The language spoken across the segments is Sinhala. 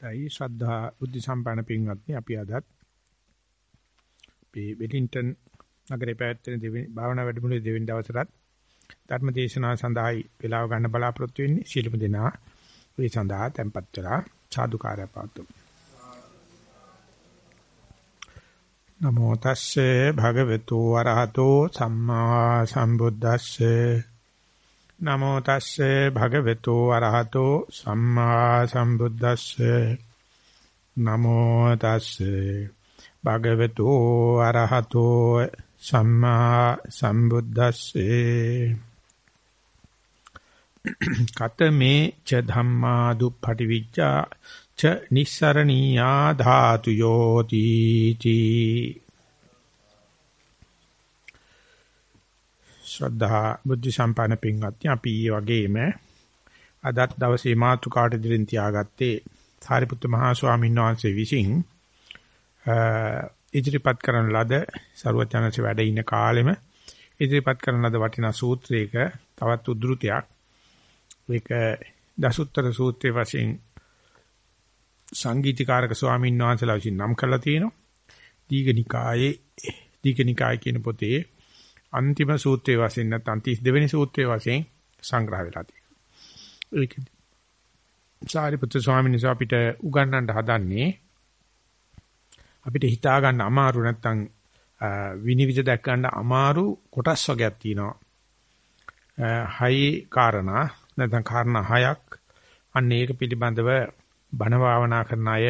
දෛ ශ්‍රද්ධා බුද්ධ සම්පන්න පින්වත්නි අපි අදත් මේ වෙලින්ටන් නගරේ පැවැත්වෙන දෙවෙනි භාවනා වැඩමුළුවේ දෙවෙනි දවසට ධර්ම දේශනාව සඳහායි වේලාව ගන්න බලාපොරොත්තු වෙන්නේ. සීලමු දෙනා ඒ සඳහා tempත් වෙලා සාදුකාරය පාතුමු නමෝ තස්සේ භගවතු වරහතෝ සම්මා සම්බුද්දස්සේ නමෝ තස්සේ භගවතු අරහතෝ සම්මා සම්බුද්දස්සේ. නමෝ තස්සේ භගවතු අරහතෝ සම්මා සම්බුද්දස්සේ. කතමේ ච ධම්මා දුප්පටි විච්ඡා ච නිස්සරණීයා ධාතු යෝති තී. ශ්‍රද්ධා බුද්ධ සම්පන්න පින්වත්නි අපි ඊයේ වගේම අදත් දවසේ මාතුකාට දිලින් තියාගත්තේ සාරිපුත්ත මහා ස්වාමීන් වහන්සේ විසින් ඉදිරිපත් කරන ලද ਸਰුවචනසේ වැඩ ඉන්න කාලෙම ඉදිරිපත් කරන ලද වටිනා සූත්‍රයක තවත් උද්ෘතයක් ඒක දසුත්තර සූත්‍රයේ වශයෙන් සංගීතකාරක ස්වාමීන් වහන්සේලා විසින් නම් කරලා තියෙනවා. දීඝනිකායේ දීඝනිකාය කියන පොතේ අන්තිම සූත්‍රයේ වශයෙන් නැත්නම් 32 වෙනි සූත්‍රයේ වශයෙන් සංග්‍රහ වෙලා තියෙනවා. ඒක සාරිපුත්‍ර ස්වාමීන් වහන්සේ අපිට උගන්වන්න හදන්නේ අපිට හිතා ගන්න අමාරු නැත්නම් විනිවිද දැක් ගන්න අමාරු කොටස් වර්ගයක් තියෙනවා. හයි කාරණා නැත්නම් කාරණා හයක් අන්න ඒක පිළිබඳව බණ භාවනා කරන අය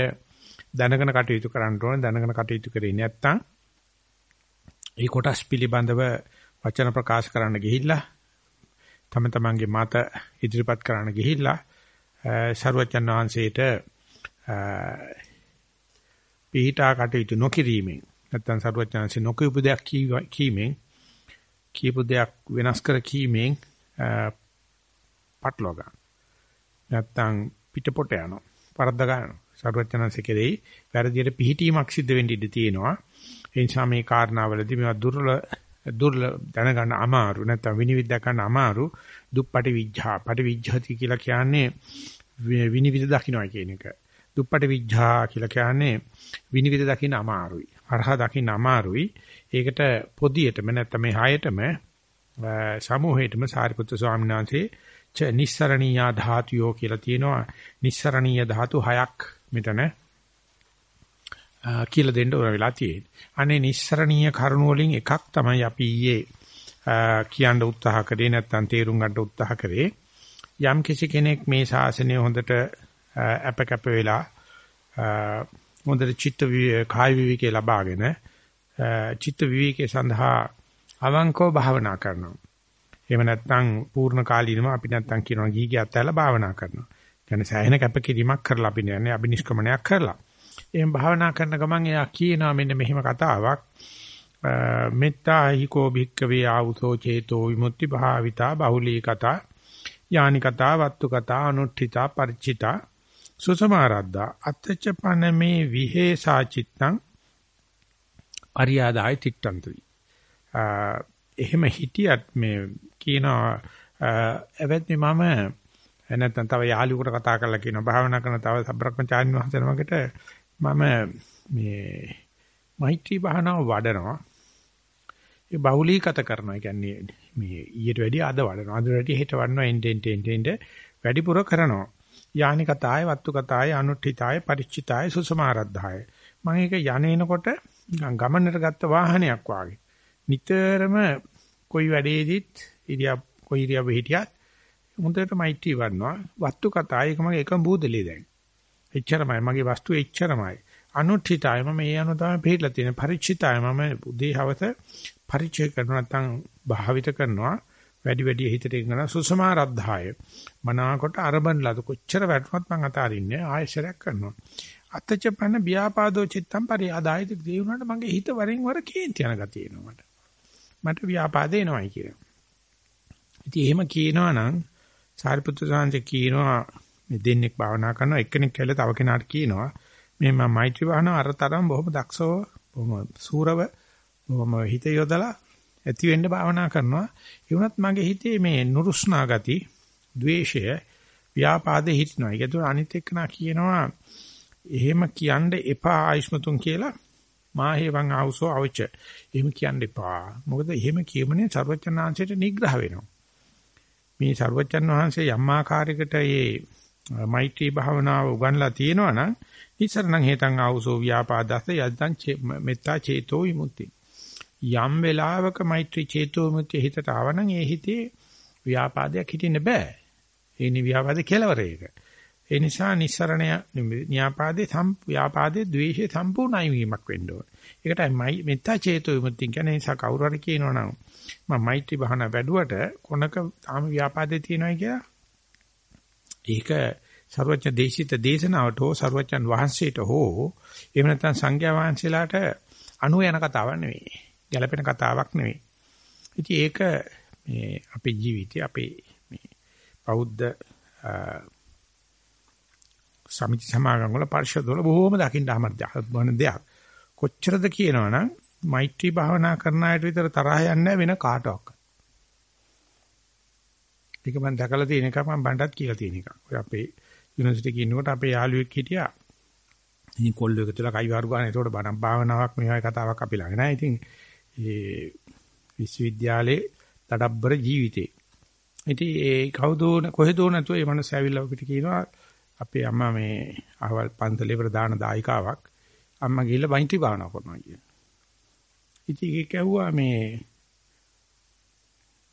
දැනගෙන කටයුතු කරන්න ඕනේ දැනගෙන කටයුතු කරේ නැත්නම් ඒ කොටස් පිළිබඳව වචන ප්‍රකාශ කරන්න ගිහිල්ලා තම තමන්ගේ මත ඉදිරිපත් කරන්න ගිහිල්ලා ਸਰුවචන් වහන්සේට පිහිටා කටයුතු නොකිරීමෙන් නැත්තම් ਸਰුවචන්සේ නොකියපු දෙයක් කීමෙන් කියපු දෙයක් වෙනස් කර කීමෙන් පටලවා ගන්න. නැත්තම් පිටපොට යනවා. පරද්ද ගන්නවා. ਸਰුවචන්සේ කෙරෙහි වැරදියට පිහිටීමක් සිද්ධ වෙන්න ඉඩ තියෙනවා. ඒ නිසා මේ කාරණාවලදී මේවා දුර්වල දුර්ල දැනගන්න අමාරු නැත්නම් විනිවිද ගන්න අමාරු දුප්පටි විඥා පටි විඥාති කියලා කියන්නේ විනිවිද දකින්නයි කියන එක. දුප්පටි විඥා කියලා කියන්නේ විනිවිද දකින්න අමාරුයි. අරහ දකින්න අමාරුයි. ඒකට පොදියටම නැත්නම් මේ හයටම සමූහයටම සාරිපුත්‍ර ස්වාමීන් වහන්සේ ච නිස්සරණීය ධාතුයෝ කියලා තියෙනවා. නිස්සරණීය ධාතු හයක් මෙතන කියලා දෙන්න ඕන වෙලා තියෙන්නේ. අනේ නිස්සරණීය කරුණු වලින් එකක් තමයි අපි ඊයේ කියන්න උත්සාහ කරේ නැත්නම් තේරුම් ගන්න උත්සාහ කරේ. යම් කිසි කෙනෙක් මේ ශාසනය හොඳට අපකප වෙලා හොඳට චිත්ත කාය විවිකේ ලබාගෙන චිත්ත විවිකේ සඳහා අවංකව භාවනා කරනවා. එහෙම නැත්නම් පූර්ණ කාලීනව අපි නැත්නම් කියනවා ගීගී අත්හැරලා භාවනා කරනවා. කියන්නේ සෑහෙන කැපකිරීමක් කරලා අපි යන්නේ අබිනිෂ්ක්‍මණයක් කරලා. එහෙම භාවනා කරන ගමන් එයා කියනවා මෙන්න මෙහෙම කතාවක්. මෙත්තා හිකෝ භික්කවේ ආවුසෝ චේතෝ විමුක්ති භාවිතා බහුලී කතා යානි කතා වත්තු කතා අනුට්ඨිතා ಪರಿචිතා සුසමාරද්දා අත්ච්ච පන මේ විහෙසා චිත්තං අරියාදායි තිට්ඨන්ති එහෙම හිටියත් මේ කියනවා එවත්නි මම නැත්නම් තව යාළුවෙකුට කතා කරලා කියනවා භාවනා කරන තව සබ්‍රක්‍මචාරින් වහන්සේ නමකට මම මේ මෛත්‍රී භානාව වඩනවා. ඒ බහුලීගත කරනවා. කියන්නේ මේ ඊට වැඩිය අද වඩනවා. අද වැඩිය හෙට වඩනවා එන්ට එන්ට එන්ට එන්ට වැඩිපුර කරනවා. යානි කතාය, වත්තු කතාය, අනුට්ඨිතාය, ಪರಿචිතාය, සුසමාරද්ධාය. මම ඒක යන්නේනකොට ගමනට ගත්ත වාහනයක් වාගේ. නිතරම කොයි වැඩේදිත් ඉරියා කොයි ඉරියා හිටියත් හොඳට මෛත්‍රී වඩනවා. වත්තු කතාය එක මගේ එකම බූදලේ දැන්. එච්චරමයි. මගේ වස්තුව එච්චරමයි. අනුත්ථිතය මම මේ අනුව තමයි පිළිලා තියෙන පරිචිතය මම උදේ හවස පරිචය කරනවා නැත්නම් භාවිත කරනවා. වැඩි වැඩි හිතට ඉගෙන සුසමාරද්ධාය. මනාකොට අරබන් ලද කොච්චර වැටුනත් මං අතාරින්නේ ආයෙසරයක් කරනවා. අත්‍යචපන ව්‍යාපාදෝ චිත්තම් පරිආදායිත දී වුණාට මගේ හිත වරින් වර කේන්ති යන ගතිය එනවා මට. මට ව්‍යාපාදේ එනවයි කියලා. ඉතින් එහෙම කියනවා නම් සාරිපුත්‍ර සාංශ කියනවා මේ දෙන්නෙක් භාවනා කරනවා එක්කෙනෙක් කියලා තව කෙනාට කියනවා මේ මම මෛත්‍රී භාවනාව අරතරම් බොහොම දක්ෂව බොහොම සූරව බොහොම හිත යොදලා ඇති වෙන්න භාවනා කරනවා. ඒ වුණත් මගේ හිතේ මේ නුරුස්නා ගති ද්වේෂය ව්‍යාපාදේ හිටිනවා. ඒක තුන අනිත් එක්කනා කියනවා එහෙම කියන්න එපා ආයුෂ්මතුන් කියලා. මාහේවං ආවුසෝ අවච. එහෙම කියන්න එපා. මොකද එහෙම කියමනේ ਸਰවචන් වහන්සේට නිග්‍රහ වෙනවා. මේ ਸਰවචන් වහන්සේ යම් ආකාරයකට මේ මෛත්‍රී භාවනාව උගන්ලා තියෙනවා නම් ඉස්සරනම් හේතන් ආවුසෝ ව්‍යාපාදස්ස යද්දන් මෙත්තා චේතෝ විමුක්ති. යම් වෙලාවක මෛත්‍රී චේතෝ විමුක්තිය හිතට ආවනම් ඒ හිතේ ව්‍යාපාදයක් හිටින්න බෑ. ඒ නි ව්‍යාපාද කෙලවරේක. ඒ නිසා නිස්සරණය න්‍යාපාදේ සම් ව්‍යාපාදේ ද්වේෂේ සම්පූර්ණයි වීමක් වෙන්න ඕනේ. ඒකටයි මෙත්තා චේතෝ විමුක්තිය කියන්නේ නිසා කවුරු හරි කියනවනම් මම මෛත්‍රී භාවනා වැඩුවට කොනක තාම ව්‍යාපාදේ තියෙනවයි කියලා. ඒක ਸਰවඥ දේශිත දේශනාවට හෝ ਸਰවඥන් වහන්සේට හෝ එහෙම නැත්නම් සංඝයා වහන්සේලාට අනු යන කතාවක් නෙවෙයි. ගැළපෙන කතාවක් නෙවෙයි. ඉතින් ඒක මේ අපේ ජීවිතේ අපේ මේ බෞද්ධ සමිති සමාගම් වල පරිශද වල බොහෝම දකින්න හැමදාම බොන දෙයක්. කොච්චරද කියනවනම් මෛත්‍රී භාවනා කරන අයට විතර තරහ යන්නේ වෙන කාටවත්. ඒක මම දැකලා තියෙන එක මම බණ්ඩත් කියලා තියෙන එක. ඔය අපේ යුනිවර්සිටි එකේ ඉන්නකොට අපේ යාළුවෙක් හිටියා. ඉතින් කොල්ලෝ එක තුලා කයිවාරු ගන්න. ඒකට බණ භාවනාවක් මේ කතාවක් අපි ළඟ නැහැ. ඉතින් ඒ විශ්වවිද්‍යාලේ තඩබ්බර ජීවිතේ. ඉතින් ඒ කවුදෝ කොහෙදෝ නැතුව මේ මනස ඇවිල්ලා අපිට කියනවා අපේ අම්මා මේ අහවල් පන්සලේ ප්‍රධාන දායකාවක් අම්මා ගිහිල්ලා මෛත්‍රී භාවනා කරනවා කියන. ඉතින් ඒක ඇහුවා මේ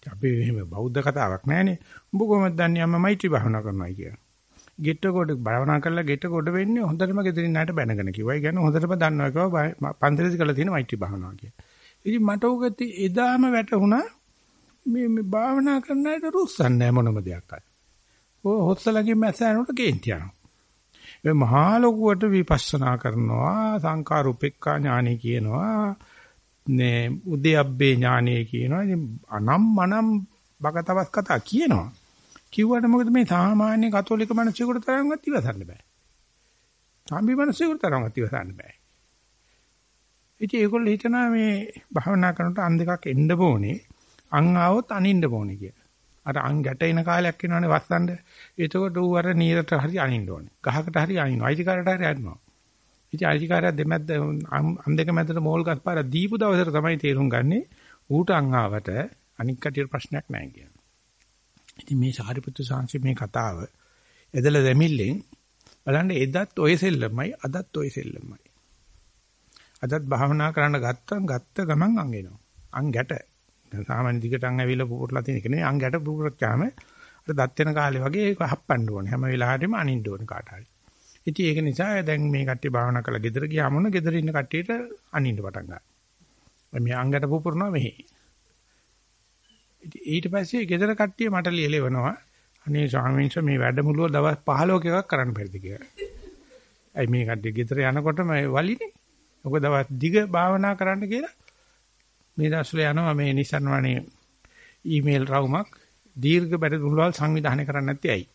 අපි එහෙම බෞද්ධ කතාවක් නැහැනේ. උඹ කොහොමද දන්නේ අම්මා මෛත්‍රී භාවනා කරනවා කියලා. ගෙට කොට භාවනා කරලා ගෙට කොට වෙන්නේ හොඳටම ගෙදරින් නැට බැනගෙන කිව්වා. ඒ කියන්නේ හොඳටම දන්නවා කිව්වා පන්සලේදී කරලා තියෙන මෛත්‍රී භාවනාව කියලා. ඉතින් මට උගත් එදාම වැටුණා මේ මේ භාවනා කරන අයට රුස්සන්නේ නැහැ මොනම දෙයක් අය. ඔය හොස්සලගේ මැසයනට කේන්ති යනවා. ඒ මහා ලොකුවට විපස්සනා කරනවා සංකාර උපේක්ඛා ඥානෙ කියනවා. නේ උද්‍යප්පේ ඥානෙ කියනවා. ඉතින් අනම් මනම් බගතවස් කතා කියනවා. කිව්වට මොකද මේ සාමාන්‍ය කතෝලික මිනිස්සුන්ට තරම්වත් ඉවසන්න බෑ. සාම්බි මිනිස්සුන්ට තරම්වත් ඉවසන්න බෑ. ඉතින් ඒගොල්ලෝ හිතනවා මේ භාවනා කරනකොට අන් දෙකක් එන්න ඕනේ. අන් ආවොත් අනින්න ඕනේ කියලා. අර අං ගැටෙන කාලයක් එනවනේ වස්සන්ඩ. එතකොට ඌ අර නීරට හරි අනින්න ඕනේ. ගහකට හරි අනිනවා. අයිතිකාරට හරි අනිනවා. ඉතින් අයිතිකාරය දෙමැද්ද අම් දෙක මැදට මෝල් ගස් පාර දීපු දවසට තමයි තේරුම් ගන්නෙ ඌට අං ආවට අනික් කටියට ප්‍රශ්නයක් නැහැ කියන්නේ. ඉතින් මේ සාරිපුත්තු සාංශි මේ කතාව එදලා දෙමිල්ලෙන් බලන්න එදත් ඔය සෙල්ලමයි අදත් ඔය සෙල්ලමයි. අදත් භාවනා කරන්න ගත්තම් ගත්ත ගමන් අං එනවා. අං ගැට සාමාන්‍ය දිගට අං ඇවිල්ලා පුපුරලා තියෙන එක නෙවෙයි අං ගැට පුපුරච්චාම අර දත් වෙන කාලේ වගේ ඒක හප්පන්න ඕනේ හැම වෙලාවෙම අනින්න ඕනේ කාට හරි. ඉතින් ඒක නිසා දැන් මේ කට්ටිය භාවනා කරලා ගෙදර ගියාම මොන ගෙදර ඉන්න කට්ටියට අනින්න පටන් ගන්නවා. මේ අං ගැට පුපුරනවා මෙහි. ඉතින් ඊට පස්සේ ගෙදර කට්ටිය මට ලියලෙවනවා අනේ ස්වාමීන් වහන්සේ මේ වැඩමුළුව දවස් 15ක එකක් කරන්න බැරිද කියලා. අයි මේ කට්ටිය ගෙදර යනකොටම වලිනේ. ඔක දවස් දිග භාවනා කරන්න කියලා මේ දවස්වල යනවා මේ Nissan වනේ ඊමේල් රවුමක් දීර්ඝ බැරිදුල්වල් සංවිධානය කරන්න නැත්තේ ඇයි?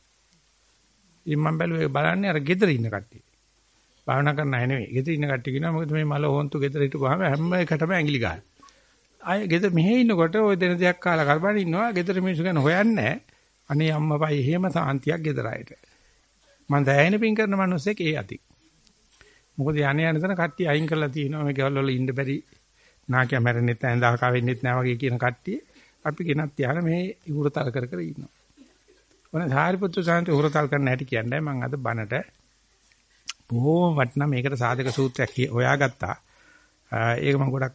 ඉතින් මම බැලුවේ බලන්නේ අර ගෙදර ඉන්න කට්ටිය. භාවනා කරන්න අය නෙවෙයි. ගෙදර ඉන්න කට්ටිය කියනවා මොකද මේ මල හොන්තු ගෙදර හිටපුවාම හැම එකටම ඇඟිලි ගන්න. ආයේ ගෙදර මෙහෙ ඉන්නකොට ওই දෙන දෙයක් කාලා කරපන් ඉන්නවා. ගෙදර මිනිස්සු ගැන හොයන්නේ අනේ අම්මපයි එහෙම සාන්තියක් ගෙදර අයට. මම දැයෙන පින් කරන මිනිස්සෙක් ඒ ඇති. මොකද යන්නේ යන තැන කට්ටිය අයින් කරලා තියෙනවා මේ ගෙවල් වල ඉන්න බැරි නාකිය මැරෙන්නෙත් නැහැ දහකා වෙන්නෙත් නැහැ වගේ කියන කට්ටිය අපි ගෙනත් තියාගෙන මේ ඉහුරතල් කර කර ඉන්නවා. ඔන සාරිපුත්තු සාන්ති ඉහුරතල් කරන්න හැටි කියන්නේ මම අද බනට බොහොම වටිනා මේකට සාධක සූත්‍රයක් හොයාගත්තා. ඒක මම ගොඩක්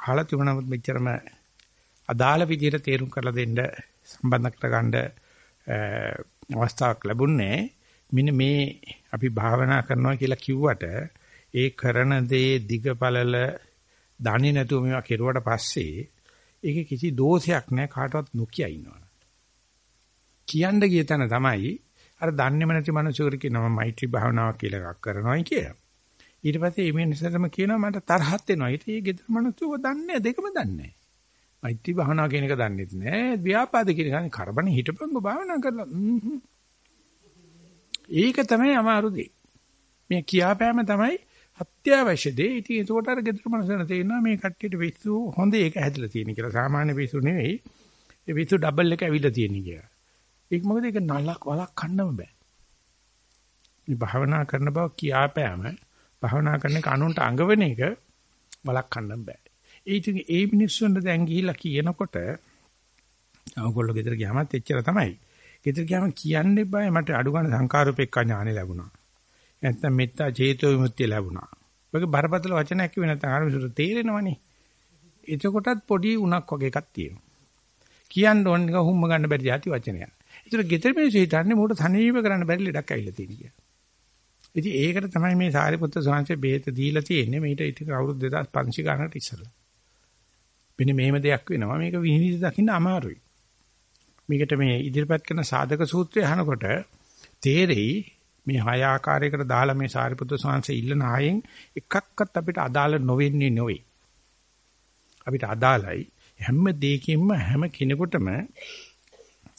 අහලා තිබුණා මෙච්චරම අදාළ විදිහට තේරුම් කරලා දෙන්න සම්බන්ධ කරගන්න අවස්ථාවක් ලැබුණේ මෙන්න මේ අපි භාවනා කරනවා කියලා කිව්වට ඒ කරන දේ දිගපළල දන්නේ නැතුව මේවා කෙරුවට පස්සේ ඒකේ කිසි දෝෂයක් නැහැ කාටවත් නොකිය ඉන්නවා. කියන්න ගිය තැන තමයි අර දන්නේම නැති මිනිසෙකුට කියනවා මෛත්‍රී භාවනාවක් කියලා එකක් කරනවායි කියලා. ඊට පස්සේ මේ මිනිස්සුන්ටම කියනවා මට තරහත් එනවා. ඊට ඒ ගෙදර මිනිස්සු දන්නේ දෙකම දන්නේ මෛත්‍රී භාවනාව කියන එක දන්නේත් නෑ. ව්‍යාපාද කියන එක කරබන හිටපංග භාවනා කරලා. ඒක තමයි අමාරු දේ. මේ කියාපෑම තමයි අත්‍යවශ්‍ය දේ. ඉතින් ඒකට අර ගෙදර මනසන තේිනවා මේ කට්ටියට පිස්සු හොඳ ඒක හැදලා තියෙන කියලා. සාමාන්‍ය පිස්සු නෙවෙයි. ඒ පිස්සු ඩබල් එක ඇවිල්ලා තියෙන කියලා. ඒක මොකද ඒක නලක් වලක් කන්නම බෑ. මේ භාවනා කරන බව කියාපෑම භාවනා කරන එක අනුන්ට අඟවන එක වළක්වන්න බෑ. ඒ ඉතින් ඒ මිනිස්සුන්ට දැන් ගිහිලා කියනකොට අවගොල්ලෝ ගෙදර ගියාමත් එච්චර තමයි. ගෙදර ගියාම කියන්නේ බෑ මට අඩු ගන්න සංකාරූපේක්ඛා ඥානෙ ලැබුණා. නැත්නම් මෙත්තා චේතෝ විමුක්තිය ලැබුණා. ඔයගේ බරපතල වචනයක් කිව්වේ නැත්නම් අර විසුර තේරෙනවනේ. එතකොටත් පොඩි උණක් වගේ එකක් තියෙනවා. කියන්න ඕන එක හුම්ම ගන්න බැරි જાති වචනයක්. ඒතර ගෙදර මිනිස්සු හිතන්නේ මොකට තනීව කරන්න බැරි ලඩක් ඇවිල්ලා තියෙන කියලා. ඉතින් ඒකට තමයි මේ සාරිපුත්‍ර ස්වාමීන් බෙහෙත දීලා තියෙන්නේ මේිට ඉතින් අවුරුදු 2500 ගණනකට ඉස්සෙල්ලා. මෙන්න මෙහෙම දෙයක් වෙනවා මේක විනිවිද දකින්න අමාරුයි. මේකට මේ ඉදිරිපත් කරන සාධක සූත්‍රය අහනකොට තේරෙයි මේ හය ආකාරයකට දාලා මේ සාරිපුත්‍ර ස්වාමීන් ඉල්ලන ආයෙන් එකක්වත් අපිට අදාළ නොවෙන්නේ නොවේ. අපිට අදාළයි හැම දෙයකින්ම හැම කෙනෙකුටම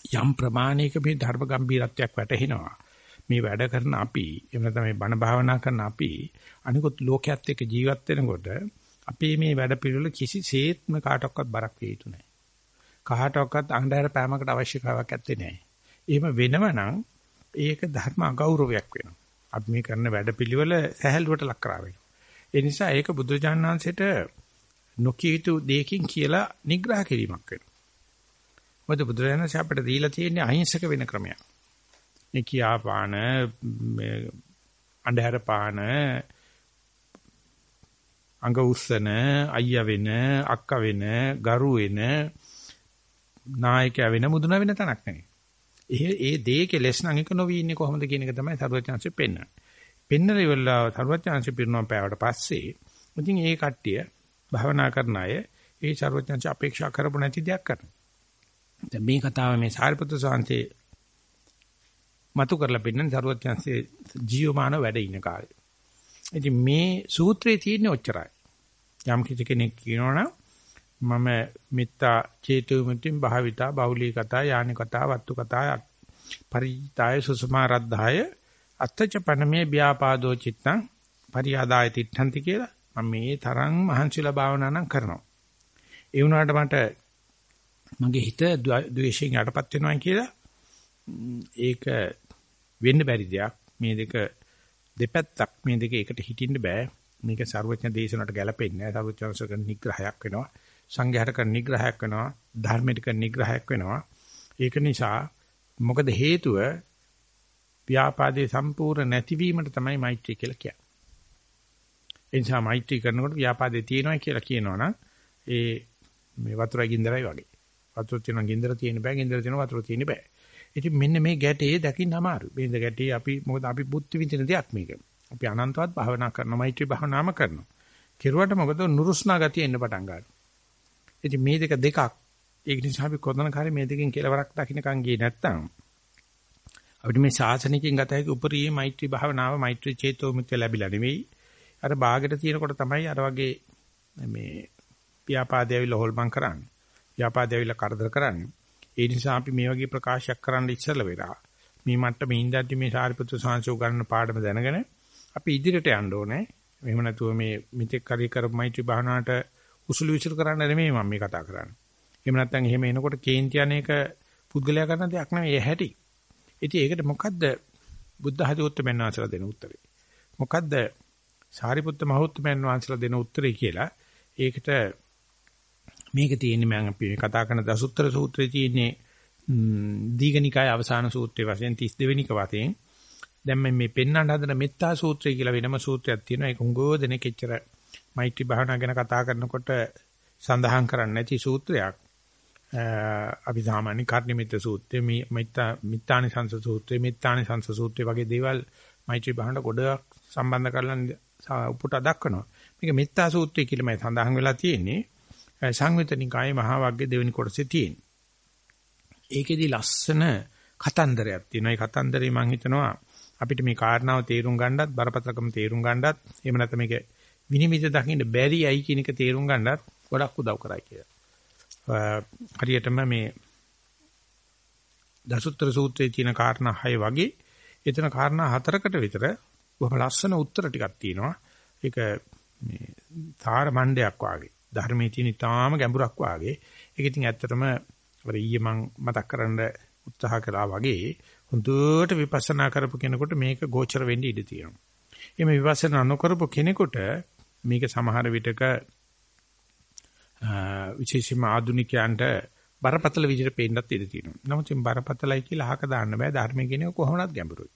යම් ප්‍රමාණයක මේ ධර්ම ගම්බීරත්වයක් වැටහෙනවා. මේ වැඩ කරන අපි එහෙම නැත්නම් මේ බණ භාවනා කරන අපි අනිකුත් ලෝකයේත් එක්ක ජීවත් වෙනකොට අපේ මේ වැඩ පිළිවෙල කිසිසේත්ම කාටවත් බරක් වෙ යුතු නැහැ. කාටවත් අnder පෑමකට අවශ්‍යතාවයක් ඇත්තේ නැහැ. එහෙම වෙනවනම් ඒක ධර්ම අගෞරවයක් වෙනවා. අපි මේ කරන වැඩ පිළිවෙල සැහැල්ලුවට ලක් කරා වෙනවා. ඒ නිසා ඒක බුදුරජාණන් වහන්සේට නොකිය යුතු දෙයකින් කියලා නිග්‍රහ කිරීමක් වෙනවා. මොකද බුදුරජාණන් අපිට දීලා තියෙන්නේ අහිංසක වෙන ක්‍රමයක්. මේ කියාපාන අන්ධහර පාන අඟ උස්සන අයියා වෙන අක්කා වෙන ගරු වෙන නායකයා වෙන මුදුන වෙන තැනක් නෙවෙයි. ඒ ඒ දේ කෙලස් නම් එක නොවි ඉන්නේ කොහොමද කියන එක තමයි සරුවචාන්සේ පෙන්වන්නේ. පෙන්නල ඉවරලා සරුවචාන්සේ පිරුණා පෑවට පස්සේ ඉතින් ඒ කට්ටිය භවනා කරන අය ඒ සරුවචාන්සේ අපේක්ෂා කරපො නැති දෙයක් කරනවා. දැන් මේ කතාව මේ සාරිපුත්‍ර සාන්තේ මතු කරලා පෙන්නන සරුවචාන්සේ ජීවමාන වැඩ ඉන්න කාලේ. ඉතින් මේ සූත්‍රයේ තියෙන ඔච්චරයි. යම් කිසි කෙනෙක් කියනවනම් මම මිත්තා චේතු මුතින් භාවිතා බෞලී කතා යානි කතා වත්තු කතා පරිතාය සුසුමාරද්ධාය අත්තච පනමේ ව්‍යාපාදෝ චිත්තං පරියාදාය තිට්ඨන්ති කියලා මම මේ තරම් මහන්සිලා භාවනා නම් කරනවා ඒ වුණාට මට මගේ හිත ද්වේෂයෙන් යටපත් වෙනවා කියලා ඒක වෙන්න බැරි දෙයක්. මේ දෙක දෙපැත්තක් මේ දෙක එකට හිටින්න බෑ. මේක ਸਰවඥ දේශනකට ගැලපෙන්නේ නැහැ. ਸਰවඥ කරන නිග්‍රහයක් වෙනවා. සංඝයාට කරන නිග්‍රහයක් වෙනවා. ධර්මයට කරන නිග්‍රහයක් වෙනවා. ඒක නිසා මොකද හේතුව ව්‍යාපාදේ සම්පූර්ණ නැතිවීමට තමයි මෛත්‍රී කියලා කියන්නේ. ඒ නිසා මෛත්‍රී කරනකොට ව්‍යාපාදේ තියෙනවා කියලා කියනවනම් ඒ මේ වතුරයි ගින්දරයි වගේ. වතුර තියෙනවා ගින්දර තියෙන බෑ ගින්දර තියෙනවා වතුර තියෙන බෑ. ඉතින් මෙන්න මේ ගැටේ දකින්න අමාරු. මේ ගැටේ අපි මොකද අපි බුද්ධ විඳින දෙයක් මේක. අපි අනන්තවත් භාවනා කරනවා මෛත්‍රී භාවනාම කරනවා. කෙරුවට මොකද නුරුස්නා ගතිය එන්න පටන් ගන්නවා. ඉතින් මේ දෙක දෙකක්. ඒක නිසා අපි කොතන කාරේ මේ දෙකෙන් කෙලවරක් දකින්නකම් ගියේ නැත්තම් අපිට මේ ශාසනිකෙන් ගත හැකි උපරිම මෛත්‍රී භාවනාව මෛත්‍රී චේතෝ මුත්‍ය ලැබිලා නෙවෙයි. අර ਬਾගෙට තියෙනකොට තමයි අර වගේ මේ ව්‍යාපාදය ඇවිල්ලා හොල්මන් කරන්නේ. ව්‍යාපාදය ඇවිල්ලා කරදර කරන්නේ. ඒ නිසා අපි මේ වගේ ප්‍රකාශයක් කරන්න ඉස්සෙල්ලා වෙලා මේ මට්ටමේ ඉඳද්දි මේ සාරිපුත්‍ර සාංශෝ ගන්න පාඩම දැනගෙන අපි ඉදිරියට යන්න ඕනේ. එහෙම නැතුව මේ මිත්‍යක් කරි කරපු මෛත්‍රී භාවනාවට උසුළු විසුළු කරන්න නෙමෙයි මම මේ කතා කරන්නේ. එහෙම නැත්නම් එහෙම එනකොට කේන්ති අනේක පුද්ගලයා කරන දෙයක් නෙමෙයි ඒ හැටි. ඉතින් ඒකට මොකද්ද බුද්ධ හදෝත්තමයන් වහන්සේලා දෙන උත්තරේ? මොකද්ද සාරිපුත්ත මහෞත්තමයන් වහන්සේලා දෙන උත්තරේ කියලා ඒකට මේක තියෙන්නේ මම අපි කතා කරන දසුත්තර සූත්‍රයේ තියෙන්නේ දීඝනිකාය අවසාන සූත්‍රයේ වශයෙන් 32 වෙනික වශයෙන් දැන් මේ පෙන්වන්න හදන මෙත්තා සූත්‍රය කියලා වෙනම සූත්‍රයක් තියෙනවා ඒක උංගෝ දෙනෙක් එච්චර මෛත්‍රී භාවනා ගැන කතා කරනකොට සඳහන් කරන්නේ නැති සූත්‍රයක්. අපි සාමාන්‍ය කර්ණිමිත සූත්‍රය, මිත්තා මිත්තානි සංස සූත්‍රය, මිත්තානි සංස සූත්‍රය වගේ දේවල් මෛත්‍රී භාවනාවට ගොඩක් සම්බන්ධ කරලා උපුට දක්වනවා. මේක මිත්තා සූත්‍රය කියලා මම සඳහන් වෙලා තියෙන්නේ. සංවිතනිකායේ මහා වග්ගයේ දෙවෙනි කොටසේ තියෙන. ඒකෙදි ලස්සන කතන්දරයක් තියෙනවා. ඒ කතන්දරේ මම හිතනවා අපිට මේ කාරණාව තේරුම් ගන්නත් බරපතලකම තේරුම් ගන්නත් එහෙම නැත්නම් මේක විනිවිද දකින්න බැරි ඇයි කියන එක තේරුම් ගන්නත් ගොඩක් උදව් කරයි කියලා. හරියටම මේ දසුත්තර සූත්‍රයේ තියෙන කාරණා 6 වගේ එතන කාරණා හතරකට විතර බොහොම ලස්සන උත්තර ටිකක් තියෙනවා. ඒක මේ තාර මණ්ඩයක් වාගේ. ධර්මයේ තියෙන ඊටාම ගැඹුරක් වාගේ. ඒක ඉතින් ඇත්තටම අර ඊයේ මම මතක් කරන්න උත්සාහ කළා වගේ හොඳට විපස්සනා කරපු කෙනෙකුට මේක ගෝචර වෙන්න ඉඩ තියෙනවා. එimhe විපස්සනා නොකරපු කෙනෙකුට මේක සමහර විටක විශේෂයෙන්ම ආධුනිකයන්ට බරපතල විදිහට පේන්නත් ඉඩ තියෙනවා. නමුත් මේ බරපතලයි කියලා අහක දාන්න බෑ ධර්මයේ කියන එක කොහොමවත් ගැඹුරුයි.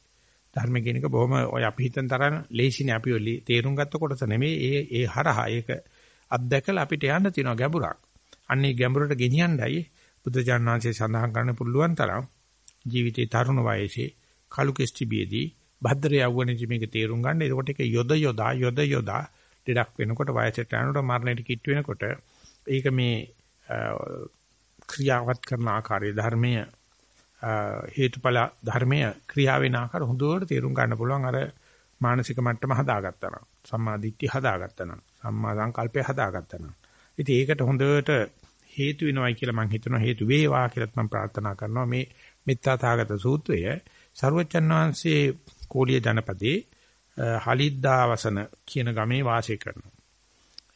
ධර්මයේ කියන එක බොහොම ඔය අපි හිතන තරම් ලේසිනේ අපි ඔලි තේරුම් ගත්ත කොටස නෙමෙයි. ඒ ඒ හරහා ඒක අත්දැකලා අපිට යන්න තියෙනවා ගැඹුරක්. අන්නේ ගැඹුරට ගෙනියන්නයි බුදුජාණන් වහන්සේ සඳහන් කරන්න පුළුවන් තරම් ජීවිතේ තරුණ වයසේ කලු කෙස්ටිබියේදී භද්‍ර යවුණේදි මේක තේරුම් ගන්න. එතකොට ඒක යොද යොදා යොද යොදා දෙඩක් වෙනකොට වයසට යනකොට මරණයට කිට් වෙනකොට ඒක මේ ක්‍රියාවත් කරන ආකාරය ධර්මයේ හේතුඵල ධර්මයේ ක්‍රියාව වෙන ආකාර හොඳට තේරුම් ගන්න පුළුවන් අර මානසික මට්ටම හදාගත්තා නම් සම්මා දිට්ඨිය හදාගත්තා නම් සම්මා සංකල්පය හදාගත්තා නම් ඉතින් ඒකට හොඳට හේතු වෙනවයි කියලා මම හිතනවා හේතු වේවා කියලාත් මම ප්‍රාර්ථනා කරනවා මේ මෙත්තා තාගත සූත්‍රය ਸਰුවචන් වහන්සේ කෝලිය ජනපදයේ හලිද්දාවසන කියන ගමේ වාසය කරනවා.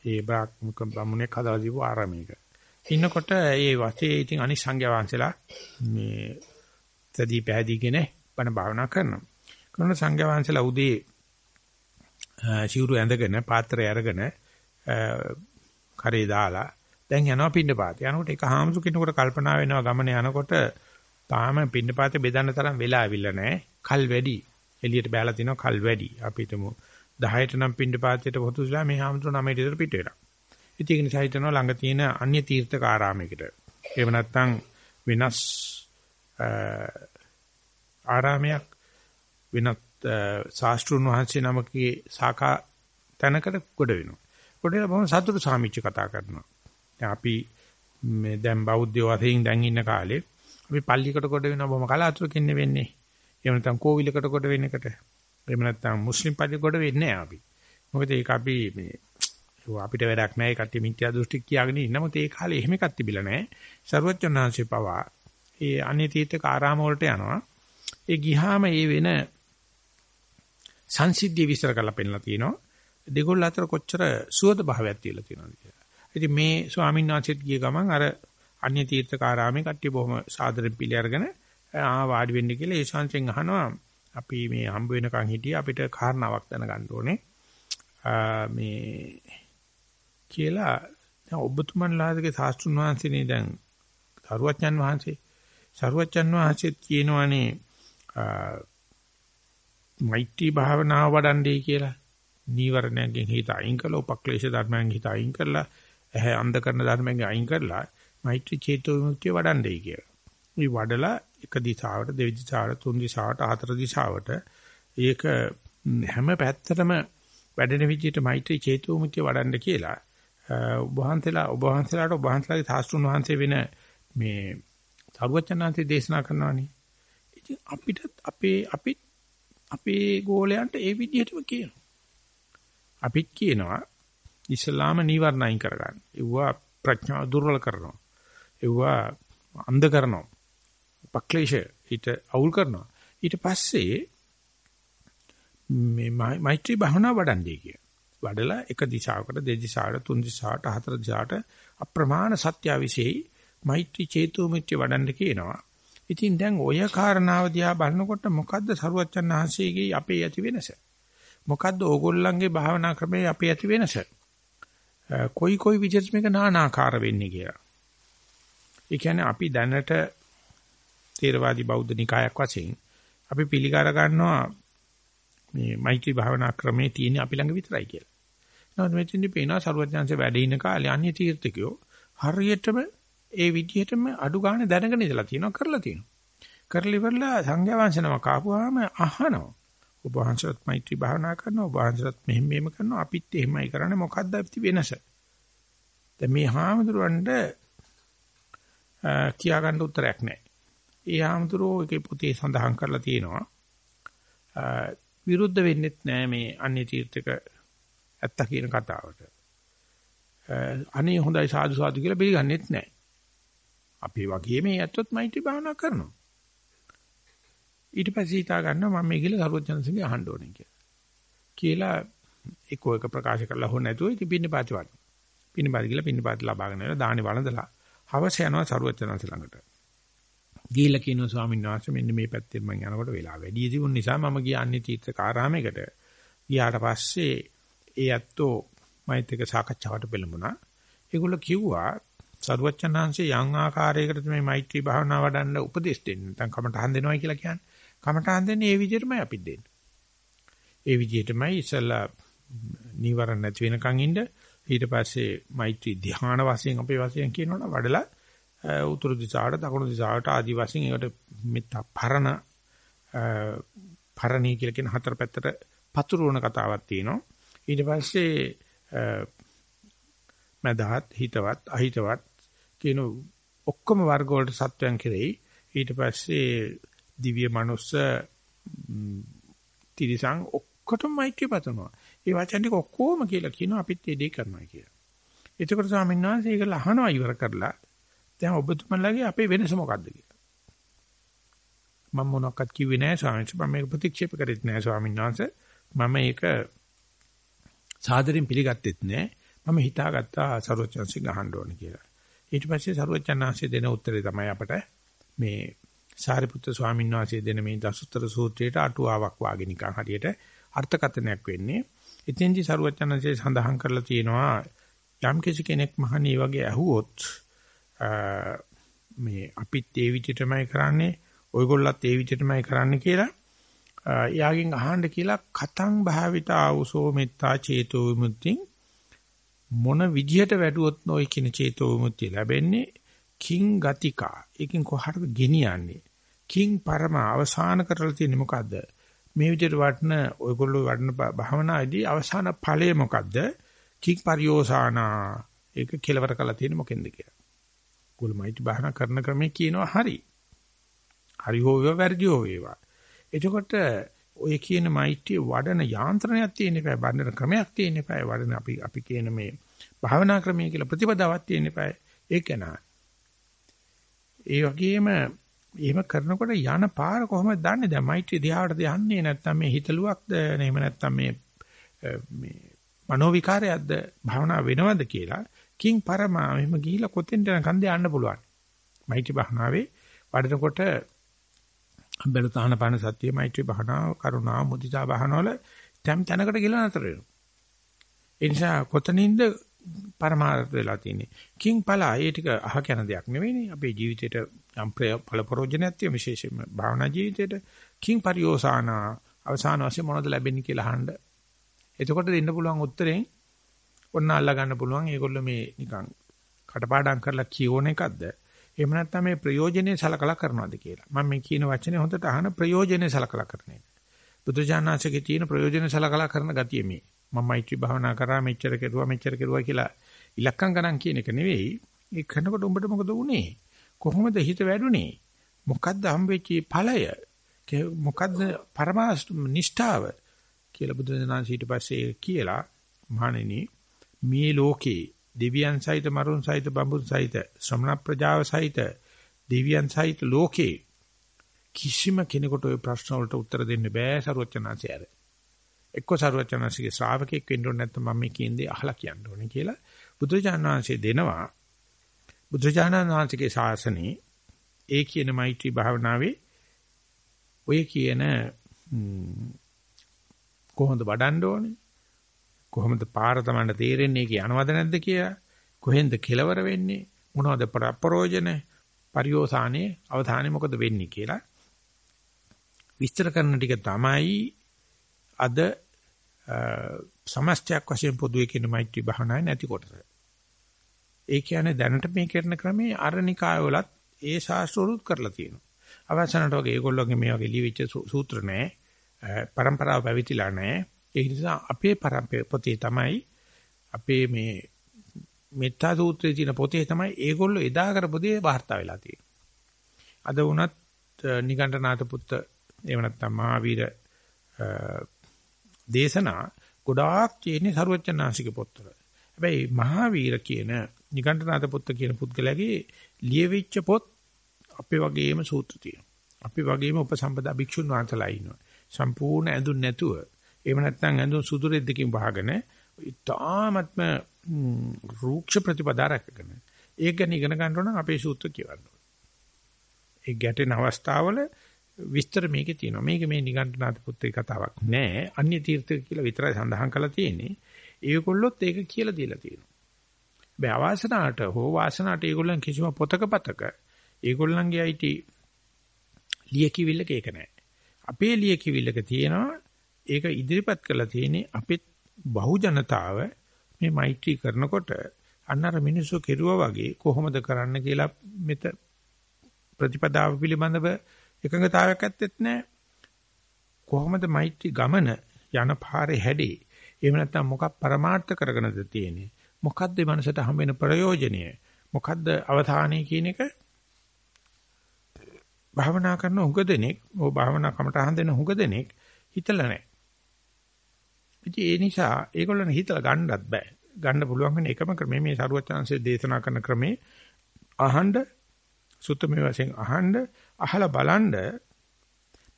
ඒ බ්‍රාහ්මණෙක් හදලා දීපු ආරාමයක. ඉන්නකොට ඒ වාසේ ඉතින් අනිත් සංඝයා වහන්සේලා මේ තදී පැහැදීගෙන බණ භාවනා කරනවා. කරන සංඝයා වහන්සේලා උදේ සිවුරු ඇඳගෙන පාත්‍රය අරගෙන කරේ දාලා දැන් යනවා පින්නපාත. යනකොට එක හාමුදුර කෙනෙකුට කල්පනා වෙනවා ගමන යනකොට තාම පින්නපාතේ බෙදන්න තරම් වෙලා අවිල්ල නැහැ. කල් වැඩි. එළියට බෑලා තිනවා කල් වැඩි. අපි හිතමු 10ට නම් පින්නපාතේට පොතුසලා මේ හාමුදුර 9ට විතර පිට වෙලා. ඉතින් ඒක නිසා හිතනවා ළඟ තියෙන අන්‍ය තීර්ථක ආරාමයකට. එහෙම නැත්නම් වෙනස් ආරාමයක් වෙනත් ශාස්ත්‍රුන් වහන්සේ නමකගේ සාකා තැනකට ගොඩ වෙනවා. ගොඩ වෙලා බොහොම සතුටු සාමිච්ච කතා කරනවා. දැන් අපි මේ දැන් බෞද්ධ වශයෙන් දැන් ඉන්න කාලේ අපි පල්ලියකට ගොඩ වෙනවා බොහොම කලාතුරකින් වෙන්නේ. එහෙම නැත්නම් කෝවිලකට ගොඩ වෙන එකට. එහෙම නැත්නම් මුස්ලිම් පල්ලිය ගොඩ වෙන්නේ නැහැ අපි. මොකද ඒක අපි මේ අපිට වැඩක් නැහැ කට්ටිය මිත්‍යා දෘෂ්ටි කියාගෙන ඉන්නමත් ඒ කාලේ එහෙම එකක් තිබිලා නැහැ. ਸਰවඥාන්සේ පවා ඒ අනිතීතක ආරාම වලට යනවා. ඒ ගිහාම ඒ වෙන සංසිද්ධිය විස්තර කරලා පෙන්නලා තියෙනවා. දෙගොල්ල අතර කොච්චර සුවද භාවයක් තියලා තියෙනවද කියලා. ඉතින් මේ ස්වාමීන් වහන්සේත් ගිය ගමන් අර අන්‍ය තීර්ථකාරාමේ කට්ටිය බොහොම සාදරෙන් පිළි අරගෙන ආ වාඩි වෙන්න කියලා ඒ ශාන්සෙන් අහනවා අපි මේ හම්බ වෙනකන් හිටියේ අපිට කාරණාවක් දැනගන්න ඕනේ. මේ කියලා දැන් ඔබතුමන්ලාගේ සාස්ත්‍රුන් වහන්සේනේ දැන් සරුවච්චන් වහන්සේ සරුවච්චන් වහන්සේත් කියනවානේ මෛත්‍රී භාවනාව වඩන්නේ කියලා නීවරණයෙන් හිත අයින් කරලා උපක්ලේශ ධර්මයන් හිත අයින් කරලා ඇහැ අන්ධ කරන ධර්මයන් අයින් කරලා මෛත්‍රී චේතෝ විමුක්තිය වඩන්නේ කියලා. මේ වඩලා එක දිශාවට දෙවි දිශාවට තුන් දිශාවට හතර දිශාවට ඒක හැම පැත්තටම වැඩෙන විදිහට මෛත්‍රී චේතෝ විමුක්තිය වඩන්න කියලා ඔබ වහන්සේලා ඔබ වහන්සේලාට ඔබ වහන්සේලාගේ සාස්ත්‍රුන් වහන්සේ වෙන මේ සරුවචනාන්ති දේශනා කරනවානේ. ඉතින් අපිට අපේ අපි අපේ ගෝලයන්ට ඒ විදිහටම කියනවා. අපිත් කියනවා ඉස්ලාම නීවරණ අයින් කරගන්න. ඒවා ප්‍රඥාව දුර්වල කරනවා. ඒවා අන්ධ කරනවා. පක්ලේශ ඊට අවුල් කරනවා. ඊට පස්සේ මේ මෛත්‍රී භාවනා වඩන්නේ කිය. වඩලා එක දිශාවකට දෙදිශාවට තුන් දිශාවට හතර දිශාවට අප්‍රමාණ සත්‍යාවිෂේයි මෛත්‍රී චේතෝ මිත්‍ය වඩන්න කියනවා. ඉතින් දැන් ඔය කාරණාව දිහා බලනකොට මොකද්ද සරුවච්චන් ආහසේගේ අපේ ඇති වෙනස? මොකද්ද ඕගොල්ලන්ගේ භාවනා ක්‍රමයේ අපේ ඇති වෙනස? කොයි කොයි විදිහට මේක නානාකාර වෙන්නේ කියලා. ඒ කියන්නේ අපි දැනට තේරවාදී බෞද්ධ නිකායක් වශයෙන් අපි පිළිගර ගන්නවා මේ මෛත්‍රී භාවනා ක්‍රමේ තියෙන අපි ළඟ විතරයි කියලා. නමුත් මෙතෙන්දි පේනවා සරුවඥාන්සේ වැඩ ඉන කාලේ අන්‍ය තීර්ථකයෝ හරියටම ඒ විදිහටම අඩු ගන්න දැනගෙන ඉඳලා තියෙනවා කරලා තියෙනවා. කරලි ඉවරලා සංඝයා වහන්සේනම කාපුවාම අහනවා. ඔබ වහන්සේත් මෛත්‍රී භාවනා කරනවා ඔබ වහන්සේත් මෙහෙම මෙහෙම කරනවා අපිත් එහෙමයි කරන්නේ මොකද්ද අපිට වෙනස? දැන් මේ හාමුදුරන්ට කියා ගන්න උත්තරයක් නැහැ. ඒ හාමුදුරෝ ඒකේ පොතේ සඳහන් කරලා තියෙනවා. විරුද්ධ වෙන්නෙත් නැහැ මේ අන්‍ය තීර්ථක ඇත්ත කියන කතාවට. අනේ හොඳයි සාදු සාදු කියලා පිළිගන්නෙත් නැහැ. අපි වගේ මේ ඇත්තොත් මෛත්‍රී භාවනා කරනවා. ඊට පස්සේ හිතා ගන්නවා මම මේ කියලා සරුවචනසිංහ අහන්න ඕනේ කියලා. කියලා එක එක ප්‍රකාශ කරලා හො නැතුව ඉතින් පින්නපාති වඩ. පින්නපාති කියලා පින්නපාති ලබාගෙන ඉලා දානි වළඳලා හවස යනවා සරුවචනසිංහ ළඟට. ගිහිල්ලා කියනවා ස්වාමීන් වහන්සේ මෙන්න මේ පැත්තෙන් මම යනකොට වෙලා වැඩි තිබුණ නිසා මම ගියන්නේ තීර්ථකාරාමයකට. ගියාට පස්සේ ඒ ඇත්තෝ මෛත් එක සාකච්ඡාවට පෙළඹුණා. ඒගොල්ලෝ කිව්වා සරුවච්චන්හන්සේ යම් ආකාරයකට මේ මෛත්‍රී භාවනාව වඩන්න උපදෙස් දෙන්න. නැත්නම් කමටහන් දෙනවයි කියලා කියන්නේ. කමටහන් දෙන්නේ ඒ විදිහටමයි අපිත් දෙන්නේ. ඒ විදිහටමයි ඉස්සලා නීවරණ නැති වෙනකන් ඉන්න ඊට පස්සේ මෛත්‍රී ධ්‍යාන වශයෙන් අපේ වශයෙන් කියනවනම් වඩලා උතුරු දිශාවට දකුණු දිශාවට ආදි වශයෙන් ඒකට මෙත්ත පරණ පරණී කියලා කියන හතර පැත්තට පතුරවන කතාවක් තියෙනවා. ඊට පස්සේ මදහත් හිතවත් අහිතවත් කියන ඔක්කොම වර්ග වලට සත්වයන් කෙරෙහි ඊට පස්සේ දිව්‍ය මනුස්ස තිරිසං ඔක්කොටම මෛත්‍රිය පතනවා. ඒ වචන ටික ඔක්කොම කියලා කියනවා අපිත් ඒ දේ කරනවා කියලා. එතකොට ස්වාමීන් වහන්සේ ඒක ලහනවා ඉවර කරලා දැන් ඔබතුමන්ලාගේ අපේ වෙනස මොකද්ද කියලා. මම මොනවක්වත් කිව්වේ නැහැ ස්වාමීන් වහන්සේ. මම මේක ප්‍රතික්ෂේප කරෙත් නැහැ ස්වාමීන් වහන්සේ. මම ඒක සාදරයෙන් පිළිගත්තෙත් නැහැ. මම හිතාගත්තා සරුවචන්සි ගහන්න ඕන කියලා. ඊට පස්සේ සරුවචන්හන්සේ දෙන උත්තරේ තමයි අපට මේ සාරිපුත්‍ර ස්වාමීන් වහන්සේ දෙන මේ දසුත්තර සූත්‍රයට අටුවාවක් වාගේ නිකන් හරියට අර්ථකථනයක් වෙන්නේ. එතෙන්දි සරුවචන්හන්සේ සඳහන් කරලා තියෙනවා යම් කෙනෙක් මහණී වගේ ඇහුවොත් මේ අපිත් ඒ විදිහටමයි කරන්නේ ඔයගොල්ලත් ඒ විදිහටමයි කරන්න කියලා එයාගෙන් අහන්න කියලා කතං භාවිතා උසෝ මෙත්තා චේතෝ විමුක්තිය මොන විදිහට වැඩුවොත් නොයි කියන චේතෝ විමුක්තිය ලැබෙන්නේ? කිං ගතිකා. ඒකෙන් කොහටද ගෙනියන්නේ? කිං පරම අවසාන කරලා තියෙන්නේ මොකද්ද? මේ විදිහට වටන ඔයගොල්ලෝ වඩන භාවනාවේදී අවසාන ඵලය මොකද්ද? කිං පරියෝසానా ඒක කෙලවර කළා තියෙන්නේ මොකෙන්ද කියලා. ගුල්මයිටි බහන කරන ක්‍රමේ කියනවා හරි. හරි හෝ වේවා වැරදි හෝ වේවා. එතකොට ඔය කියන මෛත්‍රිය වඩන යාන්ත්‍රණයක් තියෙන එපා වඩන ක්‍රමයක් තියෙන එපා වඩන අපි අපි කියන මේ භාවනා ක්‍රමය කියලා ප්‍රතිපදාවක් තියෙන එපා ඒක නා. ඒ වගේම එහෙම කරනකොට යන පාර කොහොමද දන්නේ දැන් මෛත්‍රිය දිහාටද යන්නේ නැත්නම් මේ හිතලුවක්ද එහෙම නැත්නම් මේ මේ මනෝ විකාරයක්ද භාවනා වෙනවද කියලා කිං පරමා මෙහෙම ගිහිලා කොතෙන්ද යනකන්ද යන්න පුළුවන්. මෛත්‍රී භාවනාවේ වඩනකොට බෙලතහන පාන සත්‍ය මෛත්‍රී භාවනාව කරුණා මුදිතා භාවනාවල තැම් තැනකට ගිහලා නතර වෙනවා. ඒ නිසා කොතනින්ද පරමාර්ථ වෙලා තියෙන්නේ. කිං පලා ඒ ටික අහ කියන දෙයක් නෙවෙයිනේ. අපේ ජීවිතේට යම් ඵල ප්‍රෝජනයක් තියෙන විශේෂයෙන්ම භාවනා ජීවිතේට කිං පරියෝසాన අවසාන වශයෙන් මොනවද ලැබෙන්නේ කියලා අහන්න. එතකොට දෙන්න පුළුවන් උත්තරෙන් ඔන්න අල්ලා ගන්න පුළුවන් ඒගොල්ලෝ මේ නිකන් කටපාඩම් කරලා කියෝන එකක්ද එහෙම නැත්නම් මේ ප්‍රයෝජනේ සලකලා කරනවද කියලා. මම මේ කියන වචනේ හොඳට අහන ප්‍රයෝජනේ සලකලා කරන එක. බුදුජානනාංශකේ තියෙන ප්‍රයෝජනේ සලකලා කරන ගතිය මේ. මම මෛත්‍රී භාවනා කරා මෙච්චර කෙරුවා මෙච්චර කෙරුවා කියලා ඉලක්කම් ගණන් කියන එක නෙවෙයි. ඒ කරනකොට උඹට මොකද වුනේ? කොහොමද හිත වැඩුණේ මොකද්ද හම්බෙච්ච ඵලය? මොකද්ද පරමාර්ථ නිෂ්ඨාව? කියලා බුදුදහම ඊට පස්සේ කියලා මහණෙනි මේ ලෝකේ දෙවියන් සහිත මරුන් සහිත බඹුන් සහිත ශ්‍රමණ ප්‍රජාව සහිත දෙවියන් සහිත ලෝකේ කිසිම කෙනෙකුට ওই ප්‍රශ්න වලට උත්තර දෙන්න බෑ සරුවචනාංශය ඇර. එක්ක සරුවචනාංශගේ ශ්‍රාවකෙක් වෙන්න ඕනේ නැත්නම් මම මේ කියන්නේ අහලා කියන්න ඕනේ කියලා බුදුජානනාංශය දෙනවා. බුදුජානනාංශගේ ශාසනේ ඒ කියන මෛත්‍රී භාවනාවේ ඔය කියන කොහොමද වඩන්න ඕනේ කොහොමද පාර තමන්න තේරෙන්නේ කිය යනවද නැද්ද කියලා කොහෙන්ද කෙලවර වෙන්නේ මොනවද ප්‍රප්‍රෝජන පරිෝසානේ අවධානය මොකද වෙන්නේ කියලා විස්තර කරන ටික තමයි අද සමස්තයක් වශයෙන් පොදුවේ කියන මෛත්‍රී භාවනාවේ නැති කොටස. ඒ කියන්නේ දැනට මේ කරන ක්‍රමේ අරනිකාය වලත් ඒ ශාස්ත්‍රවලුත් කරලා තියෙනවා. අවසානට වගේ ඒගොල්ලෝගේ මේ වගේ ලිවිච්ච සූත්‍ර නැහැ. પરම්පරාව පැවිතිලා නැහැ. ඒ නිසා අපේ පොතේ තමයි අපේ මේ මෙත්තා සූත්‍රයේ තියෙන පොතේ තමයි ඒගොල්ලෝ එදා කරපු දේ වාර්තා වෙලා තියෙන්නේ. අද වුණත් නිගණ්ඨනාත පුත්ත එහෙම නැත්නම් මහාවීර දේශනා ගොඩාක් තියෙන්නේ සරුවචනාංශික පොත්වල. හැබැයි මහාවීර කියන නිගණ්ඨනාත පුත්ත කියන පුද්ගලයාගේ ලියවිච්ච පොත් අපේ වගේම සූත්‍ර තියෙනවා. අපි වගේම උපසම්පදා භික්ෂුන් වහන්සේලා ඉන්නවා. සම්පූර්ණ ඇඳුන් නැතුව එහෙම නැත්නම් ඇඳුම් සුදු රෙද්දකින් වහගෙන ඉතාමත්ම රූක්ෂ ප්‍රතිපදා රැකගෙන ඒක ගැන ඉගෙන ගන්න ඕන අපේ සූත්‍ර කියවන්න ඕන. ඒ ගැටෙන අවස්ථාවල විස්තර මේකේ තියෙනවා. මේක මේ නිගණ්ඨනාත පුත්‍රේ කතාවක් නෑ. අන්‍ය තීර්ථ කියලා විතරයි සඳහන් කරලා තියෙන්නේ. ඒගොල්ලොත් ඒක කියලා දීලා තියෙනවා. හැබැයි අවාසනාවට හෝ වාසනාවට ඒගොල්ලන් කිසිම පොතක පතක ඒගොල්ලන්ගේ අයිති ලියකිවිල්ලක ඒක නෑ. අපේ ලියකිවිල්ලක තියෙනවා ඒක ඉදිරිපත් කරලා තියෙන්නේ අපිත් බහු ජනතාව මේ මෛත්‍රී කරනකොට අන්නර මිනිස්සු කෙරුවා වගේ කොහොමද කරන්න කියලා මෙත ප්‍රතිපදාව පිළිබඳව එකඟතාවයක් ඇත්තෙත් නැහැ. කොහොමද මෛත්‍රී ගමන යන පාරේ හැඩේ? එහෙම නැත්නම් මොකක් પરමාර්ථ කරගෙනද තියෙන්නේ? මොකද්ද මේ මනසට හම් වෙන ප්‍රයෝජනය? මොකද්ද අවධානය කියන එක භාවනා කරන උග දෙනෙක්, ඕ භාවනා කමටහන් දෙන උග දෙනෙක් හිතලා නැහැ. ඉතින් ඒ නිසා ඒගොල්ලන් හිතලා ගන්නවත් බෑ. ගන්න පුළුවන් වෙන එකම ක්‍රමය මේ සරුවචාන්සේ දේශනා කරන ක්‍රමේ අහඬ සුත්තමේ වශයෙන් අහඬ අහලා බලන්න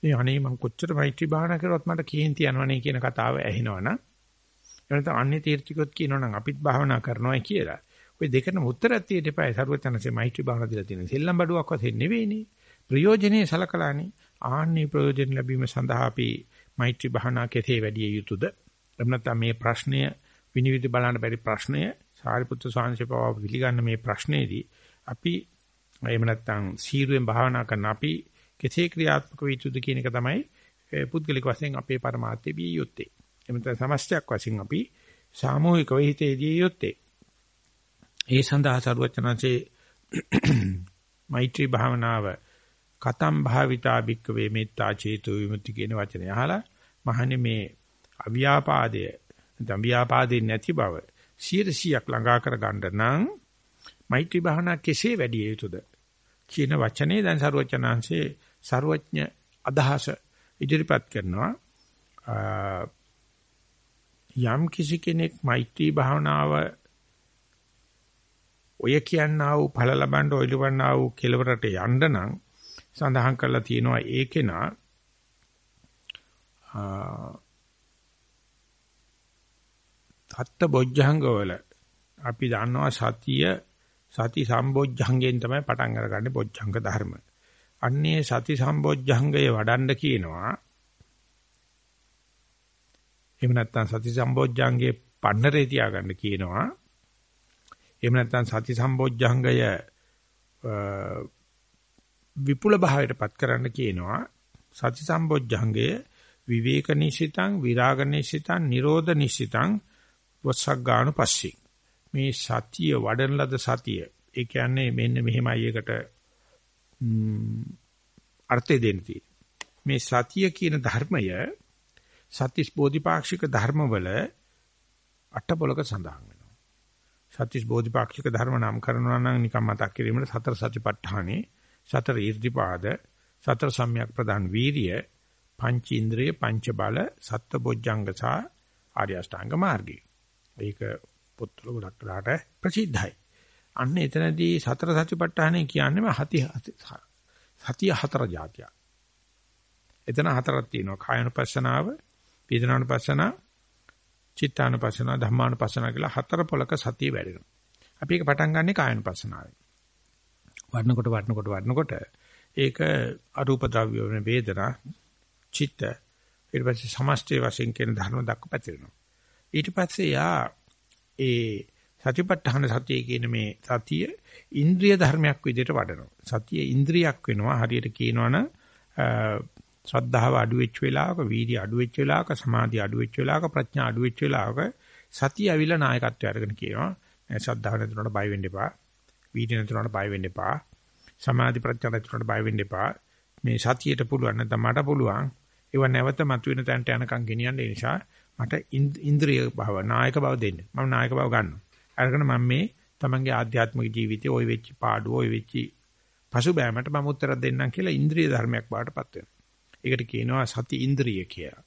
මේ අනේ මම කොච්චර මෛත්‍රී භාවනා කරුවත් මට කේන්ති යනවනේ කියන කතාව ඇහෙනවනම් එනත අන්නේ තීර්ථිකොත් කියනවනම් අපිත් භාවනා කරනවායි කියලා. ওই දෙකම උත්තරයක් තියෙට එපායි සරුවචාන්සේ මෛත්‍රී භාවනා දීලා තියෙන. සෙල්ලම් බඩුවක් වශයෙන් නෙවෙයිනේ. ප්‍රයෝජනේ සලකලානේ. ආන්නේ ප්‍රයෝජන ලැබීම සඳහා අපි මෛත්‍රී භාවනා කෙසේ වැඩි යුතුද? එහෙම නැත්නම් මේ ප්‍රශ්නය විනිවිද බලන්න බැරි ප්‍රශ්නය සාරිපුත්‍ර ස්වාමීන් වහන්සේ පිළිගන්න මේ ප්‍රශ්නේදී අපි එහෙම නැත්නම් සීරුවෙන් භාවනා කරන අපි කෙසේ ක්‍රියාත්මක වෙ යුතුද කියන එක තමයි පුද්ගලික වශයෙන් අපේ પરමාර්ථය බිය යුත්තේ. එහෙම නැත්නම් සමස්තයක් වශයෙන් අපි සාමූහිකව හිතේදී යුත්තේ. ඒ සඳහා සරුවචනanse මෛත්‍රී භාවනාව කතම් භාවිතා භික්කවේ මෙත්තා චේතු විමුක්ති කියන වචනේ අහලා මහන්නේ මේ අව්‍යාපාදය නැත්නම් ව්‍යාපාදේ නැති බව 100ක් ළඟා කර ගන්න නම් මෛත්‍රී භාවනා කෙසේ වැඩි යුතුද? කියන වචනේ දැන් සරුවචනාංශේ ਸਰවඥ අදහස ඉදිරිපත් කරනවා. යම් කිසි කෙනෙක් මෛත්‍රී භාවනාව ඔය කියන්නා වූ ඵල ලබන්න ඔය ලබන්නා වූ කෙලවරට යන්න නම් සඳහන් කරලා තියෙනවා ඒකේනා සත්ත බොජ්ජංග වල අපි දන්නවා සතිය සති සම්බොජ්ජංගයෙන් තමයි පටන් අරගන්නේ බොජ්ජංග ධර්ම. අන්නේ සති සම්බොජ්ජංගය වඩන්න කියනවා. එහෙම නැත්නම් සති සම්බොජ්ජංගේ පන්නරේ තියාගන්න කියනවා. එහෙම නැත්නම් සති සම්බොජ්ජංගය විපුල භාවයටපත් කරන්න කියනවා. සති සම්බොජ්ජංගය විවේක නිසිතං විරාග නිසිතං නිරෝධ නිසිතං වස්සග්ගාණු පස්සේ. මේ සතිය වඩන ලද සතිය. ඒ කියන්නේ මෙන්න මෙහෙමයි එකට අර්ථය දෙන්නේ මේ සතිය කියන ධර්මය සත්‍තිස් බෝධිපාක්ෂික ධර්මවල අටපොලක සඳහන් වෙනවා. සත්‍තිස් බෝධිපාක්ෂික ධර්ම නම් කරනවා නම් නිකම් මතක් කිරීමට සතර සතිපට්ඨානේ සතර ඊර්ධිපාද සතර සම්‍යක් ප්‍රදාන් වීරිය පංච ඉන්ද්‍රිය පංච බල සත්බොජ්ජංග සහ ආර්ය අෂ්ටාංග මාර්ගය. ඒක පොත්වල ගොඩක් වෙලාට ප්‍රසිද්ධයි. අන්න එතනදී සතර සතිපට්ඨානය කියන්නේම හති සතිය හතර જાතිය. එතන හතරක් තියෙනවා. කායනුපස්සනාව, වේදනානුපස්සනාව, චිත්තානුපස්සනාව, ධම්මානුපස්සනාව කියලා හතර පොලක සතිය වැඩෙනවා. අපි ඒක පටන් ගන්නෙ කායනුපස්සනාවෙන්. වඩනකොට වඩනකොට වඩනකොට ඒක අරූප ද්‍රව්‍ය වෙන වේදනා, චිත්ත ඊට පස්සේ සමස්තය වශයෙන් කියන ධර්ම දක්ව පැතිරෙනවා. ඊට පස්සේ යා ඒ සතිපට්ඨාන සතිය කියන මේ සතිය ඉන්ද්‍රිය ධර්මයක් විදිහට වඩනවා. සතිය ඉන්ද්‍රියක් වෙනවා. හරියට කියනවනම් ශ්‍රද්ධාව අඩු වෙච්ච වෙලාවක, වීර්ය අඩු වෙච්ච වෙලාවක, සමාධිය අඩු වෙච්ච වෙලාවක, ප්‍රඥා අඩු වෙච්ච වෙලාවක සතිය අවිල නායකත්වය අරගෙන කියනවා. ශ්‍රද්ධාව නැතුනට බය වෙන්න එපා. වීර්ය නැතුනට බය වෙන්න එපා. සමාධි ප්‍රඥා නැතුනට බය වෙන්න එපා. මේ සතියට පුළුවන් නැත්නම් මට පුළුවන්. ඒව නැවත මතුවෙන තැනට යනකම් ගෙනියන්න ඒ නිසා මට ඉන්ද්‍රිය භව නායක බව දෙන්න. මම නායක බව ගන්නවා. අරගෙන මම මේ තමන්ගේ ආධ්‍යාත්මික ජීවිතේ ওই වෙච්ච පාඩුව ওই වෙච්ච පසුබෑමට මම උත්තර දෙන්නම් කියලා ඉන්ද්‍රිය ධර්මයක් බාටපත් වෙනවා. ඒකට කියනවා සති ඉන්ද්‍රිය කියලා.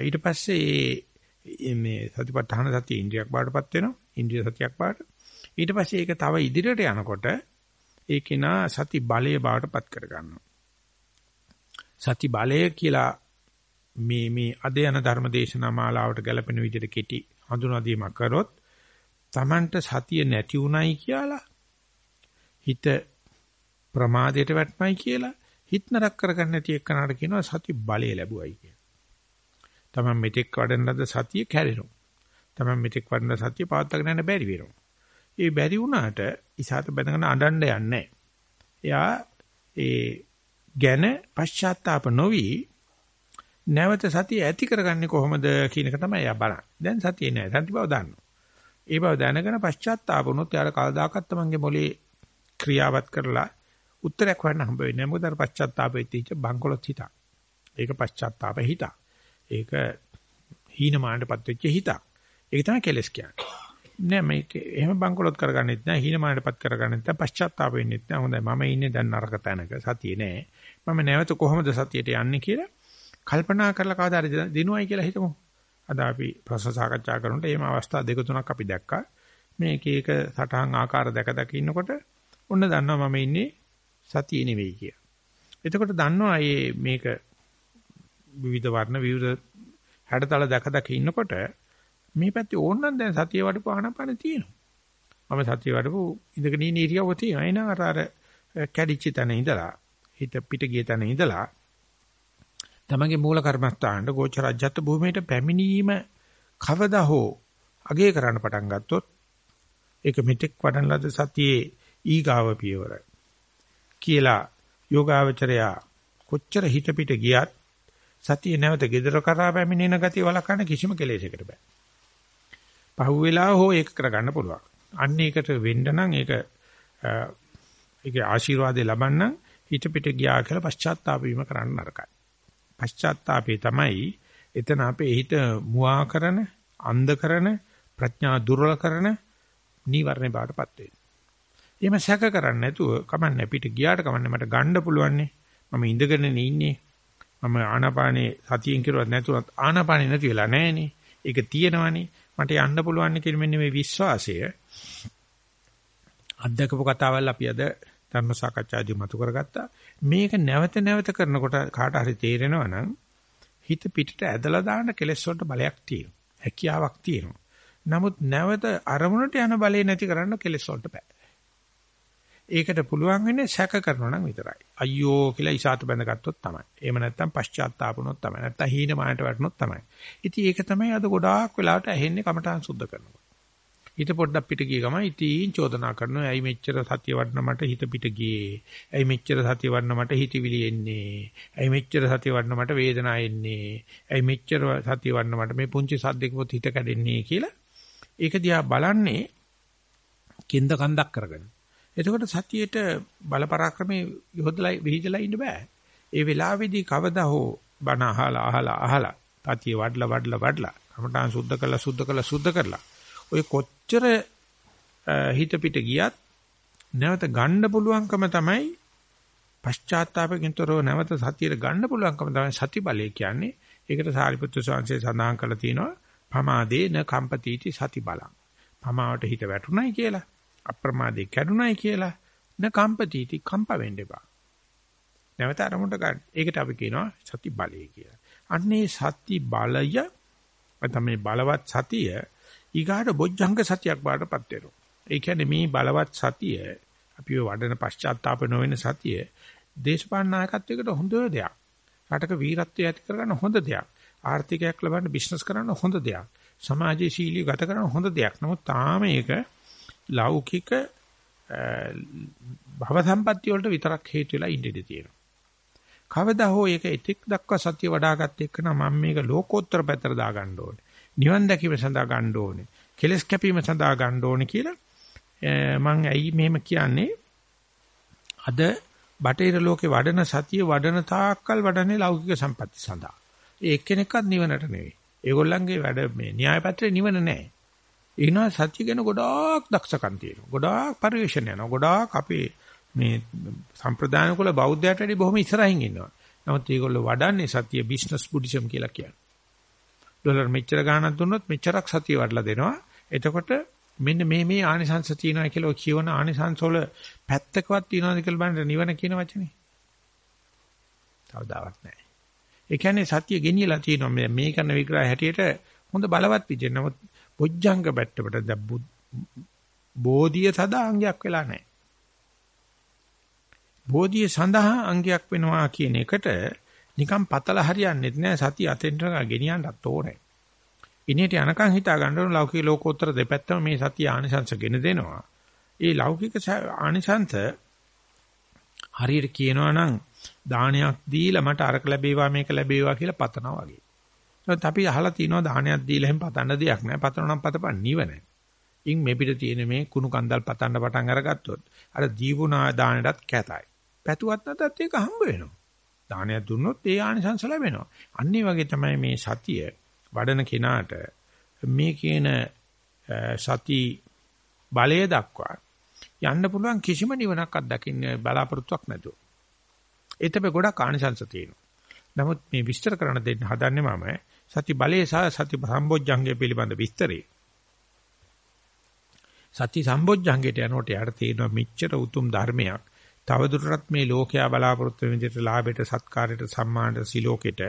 ඊට පස්සේ මේ සතිපට්ඨාන සතිය ඉන්ද්‍රියක් බාටපත් වෙනවා. ඉන්ද්‍රිය සතියක් බාට. ඊට පස්සේ ඒක තව ඉදිරියට යනකොට ඒකේ නා සති බලය බාටපත් කර ගන්නවා. සති බලය කියලා මේ මේ අද යන ධර්මදේශනා මාලාවට ගැලපෙන විදිහට කෙටි හඳුනා දීමක් කරොත් Tamanට සතිය නැති උනායි කියලා හිත ප්‍රමාදයට වැටමයි කියලා හිත නරක කරගන්න නැති එක්කනට කියනවා සති බලය ලැබුවයි කියලා. තමන් මෙතෙක් වඩන ලද සතිය කැඩෙනවා. තමන් මෙතෙක් වඩන සතිය පවත්වාගෙන යන්න බැරි වෙනවා. ඒ බැරි වුණාට ඉසాత බඳගෙන අඬන්න යන්නේ එයා ඒ ගැන පශ්චාත්තාප නොවි නැවත සතිය ඇති කරගන්නේ කොහොමද කියන එක තමයි එයා බලන්නේ. දැන් සතිය නෑ. සති බව දන්නවා. ඒ බව දැනගෙන පශ්චාත්තාප වුණොත් යාර කවදාකවත් තමන්ගේ මොලේ ක්‍රියාවත් කරලා උත්තරයක් හොයන්න හම්බ වෙන්නේ නැහැ. මොකද අර පශ්චාත්තාපෙත් තියච්ච බංකොලොත් හිතක්. ඒක පශ්චාත්තාප හිතක්. ඒක හීනමානටපත් වෙච්ච හිතක්. ඒක තමයි කෙලස් කියන්නේ. නෑ මේක එහෙම බංකොලොත් කරගන්නෙත් නෑ හීනමානටපත් කරගන්නෙත් නෑ පශ්චාත්තාප වෙන්නෙත් නෑ. හොඳයි මම ඉන්නේ දැන් නරක තැනක. සතියේ නෑ. මම නැවත කොහොමද සතියට යන්නේ කියලා කල්පනා කරලා කවදාද දිනුවයි කියලා හිතමු. අද අපි ප්‍රශ්න සාකච්ඡා කරනකොට එහෙම අවස්ථා දෙක තුනක් අපි දැක්කා. මේ එක එක සටහන් ආකාර දැක දැක ඉන්නකොට ඔන්න දන්නවා මම ඉන්නේ සතියේ නෙවෙයි කියලා. එතකොට දන්නවා මේ මේක විවිධ වර්ණ විවිධ හැඩතල දැක දැක ඉන්නකොට මේ පැත්තේ ඕනනම් දැන් සතිය වඩපු ආනපන තියෙනවා. මම සතිය වඩපු ඉඳගෙන ඉන්න ඉරියව්ව තියෙනවා. එනං අර අර කැඩිච්ච තැන ඉඳලා හිත පිට ගිය තැන ඉඳලා තමගේ මූල කර්මස්ථානට ගෝචරජ්‍යත් භූමියට පැමිණීම කවදා හෝ අගේ කරන්න පටන් ගත්තොත් ඒක මෙතෙක් වඩන ලද සතියේ ඊගාව පියවර කියලා යෝගාවචරයා කොච්චර හිත පිට ගියත් සතිය නැවත gedara කරා පැමිණෙන ගතිය වළක්වන්න කිසිම කෙලෙසයකට බෑ. පහුවෙලා හෝ ඒක කරගන්න පුළුවන්. අන්න ඒකට වෙන්න නම් ඒක ඒකේ ආශිර්වාදේ ලබන්න හිත පිට ගියා කියලා පශ්චාත්තාප වීම කරන්න නරකයි. පශ්චාත්තාපේ තමයි එතන අපේ හිත මුවා කරන, අන්ධ කරන, ප්‍රඥා දුර්වල කරන නීවරණේ බාටපත් වෙන්නේ. එහෙම සැක කරන්නේ නැතුව කමන්නේ පිට ගියාට කමන්නේ මට ගන්න පුළුවන් මම ඉඳගෙන ඉන්නේ. මම ආනාපානේ සතියෙන් කිරුවත් නැතුවත් ආනාපානේ නැති වෙලා නැහනේ. ඒක තියෙනවනේ. මට යන්න පුළුවන් කියන මෙන්න මේ විශ්වාසය අත්දකපු කතාවල් අපි අද ධර්ම සාකච්ඡාදී මතු කරගත්තා. මේක නැවත නැවත කරනකොට කාට හරි තේරෙනවා නම් හිත පිටට ඇදලා දාන්න කෙලෙස් වලට බලයක් තියෙනවා. හැකියාවක් තියෙනවා. නමුත් නැවත අරමුණට යන බලය නැති කරන්න කෙලෙස් වලට බෑ. ඒකට පුළුවන් වෙන්නේ සැක කරනවා නම් විතරයි. අයියෝ කියලා ඉසాత බැඳගත්තොත් තමයි. එහෙම නැත්නම් පශ්චාත්තාපුනොත් තමයි. නැත්නම් හීන මානට වැටුනොත් තමයි. ඉතින් ඒක තමයි අද ගොඩාක් වෙලාවට ඇහෙන්නේ කමඨාන් සුද්ධ කරනවා. හිත පොඩ්ඩක් පිට ගිය ගමන් ඉතින් චෝදනා කරනවා. ඇයි මෙච්චර සතිය වඩන මට හිත පිට ගියේ? ඇයි මෙච්චර සතිය වඩන මට හිතවිලි එන්නේ? ඇයි මෙච්චර සතිය වඩන මට වේදනා එන්නේ? ඇයි මෙච්චර සතිය වඩන මට මේ පුංචි සද්දෙක පොත් හිත කැඩෙන්නේ කියලා? ඒක දිහා බලන්නේ කින්ද කන්දක් කරගෙන. එතකොට සතියේට බලපරාක්‍රමේ යොදලා විහිදලා ඉන්න බෑ. ඒ වෙලාවේදී කවදා හෝ බණ අහලා අහලා අහලා සතිය වඩලා වඩලා වඩලා කමඨාන් සුද්ධ කරලා සුද්ධ කරලා සුද්ධ කරලා ඔය කොච්චර හිත පිට ගියත් නැවත ගන්න පුළුවන්කම තමයි පශ්චාත්තාපයෙන් තොරව නැවත සතියට ගන්න පුළුවන්කම තමයි සති බලය කියන්නේ. ඒකට සාරිපුත්‍ර ස්වාමීන් සඳහන් කරලා තිනවා පමාදේ න කම්පතිටි සති බලං. පමාවට හිත වැටුණයි කියලා අප්‍රමාදේ කැඩුනයි කියලා න කම්පතිටි කම්ප වෙන්න එපා. නැවත අරමුණට ගන්න. ඒකට අපි කියනවා සති බලය කියලා. අන්නේ සති බලය තමයි බලවත් සතිය ඊගාට බොජ්ජංග සතියක් බාටපත් වෙනවා. ඒ කියන්නේ මේ බලවත් සතිය අපි වඩන පශ්චාත්තාප නොවන සතිය දේශපාලන නායකත්වයකට හොඳ දෙයක්. රටක වීරත්වය ඇති කරගන්න හොඳ දෙයක්. ආර්ථිකයක් ලබන්න බිස්නස් කරන්න හොඳ දෙයක්. සමාජයේ ශීලී ගත කරන්න හොඳ දෙයක්. නමුත් තාම ඒක ලෞකික භව සම්පත්තිය වලට විතරක් හේතු වෙලා ඉඳී තියෙනවා. කවදා හෝ ඒක එතෙක් දක්වා සත්‍ය වඩාගත් එක්ක නම් මම මේක ලෝකෝත්තර පැත්තට දා ගන්න ඕනේ. නිවන් දැකීම සඳහා ගන්න ඕනේ. කෙලස් කැපීම සඳහා ගන්න ඕනේ කියලා මම ඇයි මෙහෙම කියන්නේ? අද බටේර ලෝකේ වඩන සතිය වඩන තාක්කල් වඩන්නේ ලෞකික සම්පatti සඳහා. ඒ එක්කෙනෙක්වත් නිවනට නෙවෙයි. ඒගොල්ලන්ගේ වැඩ මේ න්‍යාය පත්‍රේ නිවන නැහැ. ඒනවා සත්‍ය ගැන ගොඩාක් දක්ෂකම් තියෙනවා. ගොඩාක් පරිශ්‍රණ යනවා. ගොඩාක් අපේ මේ සම්ප්‍රදාන කුල බෞද්ධයට වඩා බොහොම ඉස්සරහින් ඉන්නවා. නමුත් ඒගොල්ලෝ වඩන්නේ සත්‍ය බිස්නස් බුද්දිසම් කියලා කියන්නේ. ඩොලර් මෙච්චර ගාණක් දුන්නොත් මෙච්චරක් සතිය වඩලා දෙනවා. එතකොට මෙන්න මේ මේ ආනිසංශ තියෙනවා කියලා කියවන ආනිසංශ වල පැත්තකවත් තියනවාද කියලා බලන්න නිවන කියන වචනේ. කවදාවත් නැහැ. ඒ කියන්නේ සතිය ගෙනියලා තියෙනවා මේ මේ කරන විග්‍රහය හැටියට හොඳ බලවත් විදිහ. නමුත් බොජ්ජංග බැට්ටපට දැන් බෝධිය සදාංගයක් වෙලා නැහැ. බෝධිය සඳහා අංගයක් වෙනවා කියන එකට නිකන් පතල හරියන්නේ නැහැ සතිය අතෙන්ට ගෙනියන්නත් ඕනේ. ඉනියට යනකම් හිතා ගන්න ඕන ලෞකික ලෝකෝත්තර දෙපැත්තම මේ සතිය ආනිසංශ ගෙන දෙනවා. ඒ ලෞකික ආනිසංශ හරියට කියනවා නම් දානයක් දීලා මට අරක ලැබේවා මේක ලැබේවා කියලා පතනවා වගේ. ඒත් අපි අහලා තිනවා දානයක් දීලා එහෙම පතන්න දෙයක් නැහැ. පතනවා නම් පතපන් නිවන. ඉන් මේ පිට තියෙන මේ කුණු කන්දල් පතන්න පටන් අරගත්තොත් අර දීවුනා දානයටත් කැතයි. පැතුවත් නැතත් ඒක හම්බ වෙනවා. දානයක් දුන්නොත් ඒ ආනිසංස ලැබෙනවා. අන්න වගේ තමයි මේ සතිය වඩන කෙනාට මේ කියන සති බලය දක්වා යන්න පුළුවන් කිසිම නිවනක් අත්දකින්න බලාපොරොත්තුවක් නැතුව. ඒතපෙ ගොඩක් ආනිසංස තියෙනවා. නමුත් මේ විස්තර කරන දෙන්න හදන්නේ මම සති බලයේ සහ සති සම්බොජ්ජංගය පිළිබඳ විස්තරේ. සති සම්බොජ්ජංගයට යනකොට යාට තේරෙනවා මෙච්චර උතුම් ධර්මයක් තවදුරටත් මේ ලෝකයා බලාපොරොත්තු වෙන විදිහට ලාභයට සත්කාරයට සම්මානට සිලෝකෙට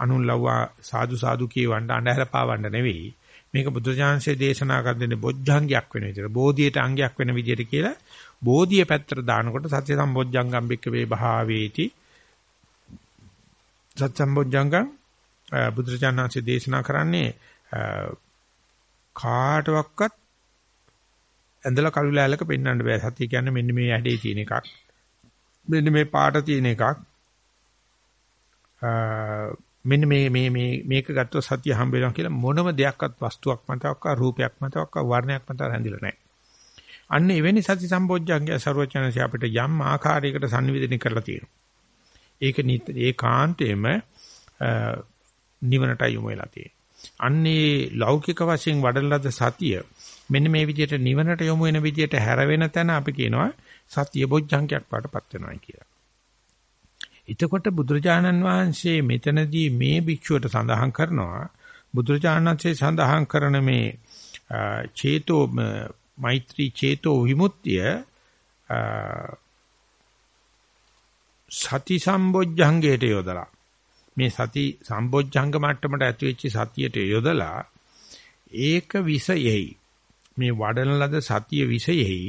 අනුන් ලව්වා සාදු සාදු කියවන්න අඳහැර පාවන්න නෙවෙයි. මේක බුදුජානසයේ දේශනා කර දෙන්නේ බොජ්ජංගයක් වෙන විදිහට බෝධියට අංගයක් වෙන විදිහට කියලා බෝධිය පැත්තට දානකොට සත්‍ය සම්බොජ්ජංගම් බික්ක වේ භාවේති. සත්‍ය සම්බොජ්ජංගම් බුදුජානසයේ දේශනා කරන්නේ කාටවත් ඇඳලා කළු ලෑල්ලක පෙන්වන්න බෑ. සත්‍ය කියන්නේ මෙන්න මේ ඇඩේ තියෙන එකක්. මෙන්න මේ පාට තියෙන එකක් මෙන්න මේ මේ මේ මේක ගත්තොත් සතිය හම්බ වෙනවා කියලා මොනම දෙයක්වත් වස්තුවක් මතවත් රූපයක් මතවත් වර්ණයක් මතවත් රැඳිලා නැහැ. අන්න එවැනි සති සම්බොජ්ජංගය ਸਰවචනසේ අපිට යම් ආකාරයකට sannivedana කරලා තියෙනවා. ඒක ඒකාන්තයෙන්ම නිවනට යොමු වෙලා තියෙනවා. අන්නේ ලෞකික වශයෙන් වඩලද සතිය මෙන්න මේ විදිහට නිවනට යොමු වෙන විදිහට හැරවෙන තැන අපි කියනවා සතිය බොජ්ජංගයක් වඩපත් වෙනවා කියලා. එතකොට බුදුරජාණන් වහන්සේ මෙතනදී මේ භික්ෂුවට සඳහන් කරනවා බුදුරජාණන් වහන්සේ සඳහන් කරන මේ චේතෝ මෛත්‍රී චේතෝ විමුක්තිය සති සම්බොජ්ජංගයට යොදලා මේ සති සම්බොජ්ජංග මට්ටමට ඇති වෙච්ච සතියට යොදලා ඒක විසයෙහි මේ වඩන ලද සතිය විසයෙහි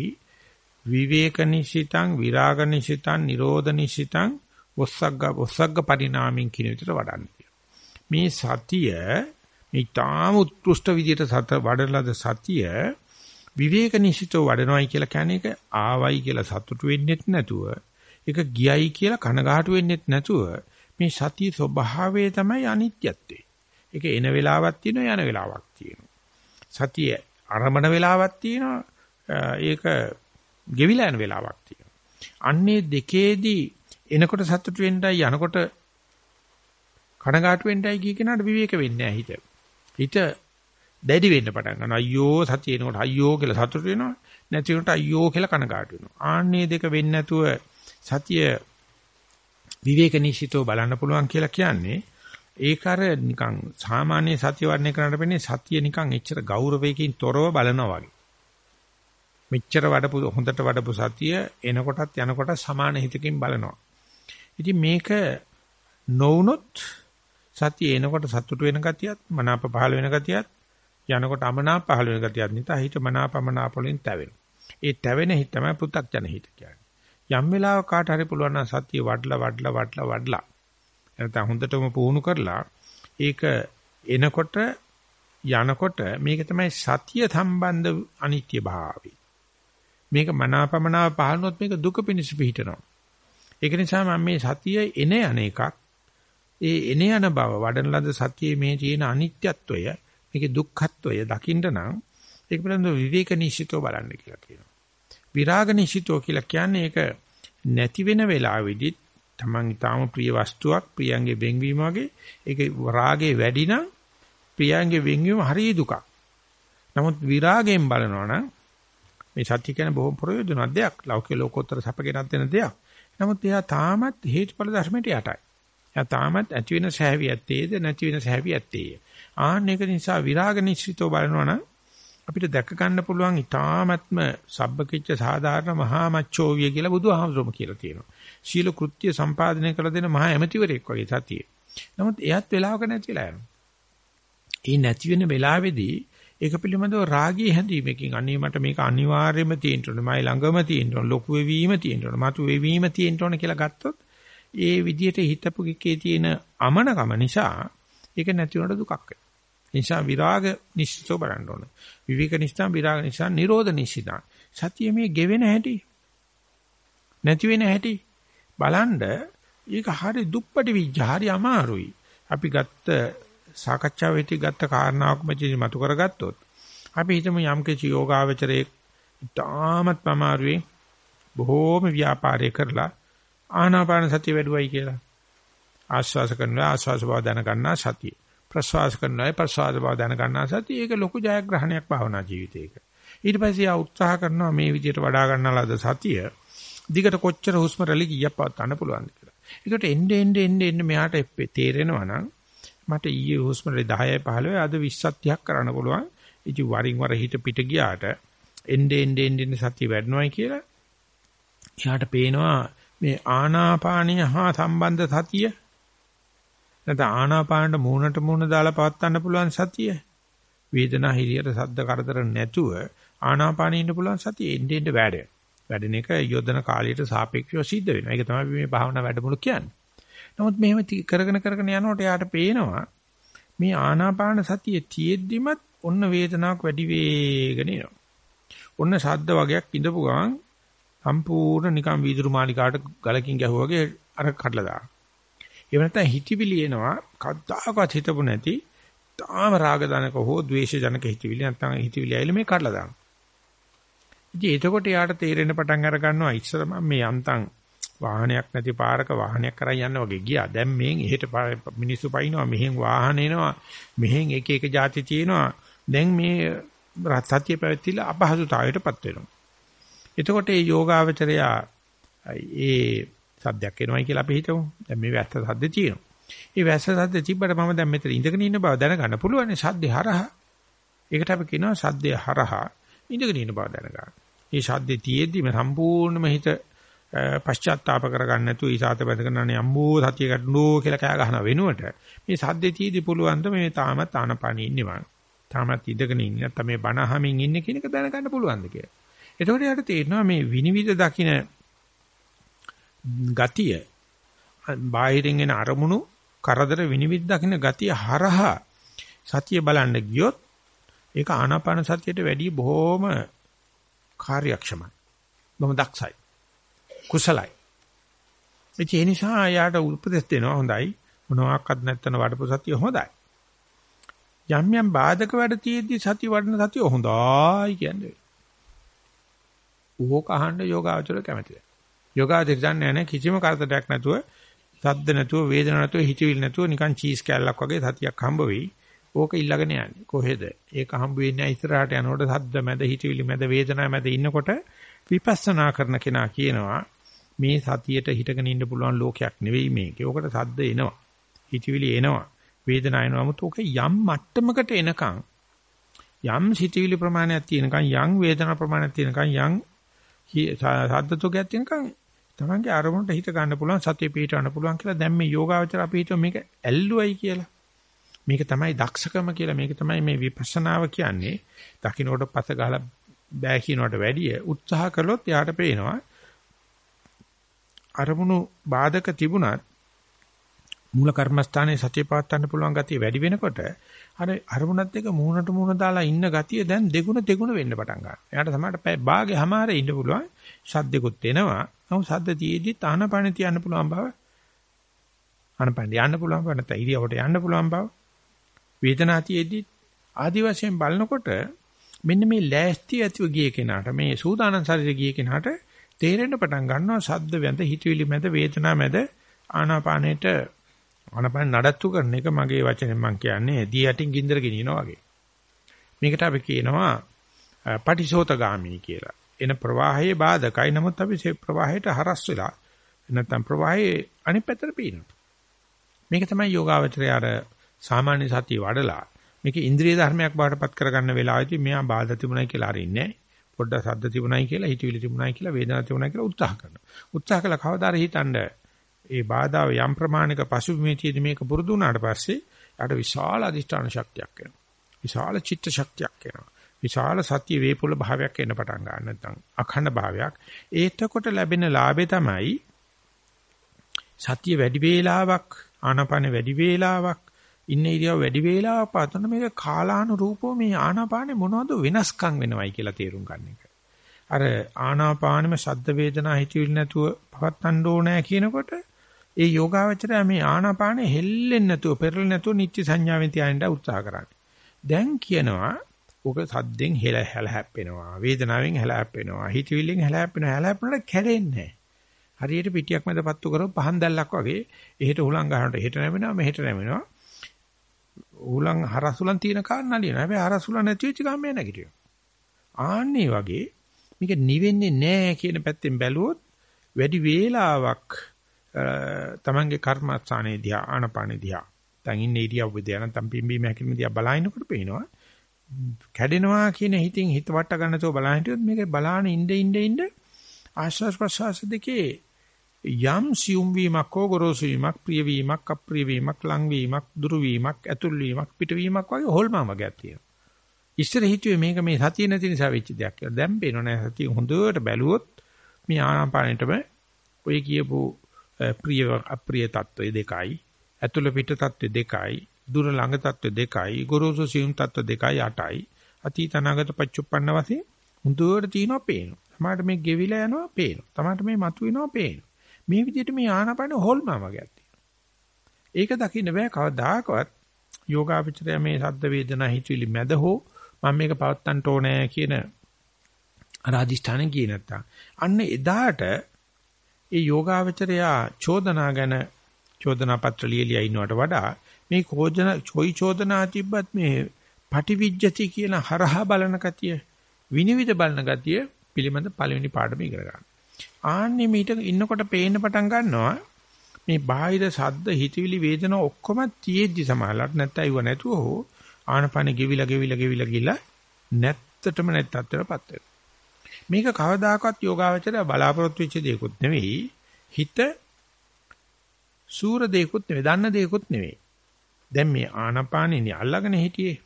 විවේක නිසිතං විරාග නිසිතං නිරෝධ නිසිතං ඔස්සග්ග ඔස්සග්ග පරිණාමයෙන් කියන විදිහට වඩන්නේ. මේ සතිය මේ තාම උත්කෘෂ්ඨ විදිහට සත වඩලද සතිය විවේක නිසිතව වඩනවයි කියලා කියන්නේ ඒක ආවයි කියලා සතුටු වෙන්නෙත් නැතුව ඒක ගියයි කියලා කනගාටු වෙන්නෙත් නැතුව මේ සතිය ස්වභාවය තමයි අනිත්‍යත්වය. ඒක එන වෙලාවක් තියෙනවා යන වෙලාවක් තියෙනවා. සතිය ආරම්භන වෙලාවක් තියෙනවා ඒක ගෙවිලා යන වෙලාවක් තියෙනවා. අන්නේ දෙකේදී එනකොට සතුට වෙන්නයි යනකොට කනගාටු වෙන්නයි කිය කෙනාට විවේක වෙන්නේ නැහැ හිත. හිත දැඩි වෙන්න පටන් ගන්නවා. අයියෝ සතිය එනකොට අයියෝ කියලා සතුට වෙනවා. නැති වෙනකොට අයියෝ කියලා කනගාටු වෙනවා. ආන්නේ දෙක වෙන්නේ නැතුව සතිය විවේක නිශ්චිතව බලන්න පුළුවන් කියලා කියන්නේ ඒක අර නිකන් සාමාන්‍ය සතිය වර්ණය කරන්නට වෙන්නේ සතිය නිකන් එච්චර ගෞරවයකින් තොරව බලනවා වගේ. මෙච්චර වඩපු හොඳට වඩපු සතිය එනකොටත් යනකොටත් සමාන හිතකින් බලනවා. ඉතින් මේක නොවුනොත් සතිය එනකොට සතුට වෙන ගතියත් මනාප පහළ වෙන ගතියත් යනකොට අමනාප පහළ වෙන ගතියත් නිසා හිත මනාපමනාප වලින් තැවෙනවා. ඒ තැවෙන හිත තමයි පෘථග්ජන හිත කියන්නේ. යම් වෙලාවක කාට හරි පුළුවන් නම් සතිය වඩලා වඩලා වඩලා වඩලා නැත්නම් හොඳටම පුහුණු කරලා ඒක එනකොට යනකොට මේක තමයි සතිය සම්බන්ධ අනිත්‍ය භාවය. මේක මනාපමනාප පහළනොත් මේක දුක පිණිස පිහිටනවා. ඒක නිසා මම මේ සතිය එන යන එකක් ඒ එන යන බව වඩන ලද සතියේ මේ තියෙන අනිත්‍යත්වය මේකේ දුක්ඛත්වය දකින්න නම් ඒක පිළිබඳව විවේක නිශ්චිතව බලන්න කියලා කියනවා. විරාග නිශ්චිතව කියලා කියන්නේ ඒක නැති වෙන වෙලාවෙදිත් Taman ඊටාම ප්‍රිය වස්තුවක් ප්‍රියංගේ වෙන්වීම වගේ ඒක රාගේ වැඩි නම් ප්‍රියංගේ වෙන්වීම හරිය දුකක්. නමුත් විරාගයෙන් බලනවා නම් මේ සත්‍ය කියන්නේ බොහොම ප්‍රයෝජනවත් දෙයක්. ලෞකික ලෝකෝත්තර සැප ගෙනත් දෙන දෙයක්. නමුත් එයා තාමත් හේතුඵල ධර්මයට යටයි. එයා තාමත් ඇති වෙන සහැවි ඇත්තේද නැති වෙන සහැවි ඇත්තේය. ආන්න ඒක නිසා විරාග නිශ්චිතව බලනවා නම් අපිට දැක ගන්න පුළුවන් ඊ타මත්ම සබ්බකිච්ච සාධාරණ මහා මච්චෝවිය කියලා බුදුහාමුදුරුවෝ කියලා තියෙනවා. සීල කෘත්‍ය සම්පාදනය කළ දෙන මහා ඇමතිවරයෙක් වගේ සතියේ. නමුත් එයත් වෙලාවක නැතිලා යනවා. ඒ නැති වෙන වෙලාවේදී ඒක පිළිබඳව රාගී හැඳීමකින් අනේ මට මේක අනිවාර්යයෙන්ම තියෙන්න ඕනේ. මයි ළඟම තියෙන්න ඕනේ. ලොකු වෙවීම තියෙන්න ඕනේ. මතු වෙවීම තියෙන්න ඕනේ කියලා ගත්තොත් ඒ විදිහට හිතපු එකේ තියෙන අමනකම නිසා ඒක නැති වුණාට දුකක් වෙනවා. නිසා විරාග නිශ්චිතව බලන්න ඕනේ. විවේක නිශ්චිතම් විරාග නිසා නිරෝධ නිශ්චිතම්. සතිය මේ ගෙවෙන හැටි නැති වෙන හැටි බලන්ඩ ඒක හරි දුප්පටි විඥාරි අමාරුයි. අපි ගත්ත සාකච්ඡාවේදී ගත්ත කාරණාවක් මෙතන මතු කරගත්තොත් අපි හිතමු යම් කිසි යෝගාවචරයේ තාමත් අමාරුවේ බොහෝම ව්‍යාපාරය කරලා ආනාපාන සතිය වැඩුවයි කියලා. ආශ්වාස කරනවා ආශ්වාස බව දැන ගන්නා සතිය. ප්‍රශ්වාස කරනවා ප්‍රශ්වාස බව දැන ගන්නා සතිය. ඒක ලොකු ජයග්‍රහණයක් භාවනා ජීවිතයක. ඊට පස්සේ ආ උත්සාහ කරනවා මේ විදිහට වඩා ගන්නලාද සතිය. දිගට කොච්චර හුස්ම රැලි කීයක් පවත්වන්න පුළුවන්ද කියලා. ඒකට එන්න එන්න එන්න එන්න මෙහාට තේරෙනවා නම් මට ඊයේ හුස්ම රැලි 10යි 15යි අද 20ක් 30ක් කරන්න පුළුවන්. ඉති වරින් වර හිත පිට ගියාට එන්න එන්න එන්න සතිය වැඩනවායි කියලා. එයාට පේනවා මේ ආනාපානිය හා සම්බන්ධ සතිය නැත්නම් ආනාපානට මූණට මූණ දාලා පවත්වන්න පුළුවන් සතිය වේදනා හිරියට සද්ද කරදර නැතුව ආනාපානෙ ඉන්න පුළුවන් සතිය එන්න එන්න වැඩ වැඩෙන එක යොදන කාලයට සාපේක්ෂව සිද්ධ වෙනවා ඒක තමයි මේ භාවනා වැඩමුළු කියන්නේ නමුත් මෙහෙම කරගෙන කරගෙන යනකොට යාට පේනවා මේ ආනාපාන සතිය තියෙද්දිමත් ඔන්න වේදනාවක් වැඩි වේගෙන එනවා ඔන්න ශබ්ද වගේක් ඉඳපු ගමන් සම්පූර්ණ නිකන් වීදුරු මාලිකාවට ගලකින් ගැහුවා වගේ අර කඩලා දානවා. ඒ වෙනත්නම් හිතවිලි එනවා කද්දාකවත් හිතපු නැති තාම රාග දනක හෝ ද්වේෂ ජනක හිතවිලි නැත්නම් හිතවිලි ඇවිල්ලා මේ කඩලා දානවා. ඉතින් එතකොට යාට තේරෙන පටන් අර ගන්නවා ඉස්සර මම මේ යන්තම් වාහනයක් නැති පාරක වාහනයක් කරන් යන්න වගේ ගියා. දැන් මෙහෙන් එහෙට මිනිස්සු පයින්නවා මෙහෙන් වාහන එනවා මෙහෙන් එක එක જાති තියෙනවා. දැන් මේ රත්ත්‍ය පැවැත්තිලා අපහසුතාවයටපත් වෙනවා. එතකොට මේ යෝගාවචරයා ඒ සද්දයක් එනවයි කියලා අපි හිතමු. දැන් මේ වැස්ස සද්ද තියෙනවා. මේ වැස්ස සද්ද තිබ්බට මම දැන් මෙතන ඉඳගෙන ඉන්න බව දැනගන්න පුළුවන් සද්දේ හරහා. ඒකට අපි කියනවා සද්දේ හරහා ඉඳගෙන ඉන්න බව දැනගන්න. මේ සද්දේ තියෙද්දිම සම්පූර්ණම හිත පශ්චාත්තාප කරගන්න නැතුව ඊසాత බඳගෙන අනේ අම්බෝ සතිය ගන්නෝ කියලා කෑ ගහන වෙනුවට මේ සද්දේ තියෙදි පුළුවන් ද මේ තාමත් ආනපනී ඉන්නේ මං. තාමත් ඉඳගෙන ඉන්නේ නැත්නම් මේ බණ අහමින් ඉන්නේ කියන එක දැනගන්න පුළුවන්ද කියලා. එතකොට යාට තේරෙනවා මේ විනිවිද දකින්න ගතිය බාහිරින් එන අරමුණු කරදර විනිවිද දකින්න ගතිය හරහා සතිය බලන්න ගියොත් ඒක ආනාපාන සතියට වැඩිය බොහොම කාර්යක්ෂමයි. බොහොම දක්ෂයි. කුසලයි. ඒ නිසා යාට උපදෙස් දෙනවා හොඳයි. මොනවාක්වත් නැත්තන වඩපු සතිය හොඳයි. යම් යම් බාධක වැඩ තියෙද්දි සතිය වඩන සතිය හොඳයි කියන්නේ. ඕක අහන්න යෝගාචර කැමතිද? යෝගාචර දන්නේ නැහැ කිසිම කරදරයක් නැතුව සද්ද නැතුව වේදන නැතුව හිතවිලි නැතුව නිකන් චීස් කෑල්ලක් වගේ සතියක් හම්බ වෙයි. ඕක ඊළඟන යන්නේ. කොහෙද? ඒක හම්බ වෙන්නේ ඉස්සරහට යනකොට සද්ද මැද හිතවිලි මැද වේදනා මැද ඉන්නකොට විපස්සනා කරන කෙනා කියනවා මේ සතියට හිටගෙන ඉන්න පුළුවන් ලෝකයක් නෙවෙයි මේක. ඕකට සද්ද එනවා. හිතවිලි එනවා. වේදනාව එනවා. නමුත් ඕක යම් මට්ටමකට එනකන් යම් හිතවිලි ප්‍රමාණයක් තියෙනකන් යම් වේදනා ප්‍රමාණයක් තියෙනකන් යම් සද්දතෝගයක් තියෙනකන් තමන්ගේ අරමුණට හිත ගන්න පුළුවන් සතිය පිටවන්න පුළුවන් කියලා දැන් මේ යෝගාවචර අපි හිතුව මේක ඇල්ලුවයි කියලා. මේක තමයි දක්ෂකම කියලා මේක තමයි මේ විපස්සනාව කියන්නේ. දකින්නකොට පස ගහලා බෑ කියනකට වැඩිය උත්සාහ කළොත් යාට පේනවා අරමුණු බාධක තිබුණත් මූල කර්මස්ථානයේ සතිය පවත්වන්න පුළුවන් ගතිය වැඩි වෙනකොට අර අරමුණත් එක්ක මූණට මූණ දාලා ඉන්න ගතිය දැන් දෙගුණ දෙගුණ වෙන්න පටන් ගන්නවා. එයාට සමහරට පැය භාගේ හැමාරේ ඉන්න පුළුවන්. ශබ්දෙකුත් එනවා. නමුත් ශබ්ද තියේදී තානපණ තියන්න පුළුවන් බව. අනපණ යන්න පුළුවන් බව නැත්නම් ඉරියවට යන්න පුළුවන් බව. වේදනා තියේදී ආදි වශයෙන් බලනකොට මෙන්න මේ ලෑස්ති ඇතිව ගිය කෙනාට මේ සූදානම් ශරීරය ගිය කෙනාට තේරෙන්න පටන් ගන්නවා ශබ්ද වැඳ හිතවිලි මැද වේදනා මැද ආනාපානෙට ආනපන නඩත්තු කරන එක මගේ වචනෙන් මම කියන්නේ දී යටින් ගින්දර ගෙනියනවා වගේ. මේකට අපි කියනවා පටිසෝතගාමී කියලා. එන ප්‍රවාහයේ බාධකයි නමුත් අපි ඒ ප්‍රවාහයට හරස් වෙලා නැත්නම් ප්‍රවාහයේ අනිත් පැත්තට පීනවා. මේක තමයි යෝගාවචරය අර සාමාන්‍ය සතිය වඩලා මේක ඉන්ද්‍රිය ධර්මයක් බාටපත් කරගන්න වෙලාවෙදී මෙයා බාධා තිබුණයි කියලා හරින්නේ පොඩ්ඩක් සද්ද තිබුණයි කියලා හිතවිලි තිබුණයි කියලා වේදනාවක් තිබුණයි කියලා උත්සාහ කරනවා. උත්සාහ කළා කවදාද හිතන්නේ ඒ බාධාව යම් ප්‍රමාණික පසුබිමේදී මේක පුරුදු වුණාට පස්සේ යාට විශාල අධිෂ්ඨාන ශක්තියක් එනවා. විශාල චිත්ත ශක්තියක් එනවා. විශාල සත්‍ය වේපුල භාවයක් එන්න පටන් ගන්න නැත්නම් අඛණ්ඩ භාවයක්. ඒතකොට ලැබෙන ලාභේ තමයි සත්‍ය වැඩි වේලාවක් ආනාපාන වැඩි වේලාවක් ඉන්න ඉරියව් වැඩි වේලාවක් පාතන මේක කාලානුරූපව මේ ආනාපානේ මොනවද වෙනස්කම් වෙනවයි කියලා තේරුම් ගන්න එක. අර ආනාපානෙම ශබ්ද වේදනා හිතවිලි නැතුව පවත්තන්න ඕනෑ කියනකොට ඒ යෝගාවචරය මේ ආනාපානෙ හෙල්ලෙන්නේ නැතුව පෙරල නැතුව නිත්‍ය සංඥාවෙන් තියාගෙන උත්සාහ කරන්නේ. දැන් කියනවා ඔක සද්දෙන් හෙල හැල හැප්පෙනවා වේදනාවෙන් හැල හැප්පෙනවා හිතවිල්ලෙන් හැල හැප්පෙනවා හැල හැප්පුණාට කැඩෙන්නේ හරියට පිටියක් මැද පත්තු කරව පහන් දැල්ලක් වගේ එහෙට උලන් ගන්නට එහෙට නැවෙනවා මෙහෙට නැවෙනවා උලන් හරසුලන් තියෙන කාර් නලියනවා හැබැයි හරසුලන් නැති වෙච්ච ගමන් නැගිටිනවා ආන්නේ වගේ මේක නිවෙන්නේ නැහැ කියන පැත්තෙන් බැලුවොත් වැඩි වේලාවක් තමන්ගේ කර්මස්ථානයේ දිහා ආනපානේ දිහා. දැන් ඉන්නේ ඉරියව්ව දිහා නැත්නම් පිම්බීම හැකිලිම දිහා බලනකොට පේනවා. කැඩෙනවා කියන හිතින් හිත වට ගන්නතෝ බලන හිටියොත් මේක බලාන ඉnde ඉnde ඉnde ආශ්වාස ප්‍රශ්වාස දෙකේ යම් සියුම් වීමක් හෝ ගොරෝසු වීමක් ප්‍රිය වීමක් අප්‍රිය වීමක් ලං වීමක් දුරු වීමක් ඇතුල් වීමක් පිට වීමක් වගේ හොල්මම ගැතිය. ඉස්සර හිතුවේ මේක මේ සතිය නැති නිසා වෙච්ච දෙයක් කියලා. දැන් පේනව නෑ සතිය හොඳට බැලුවොත් මේ ආනාපානෙටම ඔය කියපු ප්‍රිය අප්‍රිය தত্ত্বය දෙකයි ඇතුළ පිට தত্ত্বය දෙකයි දුර ළඟ தত্ত্বය දෙකයි ගොරෝසු සියුම් தত্ত্বය දෙකයි 8යි අතීත අනාගත පච්චුප්පන්න වශයෙන් හොඳට තියෙනවා පේනවා. තමාට මේ ගෙවිලා යනවා පේනවා. තමාට මේ මතුවෙනවා පේනවා. මේ විදිහට මේ ආනාපාන හොල්මම වගේ ඒක දකින්න බෑ කවදාකවත්. යෝගාචරය මේ සද්ද වේදනා හිතවිලි මැද හෝ මම මේක පවත්තන්න ඕනේ කියන අරාධිෂ්ඨානෙ ගියේ නැත්තම්. අන්න එදාට ඒ යෝගාචරයා චෝදනා ගැන චෝදනා පත්‍ර ලියලියා ඉන්නවට වඩා මේ කෝජන චොයි චෝදනා තිබ්බත් මේ පටිවිජ්ජති කියන හරහා බලන ගතිය විනිවිද බලන ගතිය පිළිබඳ පළවෙනි පාඩම ඉගෙන ගන්න. ආන්නේ මීට ඉන්නකොට පේන්න පටන් ගන්නවා මේ බාහිර සද්ද හිතවිලි වේදනා ඔක්කොම තියෙද්දි සමාලක් නැත්නම් අයව නැතුව හෝ ආනපන ගෙවිලා ගෙවිලා ගෙවිලා ගිලා නැත්තටම නැත්තටපත් වෙනවා. මේක කවදාකවත් යෝගාවචරය බලාපොරොත්තු වෙච්ච දෙයක්වත් නෙවෙයි. හිත සූර දෙයක්වත් නෙවෙයි. දන්න දෙයක්වත් නෙවෙයි. දැන් මේ ආනපානෙනි අල්ලගෙන හිටියේ.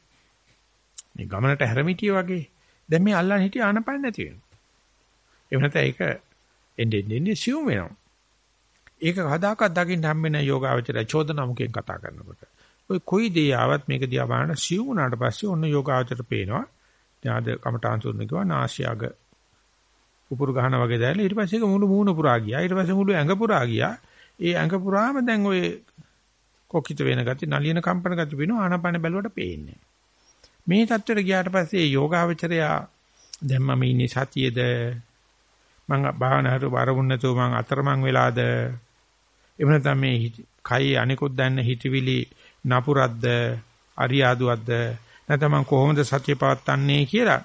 මේ ගමනට හැරමිටිය වගේ. දැන් මේ අල්ලන් හිටිය ආනපාන නැති වෙනවා. ඒ වෙනත ඒක එන්නේ එන්නේ සිව් වෙනවා. ඒක කවදාකවත් දකින්න හම්බෙන යෝගාවචරය චෝදනා මුකෙන් කතා කරනකොට. ඔය කොයි දේ ආවත් මේක දිහා බලන සිව් වුණාට පස්සේ ඔන්න යෝගාවචරයට පේනවා. දැන් අද කමඨාන් සූර්ණ කිව්වා නාසියාග උපුරු ගහන වගේ දැයිලා ඊට පස්සේ ඒක මුළු මූණ පුරා ගියා. ඊට පස්සේ මුළු ඇඟ පුරා ගියා. ඒ ඇඟ පුරාම දැන් ඔය කොකිත වෙන ගති, නලියන කම්පන ගති වෙනවා ආනාපාන බැලුවට පේන්නේ. මේ தත්වෙට ගියාට පස්සේ යෝගාවචරයා දැන් මම ඉන්නේ සතියේද මං භාවනාවට වරමුණ නැතුව මං අතරමං වෙලාද එහෙම නැත්නම් මේ කයි අනිකුත් දැන්න හිතවිලි නපුරක්ද අරියාදුවක්ද නැත්නම් මං කොහොමද සතිය පවත්න්නේ කියලා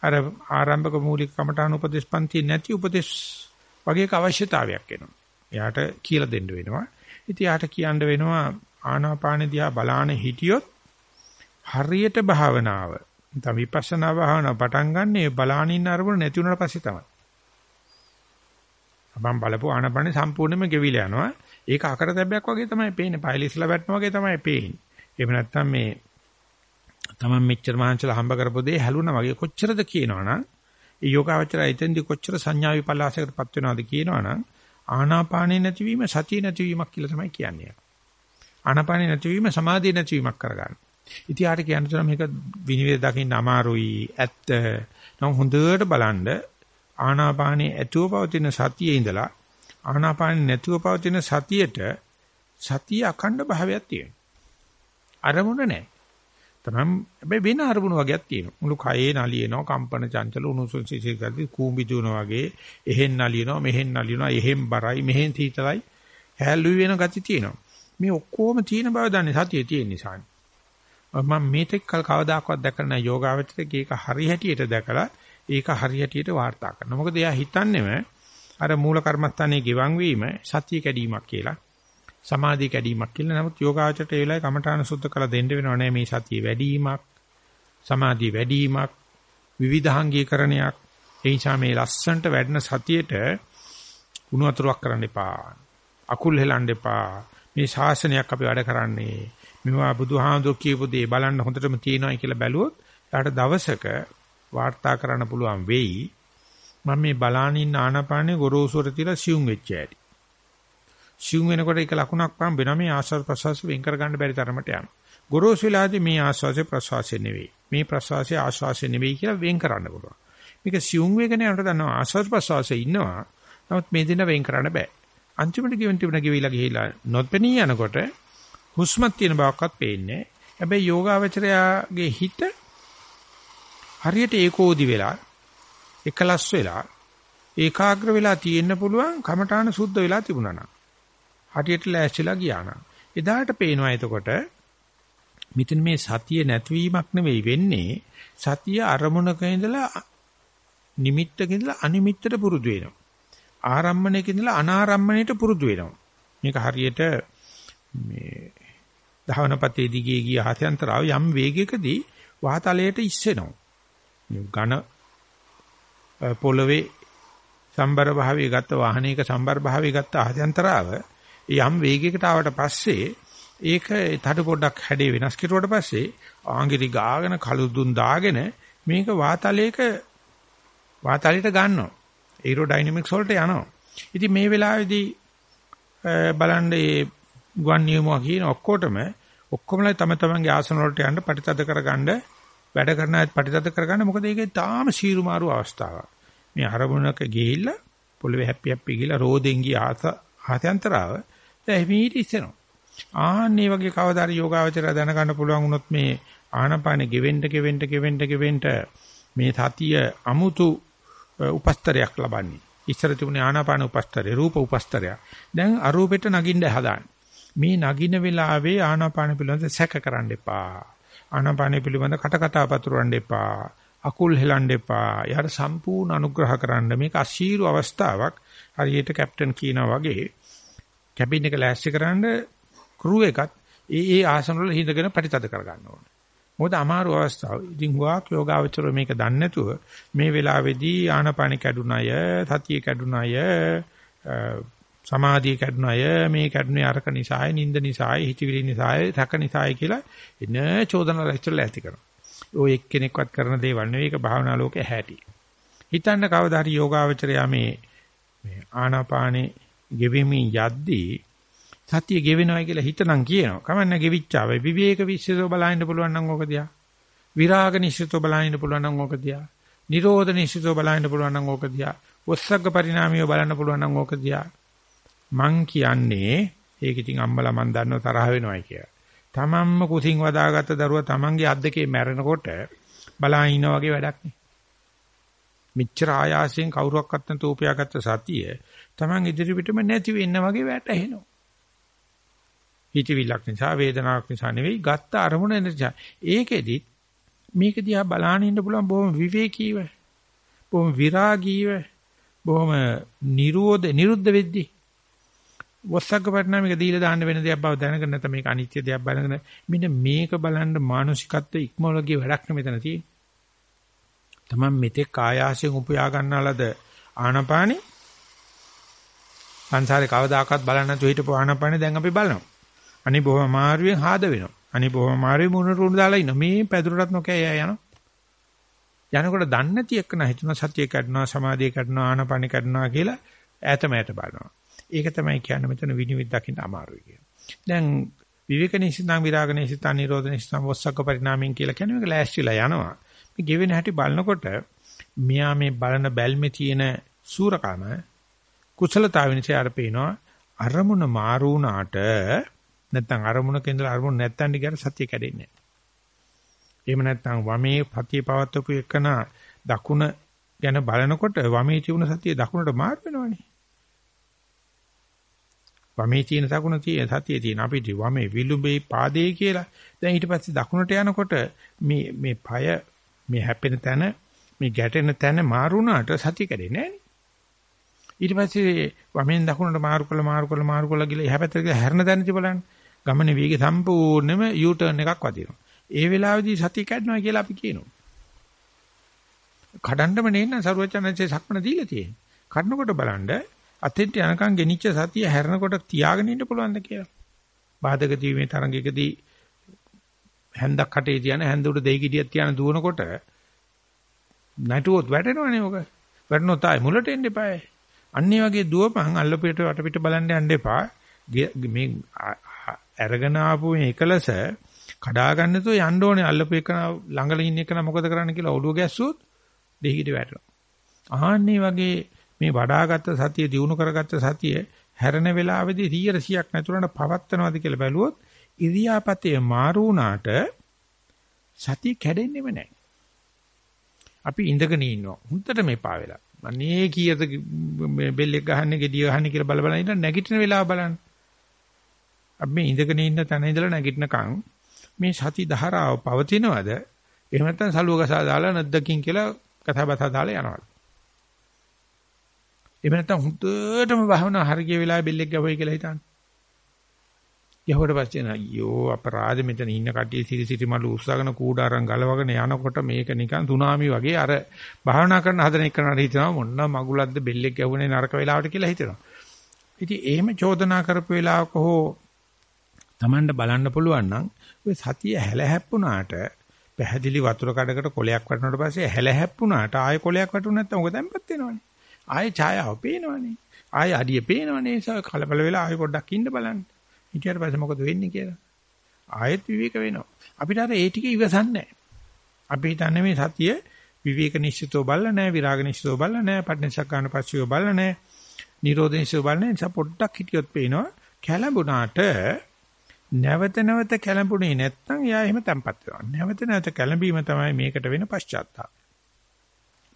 අර ආරම්භක මූලික කමඨාන උපදේශ පන්ති නැති උපදේශ වගේ අවශ්‍යතාවයක් එනවා. එයාට කියලා දෙන්න වෙනවා. ඉතින් යාට කියන්න වෙනවා ආනාපාන දිහා බලාන හිටියොත් හරියට භාවනාව නැත්නම් විපස්සනා භාවනාව පටන් ගන්න ඒ බලාන ඉන්න අරමුණ නැති වුණාට පස්සේ තමයි. අපම් බලපු ආනාපානේ සම්පූර්ණයෙන්ම ගෙවිලා යනවා. ඒක අකරතැබ්බයක් වගේ තමයි පේන්නේ. පයිලිස්ලා වැටෙනවා වගේ තමයි පේන්නේ. එහෙම නැත්නම් මේ තමන් මෙච්චර මහන්සිලා හම්බ කරපු දේ හැලුණා වගේ කොච්චරද කියනවනම් ඒ යෝගාවචරය එතෙන්දි කොච්චර සංඥා විපල්ලාසයකටපත් වෙනවද කියනවනම් ආනාපානේ නැතිවීම සතිය නැතිවීමක් කියලා තමයි කියන්නේ. ආනාපානේ නැතිවීම සමාධිය නැතිවීමක් කරගන්න. ඉතින් ආට කියන්න තුන මේක විනිවිද දකින්න අමාරුයි ඇත්ත. නම් හොඳට බලන්න ආනාපානේ ඇතුව පවතින සතියේ ඉඳලා ආනාපානේ නැතුව පවතින සතියට සතිය අඛණ්ඩ භාවයක් තියෙනවා. අරමුණ නැහැ. තමම් හැබැයි වෙන අරමුණු වගේක් තියෙනවා. මුළු කයේ නලියනවා, කම්පන චංචල උණුසුම් සිසිල් ගති කූඹි දුවනවා වගේ එහෙන් නලියනවා, මෙහෙන් නලියනවා, එහෙන් බරයි, මෙහෙන් තීතලයි හැල්ලු වෙන ගති තියෙනවා. මේ ඔක්කොම තියෙන බව දන්නේ සතියේ තියෙන නිසානේ. මම මේතෙක් කල් කවදාකවත් දැකලා නැහැ යෝගාවචරයේ ඒක හරි හැටියට දැකලා ඒක හරි හැටියට වාර්තා කරනවා. මොකද එයා හිතන්නේම අර මූල කර්මස්ථානයේ ගිවන් වීම සතිය කැඩීමක් කියලා. සමාධිය කැඩීමක් කියලා. නමුත් යෝගාචරයට ඒ වෙලාවේ කමඨාන සුද්ධ කරලා දෙන්න වෙනව නෑ මේ සතිය වැඩිවීමක්, සමාධිය වැඩිවීමක්, විවිධාංගීකරණයක්. ඒ නිසා මේ ලස්සන්ට වැඩෙන සතියේට උණු වතුරක් කරන්න එපා. අකුල් හෙලන්න එපා. මේ ශාසනයක් අපි වැඩ කරන්නේ. මේවා බුදුහාමුදුරු කියපු දේ බලන්න හොඳටම තියෙනවායි කියලා බැලුවොත් ඊට දවසක වාර්තා කරන්න පුළුවන් වෙයි මම මේ බලානින් ආනාපානේ ගොරෝසුර තියලා සියුම් වෙච්ච ඇති. සියුම් වෙනකොට ඒක ලකුණක් පම් වෙනවා මේ ආස්වාද ප්‍රසවාස වෙන් කර ගන්න බැරි තරමට යනවා. ගොරෝසු වෙලාදී මේ ආස්වාසේ ප්‍රසවාසය නෙවෙයි. මේ ප්‍රසවාසය ආස්වාසය නෙවෙයි කියලා වෙන් කරන්න පුළුවන්. මේක සියුම් වේගනේ යනට දන්නවා ආස්වාද ප්‍රසවාසයේ ඉන්නවා. නමුත් මේ දෙන්න වෙන් කරන්න බෑ. අන්තිමට ගෙවන් තිබුණ ගෙවිලා ගිහිලා නොපෙනී යනකොට හුස්මක් තියෙන බවක්වත් පේන්නේ. හැබැයි යෝගාවචරයාගේ හිත හරියට ඒකෝදි වෙලා එකලස් වෙලා ඒකාග්‍ර වෙලා තියෙන්න පුළුවන් කමඨාන සුද්ධ වෙලා තිබුණා නම්. හරියට ලෑස්තිලා ගියා නම්. එදාට පේනවා එතකොට මෙතන මේ සතිය නැතිවීමක් නෙවෙයි වෙන්නේ සතිය අරමුණක ඉඳලා නිමිත්තක ඉඳලා අනිමිත්තට පුරුදු වෙනවා. ආරම්මණයක ඉඳලා අනාරම්මණයට පුරුදු වෙනවා. මේක හරියට මේ ධාවනපතේ දිගේ ගිය හතෙන්තරාව යම් වේගයකදී වාතලයට ඉස්සෙනවා. ඝන පොළවේ සම්බර භාවයේ ගත්ත වාහනයක සම්බර භාවයේ ගත්ත හතෙන්තරාව යම් වේගයකට ආවට පස්සේ ඒක තඩ පොඩ්ඩක් හැඩේ වෙනස් කෙරුවට පස්සේ ආංගිරි ගාගෙන කළුදුන් දාගෙන මේක වාතලයක වාතලයට ගන්නවා. ඒරෝඩයිනමික්ස් වලට යනවා. ඉතින් මේ වෙලාවේදී බලන්න මේ ගුවන් නියමුවා කියන ඔක්කොටම ඔක්කොමලා තම තමන්ගේ ආසන වලට යන්න ප්‍රතිතද කරගන්න වැඩ කරන අයත් ප්‍රතිතද කරගන්න මොකද ඒකේ තාම සීරු මාරු අවස්ථාවක්. මේ අරමුණක ගිහිල්ලා පොළවේ හැපි හැපි ගිහිල්ලා රෝදෙන් ගිය ආස ආත්‍යන්තරාව දැන් හිමීට ඉස්සෙනවා. ආන්නේ වගේ කවදාරි යෝගාවචරය දැනගන්න පුළුවන් වුණොත් මේ ආනපානෙ ගෙවෙන්න ගෙවෙන්න ගෙවෙන්න ගෙවෙන්න මේ සතිය අමුතු උපස්තරයක් ලබන්නේ. ඉස්සර තිබුණේ ආනාපාන උපස්තරය, රූප උපස්තරය. දැන් අරූපෙට නගින්න හදාන්න. මේ නගින වෙලාවේ ආනාපාන පිළිබඳ සැක කරන්න එපා. ආනාපාන පිළිබඳ කට කතා පතුරවන්න එපා. අකුල් හෙලන්න එපා. යාර සම්පූර්ණ අනුග්‍රහ කරන්න මේක අශීරු අවස්ථාවක්. හරියට කැප්ටන් කියනා වගේ කැබින් එක ලෑස්ති කරන්න ක්‍රූ එකත් ඒ ඒ ආසන වල හිඳගෙන ප්‍රතිතද කර ගන්න ඕනේ. මොකද අමාරු අවස්ථාව. ඉතින් හුවක් යෝගාවචර මේක දන්නේ නැතුව මේ වෙලාවේදී ආනපාන කැඩුන අය, සතිය කැඩුන අය, සමාධිය කැඩුන අය මේ කැඩුනේ අරක නිසායි, නිින්ද නිසායි, හිතවිලි නිසායි, රක නිසායි කියලා එන චෝදන රැස්තල ඇති කරනවා. ඔය එක්කෙනෙක්වත් කරන දේවල් නෙවෙයි ඒක භාවනා ලෝකේ හැටි. හිතන්න කවදා හරි යෝගාවචරයා මේ මේ ආනාපානේ ගෙවෙමින් යද්දී සතිය ගෙවෙනවා කියලා හිතනම් කියනවා. කමන්න ගෙවිච්චාව. විවේක විශ්සතෝ බලන්න පුළුවන් නම් ඕක දිහා. විරාග නිශ්චිතෝ බලන්න පුළුවන් නම් ඕක දිහා. නිරෝධ නිශ්චිතෝ බලන්න පුළුවන් නම් ඕක දිහා. ඔස්සග්ග පරිණාමියෝ බලන්න පුළුවන් නම් ඕක දිහා. මං කියන්නේ ඒක ඉතින් අම්මලා මන් දන්නව තරහ වෙනවයි කියලා. තමන්ම කුසින් වදාගත්ත දරුවා තමන්ගේ අත් දෙකේ මැරෙනකොට බලා ඉනා වගේ වැඩක් නේ. මෙච්චර ආයාසයෙන් කවුරුවක්වත් නැතුව උපයාගත්ත සතිය තමන් ඉදිරි පිටම නැති වෙන්න වගේ වැටහෙනවා. හිතවිල්ලක් නිසා වේදනාවක් නිසා නෙවෙයි ගත්ත අරමුණ නිසා. ඒකෙදි මේක දිහා බලාගෙන ඉන්න පුළුවන් බොහොම විවේකීව, බොහොම විරාගීව, බොහොම නිරෝධ නිරුද්ධ වෙද්දී. වස්සග්ග පරිණාමික දීලා දාන්න වෙන දෙයක් බව දැනගෙන නැත්නම් මේක අනිත්‍ය දෙයක් බලගෙන මෙන්න මේක බලන්න මානසිකත්ව ඉක්මවලගේ වැඩක් නෙමෙතන තියෙන්නේ. තමන් මෙතෙක් ආයාසයෙන් උපයා ගන්නාලද ආනපානේ සංසාරේ කවදාකවත් බලන්න නැතුව හිටපු ආනපානේ දැන් අපි බලනවා. අනේ බොහොම අමාරුවෙන් හාද වෙනවා. අනේ බොහොම අමාරුවෙන් මුණ රුණ දාලා ඉන්න. මේ පැදුරටත් නොකෑ යනවා. යනකොට දන්නේ නැති එක්කන හිතන සතිය කඩනවා සමාධිය කඩනවා ආනපන කඩනවා කියලා ඈතමයට බලනවා. ඒක තමයි කියන්නේ මෙතන විනිවිද දකින්න අමාරුයි කියන. දැන් විවේක නිසිතං විරාග නිසිතං නිරෝධ නිසිතං වස්සක පරිණාමයෙන් කියලා කියන්නේ මේක ලෑස්තිලා යනවා. මේ ගෙවෙන හැටි බලනකොට මෙයා මේ බලන බැල්මේ තියෙන සූරකම කුසලතාව නිසා අර පේනවා අරමුණ මාරු වුණාට නැත්නම් අරමුණක ඉඳලා අරමුණ නැත්තන් දිගට සතිය කැඩෙන්නේ නැහැ. එහෙම නැත්නම් වමේ පතිය පවත්වපු එකන දකුණ ගැන බලනකොට වමේ තිබුණ සතිය දකුණට මාරු වෙනවනේ. වමේ තියෙන දකුණ තියෙන සතිය තියෙන අපිට වමේ විලුඹේ පාදේ කියලා. දැන් ඊට පස්සේ දකුණට යනකොට මේ මේ পায় මේ හැපෙන තැන මේ ගැටෙන තැන මාරුණාට සතිය කැඩෙන්නේ නැහැ. ඊට පස්සේ වමෙන් දකුණට මාරු කළ මාරු කළ මාරු කළ ගිහලා එහා පැත්තට හැරෙන තැනදී බලන්න. ගමනේ වේගය සම්පූර්ණයෙන්ම U turn එකක් වදිනවා. ඒ වෙලාවේදී සතිය කැඩනවා කියලා අපි කියනවා. කඩන්නම නෙන්න සරුවචනන්සේ සක්මන දීලා තියෙන්නේ. කඩනකොට බලන්න අතෙන්ට යනකම් ගෙනිච්ච සතිය හැරෙනකොට තියාගෙන ඉන්න පුළුවන්ද කියලා. බාධක දීමේ තරඟයකදී හැන්දක් කටේ තියන හැන්ද උඩ දෙයි ගෙඩියක් තියන දුවනකොට නැටුවොත් වැටෙනවනේ ඔක. වැටුනොත් ආයි මුලට එන්න එපායි. අන්නේ වගේ දුවපන් අල්ලපිට වටපිට බලන්න යන්න එපා. මේ අරගෙන ආපු මේ එකලස කඩා ගන්නතෝ යන්න ඕනේ අල්ලපු එක ළඟල ඉන්න එක මොකද කරන්න කියලා ඔළුව ගැස්සුවොත් දෙහිගිට වැටෙනවා. ආන්නේ වගේ මේ වඩාගත් සතිය දිනු කරගත්ත සතිය හැරෙන වෙලාවේදී 100ක් නැතුණට පවත්නවාද කියලා බැලුවොත් ඉරියාපතේ මාරු වුණාට සතිය කැඩෙන්නෙම නැහැ. අපි ඉඳගෙන ඉන්නවා. හුත්තට මේපා වෙලා. අනේ කීයද මේ බෙල් එක ගහන්නේ, gediy ගහන්නේ කියලා බල බල ඉන්න නැගිටින වෙලාව බලන්න. අපි මේ ඉඳගෙන ඉන්න තැන ඉඳලා නැගිටිනකන් මේ සති ධාරාව පවතිනවද? එහෙම නැත්නම් සලුව ගසා දාලා නැද්දකින් කියලා කතා බතා දාලා යනවද? එහෙම නැත්නම් හුදුටම භවනා හරිය වෙලාවේ බෙල්ලෙක් ගැවුවයි කියලා හිතන්න. යහුවට පස්සේ අයියෝ අපරාධ මෙතන ඉන්න කට්ටිය සිරි සිරි මලු උස්සගෙන කූඩාරම් ගලවගෙන යනකොට මේක නිකන් සුනාමි වගේ අර භාවනා කරන හදන එකනට හිතනවා මොන්න මගුලක්ද බෙල්ලෙක් ගැවුනේ නරක වෙලාවට කියලා හිතනවා. ඉතින් එහෙම චෝදනා කරපු වෙලාවක හෝ Tamanට බලන්න පුළුවන් නම් ඔය සතිය හැල හැප්පුණාට පැහැදිලි වතුර කඩකට කොලයක් වටනට පස්සේ හැල හැප්පුණාට ආයෙ කොලයක් වටුනේ නැත්නම් ඔක දැම්පත් වෙනවනේ. ආයෙ ඡායාව පේනවනේ. ආයෙ අඩිය පේනවනේ. ඒක කලබල වෙලා ආයෙ පොඩ්ඩක් ඉන්න බලන්න. ඊට පස්සේ මොකද වෙන්නේ කියලා. ආයෙත් විවේක වෙනවා. අපිට අර ඒ ටික ඉවසන්නේ නැහැ. අපි හිතන්නේ මේ සතිය විවේක නිශ්චිතව බලලා නැහැ, විරාග නිශ්චිතව බලලා නැහැ, පටිච්චසක් ගන්න පස්සෙව බලලා නැහැ, නිරෝධ නිශ්චිතව බලලා නැහැ. නිසා පොඩ්ඩක් හිටියොත් පේනවා කැළඹුණාට නැවත නැවත කැළඹුණේ නැත්නම් එයා එහෙම තැම්පත් වෙනවා. නැවත නැවත කැළඹීම තමයි මේකට වෙන පශ්චාත්තාප.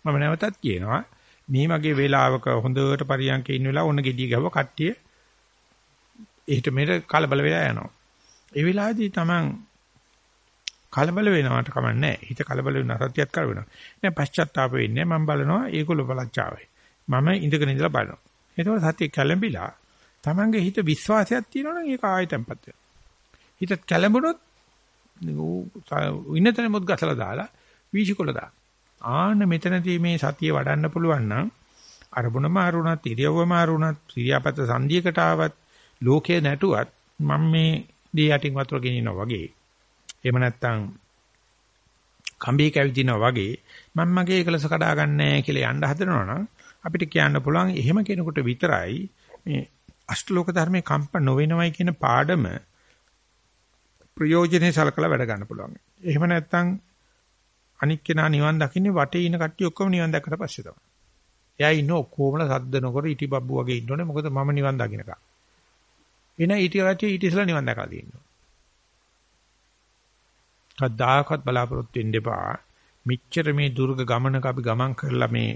මම නැවතත් කියනවා මේ වගේ වෙලාවක හොඳට පරියන්කේ ඉන්න වෙලාව ඔන්න gediy ගහව කට්ටිය එහෙට මෙහෙට කලබල වෙලා යනවා. ඒ වෙලාවේදී Taman කලබල වෙනවට කමන්නේ හිත කලබල වෙන සත්‍යයක් කර වෙනවා. දැන් පශ්චාත්තාප වෙන්නේ මම බලනවා ඒගොල්ලෝ බලච්චාවයි. මම ඉඳගෙන ඉඳලා බලනවා. එතකොට සත්‍ය කැළඹිලා Tamanගේ හිත විශ්වාසයක් තියෙනවා නම් ඒක ආයෙ තැම්පත් වෙනවා. හිත කැළඹුණොත් ඉන්නතන මුත් ගසලා දාලා වීසිකොල දාන. ආන්න මෙතනදී මේ සතිය වඩන්න පුළුවන් නම් අරමුණ මාරුණත් ඉරියව්ව මාරුණත් ක්‍රියාපත සංධියකට ආවත් ලෝකේ නැටුවත් මම මේ දී යටින් වතුර ගෙනිනවා වගේ එහෙම නැත්නම් කම්බි කැවිදිනවා වගේ මම මගේ එකලස කඩා ගන්නෑ කියලා යන්න හදනවා නම් අපිට කියන්න පුළුවන් එහෙම කෙනෙකුට විතරයි මේ අෂ්ටලෝක ධර්මයේ කම්ප නොවෙනවයි කියන පාඩම ප්‍රයෝජනේ සලකලා වැඩ ගන්න පුළුවන්. එහෙම නැත්නම් අනික් කෙනා නිවන් දකින්නේ වටේ ඉන කට්ටිය ඔක්කොම නිවන් දැක්කට පස්සේ තමයි. එයා ඉන්න ඔක්කොමල සද්ද නොකර ඉටි බබ්බු වගේ ඉන්නෝනේ මොකද මම නිවන් දකින්නකම්. එන ඊට කට්ටිය ඊට ඉස්සලා නිවන් දැකලා තියෙනවා. කද්දාකත් බලාපොරොත්තු වෙන්න එපා. මිච්ඡර මේ දුර්ග ගමනක අපි ගමන් කරලා මේ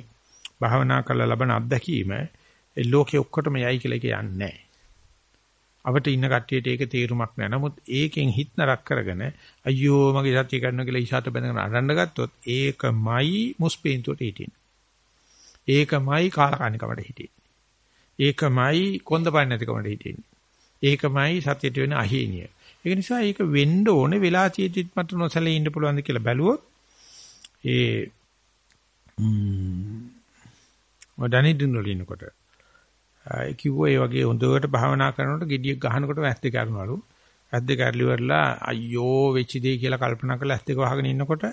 භාවනා කරලා ලබන අත්දැකීම ඒ ලෝකේ ඔක්කොටම යයි කියලා කියන්නේ නැහැ. අපිට ඉන්න කට්ටියට ඒක තේරුමක් නෑ. නමුත් ඒකෙන් හිත නරක කරගෙන අයියෝ මගේ සත්‍ය කරනවා කියලා ඉසాత බඳගෙන අඬන්න ගත්තොත් ඒකමයි මුස්පේන්තුවට හිටින්නේ. ඒකමයි කාලකණිකවට හිටින්නේ. ඒකමයි කොන්දපණ නැතිකමට හිටින්නේ. ඒකමයි සත්‍යයට වෙන අහිණිය. ඒක නිසා ඒක වෙන්න ඕනේ වෙලා තියෙද්දිත් මට නොසැලී ඉන්න පුළුවන්ද කියලා බැලුවොත් ඒ ම්ම් වඩණි දිනුලිනකොට ඒ කිව්වා ඒ වගේ හොඳට භාවනා කරනකොට gediyak ගහනකොට වැස් දෙක කරනවලු වැස් දෙක කරලිවලා අයියෝ වෙච්ච දේ කියලා කල්පනා කරලා ඇස් දෙක වහගෙන ඉන්නකොට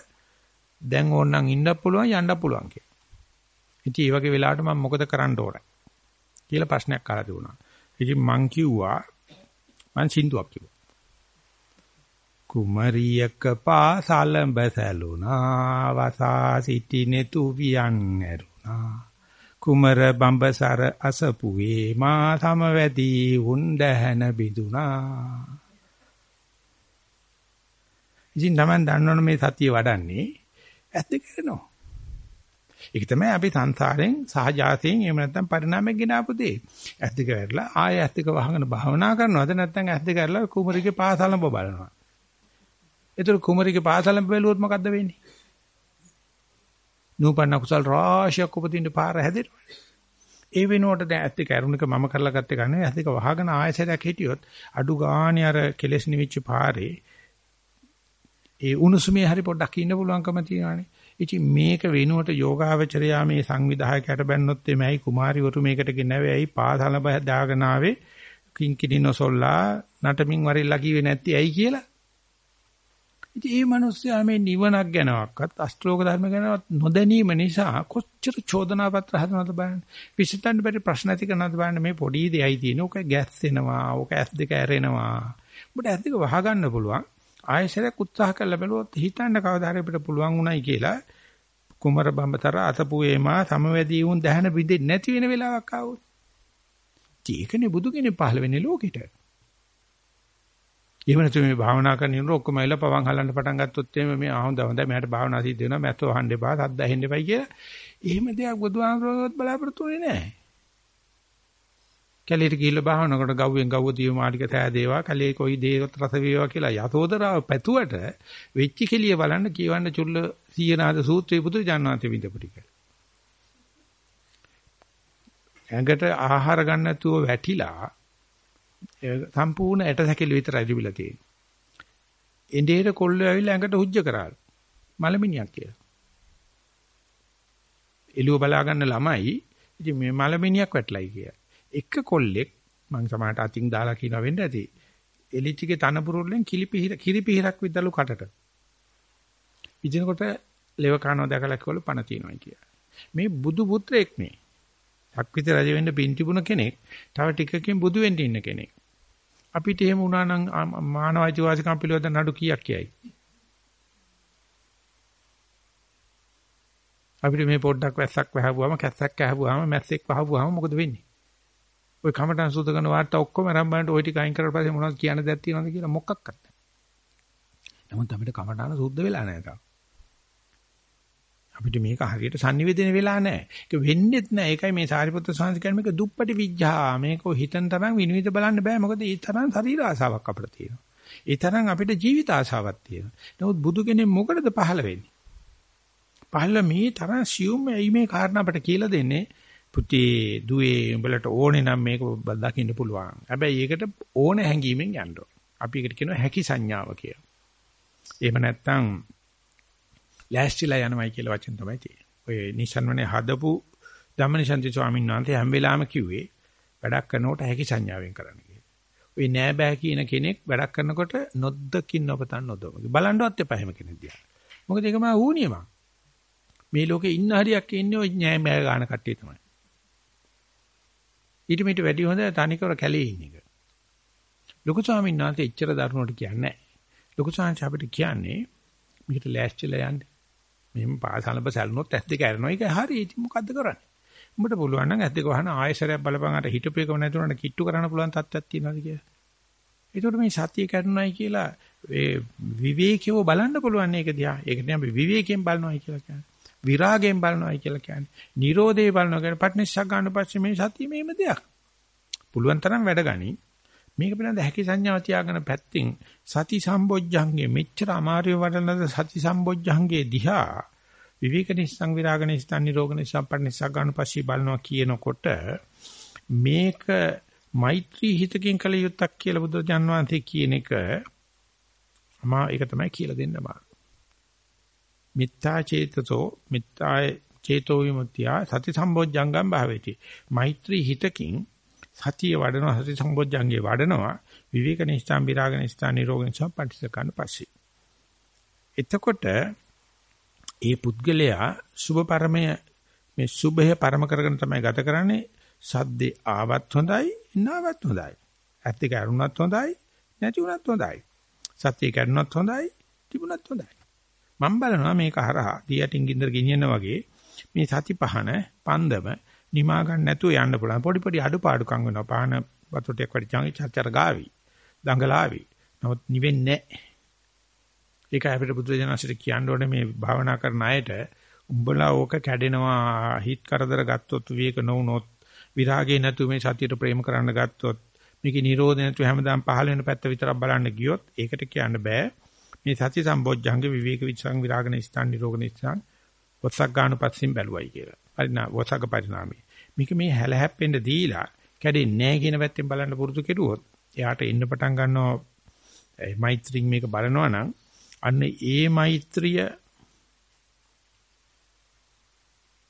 දැන් ඕනනම් ඉන්නත් පුළුවන් යන්නත් පුළුවන් කියලා. ඉතින් මේ වගේ වෙලාවට මම මොකද කරන්න ඕන කියලා ප්‍රශ්නයක් අහලා තිබුණා. ඉතින් මං කිව්වා මං සින්දුවක් කිව්වා. කුමරියක පාසලඹ සැලුනා වසා සිටිනේ තුවියන් ඇරුණා. කුමර බඹසර අසපුවේ මා සමවැදි උන් දැහන බිඳුනා. ඉතින් තමන් දන්නවනේ මේ සතිය වඩන්නේ ඇත්ත කරනවා. ඒක තමයි අපි සංසාරයෙන් සහජාතයෙන් එහෙම නැත්නම් පරිණාමයෙන් ගෙන ආපු දේ. ඇස් දෙක වැරලා ආය ඇස් දෙක වහගෙන භාවනා කරනවද නැත්නම් ඇස් දෙක වැරලා කුමරිගේ පාසලඹ බලනවා. ඒතර කුමරිගේ පාසලඹ බැලුවොත් මොකද්ද වෙන්නේ? නූපන්න කුසල් රාශියක් උපදින්න පාර හැදෙනවා. ඒ වෙනුවට දැන් ඇත්ත කරුණක මම කරලා ගත්තේ ගන්න ඇත්ත එක වහගෙන ආයසරයක් හිටියොත් අඩු ගානේ අර කෙලෙස් නිවිච්ච පාරේ ඒ උණුසුමේ හරි පොඩ්ඩක් ඉන්න පුළුවන්කම තියෙනවානේ. ඉතින් මේක වෙනුවට යෝගාවචරයා මේ සංවිධායකයට බැන්නොත් එමෙයි කුමාරිවරු මේකට ගෙනවෙයි පාසල දාගෙන ආවේ කිංකිණි නොසොල්ලා නටමින් වරෙල්ලා කිව්වේ නැති ඇයි කියලා ඉතින් මේ මිනිස්සයා මේ නිවනක් ගැනවත් අෂ්ටලෝක ධර්ම ගැනවත් නොදැනීම නිසා කොච්චර චෝදනා පත්‍ර හදනවද බලන්න. විසඳන්න බැරි ප්‍රශ්න ඇති කරනවද බලන්න මේ පොඩි දෙයයි තියෙන. ඕක ගැස් වෙනවා. ඕක ඇස් දෙක ඇරෙනවා. ඔබට ඇස් දෙක වහගන්න පුළුවන්. ආයෙසරයක් උත්සාහ කරලා බලුවොත් හිතන්න කවදා හරි අපිට පුළුවන් උනායි කියලා කුමර බඹතර අතපුවේමා සමවැදී වුන් දැහන බින්දෙන්නේ නැති වෙන වෙලාවක් ආවොත්. ඒකනේ බුදු කෙනෙක් පහළ වෙන්නේ ලෝකෙට. එහෙම නැත්නම් මේ භාවනා කරන ඉන්නකොට ඔක්කොම ඇවිල්ලා පවන් හලන්න පටන් ගත්තොත් එimhe මේ ආහොඳ හොඳයි මට භාවනා සිද්ධ වෙනවා මැතෝ අහන්න එපා සද්ද ඇහෙන්න එපයි කියලා. එහෙම දෙයක් බුදුහාමරවත් බලාපොරොත්තු වෙන්නේ නැහැ. කැලේට ගිහිල්ලා භාවනා කරන ගව්වෙන් ගව්ව දිව මාලික තෑදේවා කැලේ කොයි දේවත් රස වේවා කියලා යතෝදරාව පැතුවට වෙච්ච කෙලිය බලන්න කියවන්න චුල්ල සීයනාද සූත්‍රයේ පුදු ජානනාති විඳපු ටික. ඇඟට ආහාර ගන්න නැතුව වැටිලා සම්පූර්ණ ඇටසැකිලි විතරයි තිබිලා තියෙන්නේ. එඬේට කොල්ලෝ ඇවිල්ලා ඇඟට හුජ්ජ කරාලු. මලමිනියක් කියලා. එළුව බලා ගන්න ළමයි ඉතින් මේ මලමිනියක් වැටලයි කියලා. එක කොල්ලෙක් මං සමහරට අතින් දාලා කියනවා වෙන්න ඇති. එලිච්චිගේ තනපුරුල්ලෙන් කිලිපිහිර කිරිපිහිරක් විද්දලු කටට. ඉදිනකොට ලෙව කනවා දැකලා කිව්වලු පණ තියනවා කියලා. මේ බුදු පුත්‍රයෙක් මේ. අක්විත රජ වෙන්න පින් තිබුණ කෙනෙක් තව ටිකකින් බුදු වෙන්න ඉන්න කෙනෙක්. අපිට එහෙම වුණා නම් මානව අයිතිවාසිකම් පිළිබඳ නඩු කීයක් කියයි. අපිට මේ පොඩ්ඩක් වැස්සක් වැහුවාම කැස්සක් ඇහුවාම මැස්සෙක් වහුවාම මොකද වෙන්නේ? ඔය කමටන් සූද කරන වාර්තා ඔක්කොම රම්බන්ට ඔය ටික අයින් කරලා පස්සේ මොනවද කියන්න දෙයක් තියනවද කියලා මොකක්වත් නැහැ. නමුත් අපිට කමටහන සුද්ධ වෙලා නැහැ තාම. අපිට මේක හරියට sannivedana වෙලා නැහැ. ඒක වෙන්නේත් නැහැ. ඒකයි මේ සාරිපුත්‍ර සාංශ කියන්නේ මේක දුප්පටි විඥා. මේක හිතන තරම් විනිවිද බලන්න බෑ. මොකද ඒ තරම් ශරීර ආසාවක් අපිට තියෙනවා. ඒ තරම් අපිට ජීවිත ආසාවක් තියෙනවා. නමුත් බුදු කෙනෙක් මොකටද පහළ වෙන්නේ? පහළ මේ තරම් සියුම් මේ කාරණා අපිට කියලා දෙන්නේ පුතේ දුවේ උඹලට ඕනේ නම් මේක දකින්න පුළුවන්. හැබැයි ඒකට ඕන හැංගීමෙන් යන්න ඕන. අපි ඒකට කියනවා හැකි සංඥාව කියලා. එහෙම නැත්නම් ලෑස්තිලා යනවයි කියලා වචන තමයි තියෙන්නේ. ඔය නිසන්වනේ හදපු ධම්මනිසන්ති ස්වාමීන් වහන්සේ හැම වෙලාවෙම කිව්වේ වැඩක් කරනකොට හැකි සංඥාවෙන් කරන්න කියලා. ඔය නෑ බෑ කියන කෙනෙක් වැඩක් කරනකොට නොද්දකින් නොපතන් නොදොම. බලන්නවත් එපා හැම කෙනෙක් දිහා. මොකද ඒක මා ඌනියමක්. මේ ලෝකේ ඉන්න හරියක් ඉන්නේ ඔය නෑ බෑ ගන්න කට්ටිය තමයි. ඊට මිට වැඩි හොඳ තනිකර කැලේ ඉන්න එක. ලොකු ස්වාමීන් වහන්සේ එච්චර දරුණුවට කියන්නේ නැහැ. ලොකු ස්වාමීන් අපිට කියන්නේ මේකට ලෑස්තිලා යන්න. මෙහෙම පාසලඹ සැලුනොත් ඇස් දෙක ඇරෙනවා. ඒක හරි. ඉතින් මොකද්ද කරන්නේ? උඹට පුළුවන් නම් ඇස් දෙක වහන ආයෙසරයක් බලපන් අර හිටපු එකම නැතුණාට කිට්ටු කරන්න පුළුවන් තත්ත්වයක් තියෙනවද කියලා. ඒකට මේ සතිය කරනවායි කියලා ඒ විවේකීව බලන්න පුළුවන් මේක දිහා. ඒකට අපි විවේකයෙන් බලනවායි කියලා කියන්නේ. විරාගයෙන් බලනවායි කියලා කියන්නේ. නිරෝධේ බලනවා කියන්නේ පට්නිස්සක් ගන්න පස්සේ මේ සතිය මේම දෙයක්. පුළුවන් තරම් වැඩ ගනි. මේක පිළිබඳ හැකි සංඥාව තියාගෙන පැත්තෙන් සති සම්බොජ්ජංගේ මෙච්චර අමාරුවේ වඩනද සති සම්බොජ්ජංගේ දිහා විවේක නිස්සං විරාග නිස්සං නිරෝග නිස්සං පරිනිස්සං ගන්න පස්සේ බලනවා කියනකොට මේක මෛත්‍රී හිතකින් කළ යුත්තක් කියලා බුදුරජාන් වහන්සේ කියන එක මා ඒක තමයි කියලා දෙන්න බා. මිත්තා චේතසෝ මිත්තා චේතෝ විමුක්තිය සති සම්බොජ්ජංගම් භාවේති. මෛත්‍රී හිතකින් සතිය වඩනවා සති සම්බොජ්ජංගේ වඩනවා විවේක නිස්ථාන් විරාග නිස්ථාන් නිරෝග නිස්ථාන් පටිච්චසකන්න පස්සේ. එතකොට ඒ පුද්ගලයා සුභ පරමය මේ සුභය පරම කරගෙන තමයි ගත කරන්නේ සද්දේ ආවත් හොඳයි නැවත් හොඳයි. ඇත්ත කරුණත් හොඳයි නැති උනත් හොඳයි. සත්‍ය කරුණත් හොඳයි තිබුණත් හොඳයි. මම බලනවා මේක හරහා දියටින් ගින්දර ගෙනියන වගේ මේ සති පහන පන්දම නිමා ගන්න නැතුව යන්න පුළුවන්. පොඩි පොඩි අඩුපාඩුකම් වෙනවා. පහන වතුරටයක් වැඩි චංචර ගාවි. දඟලාවි. නමුත් නිවෙන්නේ නැහැ. ඒක අපිට බුදුරජාණන්සේට කියන්න ඕනේ මේ භාවනා කරන අයට උඹලා ඕක කැඩෙනවා හිත කරදර ගත්තොත් විවේක නොවුනොත් විරාගේ නැතු මේ සතියට ප්‍රේම කරන්න ගත්තොත් මේකේ නිරෝධ නැතු හැමදාම පහළ වෙන පැත්ත විතරක් බලන්න ගියොත් ඒකට කියන්න බෑ මේ සති සම්බොජ්ජංග විවේක විචං විරාගන ස්ථාන නිරෝගන ස්ථාන වසක් ගන්න පස්සින් බැලුවයි කියලා. පරිණා වසක පරිණාමي. මේක මේ හැල හැප්පෙන්න දීලා කැඩෙන්නේ නැහැ කියන පැත්තෙන් බලන්න පුරුදු කෙරුවොත් එයාට එන්න පටන් ගන්නවා මෛත්‍රියෙන් මේක බලනවා නම් අන්න ඒ මෛත්‍රිය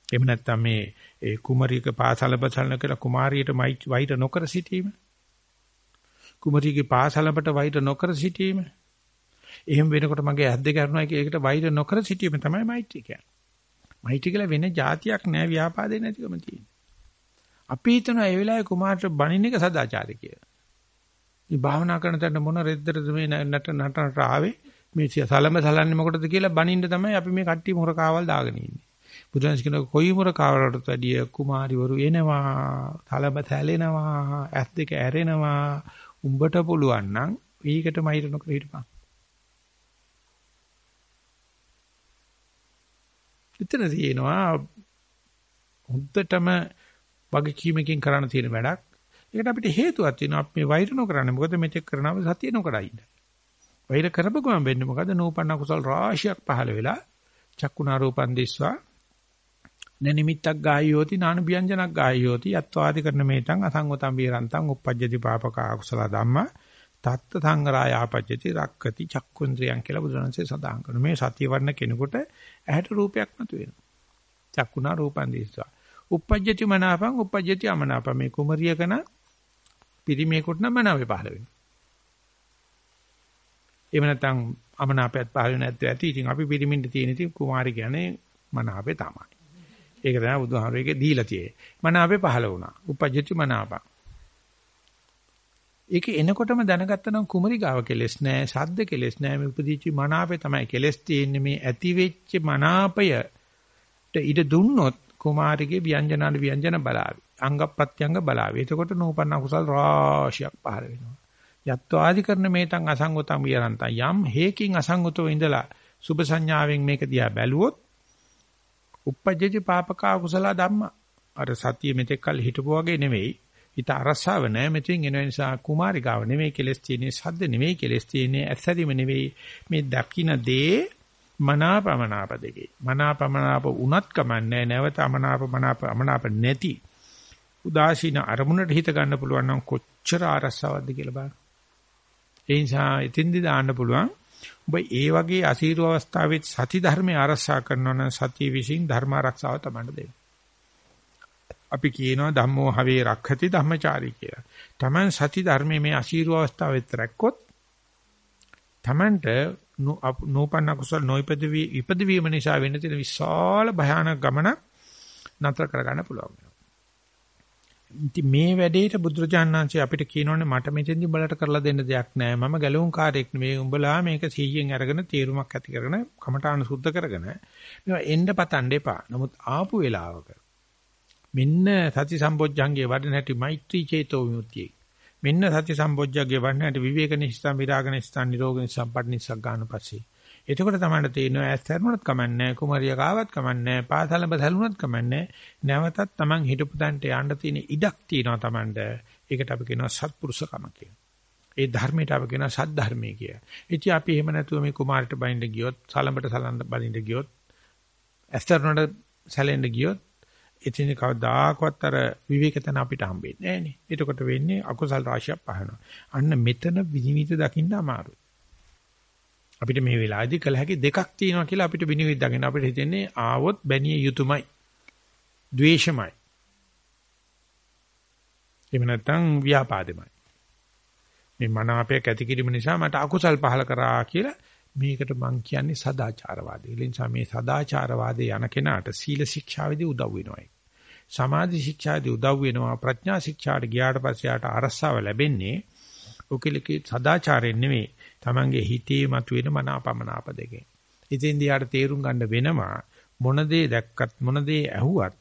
එහෙම නැත්නම් මේ ඒ කුමරියක පාසල බසලන කියලා කුමාරියට වෛර නොකර සිටීම කුමරියගේ පාසලකට වෛර නොකර සිටීම එහෙම වෙනකොට මගේ ඇස් දෙක අරනවා කියේකට වෛර නොකර සිටීම තමයි මෛත්‍රී කියන්නේ. මෛත්‍රී කියලා වෙන જાතියක් නෑ ව්‍යාපාදේ නැතිකම තියෙන්නේ. අපි හිතනවා ඒ වෙලාවේ කුමාරට බණින්න එක සදාචාරය කියලා. මේ භාවනා කරන තැන මොන රෙද්දරද මේ නට නටනට ආවේ මේ සලම සලන්නේ මොකටද කියලා බණින්න තමයි අපි මේ කට්ටිය මුරකාවල් දාගෙන ඉන්නේ. බුදුන්ස් කියන කොයි මුරකාවලටත් වැඩිය කුමාරිවරු එනවා, සලම තැලෙනවා, ඇස් දෙක ඇරෙනවා. උඹට පුළුවන් නම් ඊකට මයිර නොකර හිටපන්. එතන තියෙනවා හොද්දටම වගකීමකින් කරන්න තියෙන වැඩක්. ඒකට අපිට හේතුවක් තියෙනවා අපි මේ වෛර නොකරන්නේ. මොකද මෙතෙක් කරනව සතිය නොකරයි ඉන්න. වෛර කරපුවම වෙන්නේ මොකද? නූපන්න කුසල් රාශියක් පහළ වෙලා චක්කුණා රූපන් දිස්වා නනිමිත්තක් ගායෝති නාන ව්‍යංජනක් ගායෝති යත්වාදි කරන මේතං අසංගතම් විරන්තං uppajjati papaka akusala dhamma තත්ත සංගරාය ආපජ්ජති රක්කති චක්කුන්ද්‍රියං කියලා බුදුරජාණන්සේ සඳහන් කරනවා. මේ සතිය වර්ණ කෙනෙකුට ඇහැට රූපයක් මතුවෙනවා. චක්කුණා රූපං දිස්වා. Uppajjati මනාපං uppajjati අමනාපං මේ කුමරියකන පිරිමේකට නම් මනාවේ පහළ වෙනවා. එහෙම නැත්නම් අමනාපයත් පහළ වෙන්නේ නැත්නම් ඇති. ඉතින් අපි පිරිමින්ට තියෙන ඉතින් කුමාරි කියන්නේ මනාපේ තමයි. ඒක තමයි බුදුහාමරේගේ දීලා තියෙන්නේ. මනාපේ පහළ වුණා. uppajjati මනාපං. ඒක එනකොටම දැනගත්තා නම් කුමරි ගාව කෙලස් නෑ, සද්ද කෙලස් නෑ. මේ උපදීච්ච මනාපේ තමයි කෙලස් තියෙන්නේ. මේ ඇති වෙච්ච මනාපයට ඉඩ දුන්නොත් කුමාරිගේ ව්‍යංජනාන ව්‍යංජන බලාවි. අංග ප්‍රත්‍යංග බලාවි. එතකොට නූපන්න කුසල් රාශියක් පහළ වෙනවා. යත්වාදි කරන මේතන් අසංගතම් විරන්තම් යම් හේකින් අසංගතව ඉඳලා සුභ සංඥාවෙන් මේක දිහා බැලුවොත් uppajjati papaka kusala dhamma අර සතිය මෙතෙක් කල් හිටපු වගේ නෙවෙයි හිත අරසාව නැහැ මෙතෙන් එන නිසා කුමාරිකාව නෙවෙයි කෙලස් තියෙන්නේ සද්ද නෙවෙයි කෙලස් තියෙන්නේ ඇසදීම නෙවෙයි මේ දකින්න දේ මනාපමනාප දෙකේ මනාපමනාප උනත් කමන්නේ නැවත අමනාප මනාප අමනාප නැති උදාසීන අරමුණට හිත ගන්න පුළුවන් නම් කොච්චර අරසාවක්ද කියලා බලන්න ඒ නිසා එතින්දි දාන්න පුළුවන් ඔබ ඒ වගේ අසීරු අවස්ථාවෙත් සති ධර්මයේ ආරක්ෂා කරනවා නම් සතිය විසින් ධර්ම ආරක්ෂාව තමයි දෙන්නේ. අපි කියනවා ධම්මෝ හවේ රක්ඛති ධම්මචාරී කියලා. Taman සති ධර්මයේ මේ අසීරු අවස්ථාවෙත් රැක්කොත් Tamanට නෝපන්න කුසල නොයිපදවි ඉපදවීම නිසා වෙන තියෙන විශාල භයානක ගමන නතර කරගන්න පුළුවන්. ඉතින් මේ වැඩේට බුදුරජාණන් වහන්සේ අපිට කියනෝනේ මට මෙතෙන්දි උඹලට කරලා දෙන්න දෙයක් නැහැ. මම ගැලවුම් කාර්යයක් නෙමෙයි. උඹලා මේක 100න් අරගෙන තීරුමක් ඇති කරගෙන කමඨාන සුද්ධ කරගෙන මේවා එන්න පතන්න එපා. නමුත් ආපු වෙලාවක මෙන්න සති සම්බොජ්ජංගේ වඩන හැටි මෛත්‍රී චේතෝ විමුක්තිය. මෙන්න සති සම්බොජ්ජංගේ වඩන හැටි විවේක නිස්සම් විරාග නිස්සම් නිරෝග නිස්සම් පටිනිස්සක් ගන්න පස්සේ එතකොට තමයි තේරෙනවා ඇස් හැරුණත් කමන්නේ කුමරිය කාවත් කමන්නේ පාසලඹ සැලුණත් කමන්නේ නැවතත් Taman හිටපු තැනට යන්න තියෙන ඉඩක් තියෙනවා Tamanට ඒකට අපි කියනවා සත්පුරුෂකම කියලා. ඒ ධර්මයට අපි කියනවා සත් ධර්මයේ කියලා. ඉතින් අපි එහෙම නැතුව මේ කුමාරට බයින්ද ගියොත් සලඹට සලන්න බලින්ද ගියොත් ඇස් හැරුණට සැලෙන්න ගියොත් ඉතින් කවදාකවත් අර විවේකතන අපිට හම්බෙන්නේ නැහැ නේ. එතකොට වෙන්නේ අකුසල් රාශියක් පහනවා. අන්න මෙතන විනිවිද දකින්න අමාරුයි. අපිට මේ වෙලාවේදී කළ හැකි දෙකක් තියෙනවා කියලා අපිට විනිවිද දකින්න අපිට හිතෙන්නේ ආවොත් බැනිය යුතුයමයි. ද්වේෂමයි. එහෙම නැත්නම් ව්‍යාපාදෙමයි. මේ මන අපේක ඇති කිරීම නිසා මට අකුසල් පහල කරා කියලා මේකට මං කියන්නේ සදාචාරවාදී. ඒ නිසා මේ සදාචාරවාදී යන කෙනාට සීල ශික්ෂාවේදී උදව් වෙනවා. සමාධි ශික්ෂාවේදී උදව් වෙනවා. ප්‍රඥා ශික්ෂාට ගියාට පස්සේ යාට අරස්සාව ලැබෙන්නේ ඔකලකේ සදාචාරයෙන් නෙමෙයි Tamange හිතේ මතුවෙන මනාපමනාප දෙකෙන්. ඉතින් දිහාට තේරුම් ගන්න වෙනවා මොන දේ දැක්කත් මොන දේ ඇහුවත්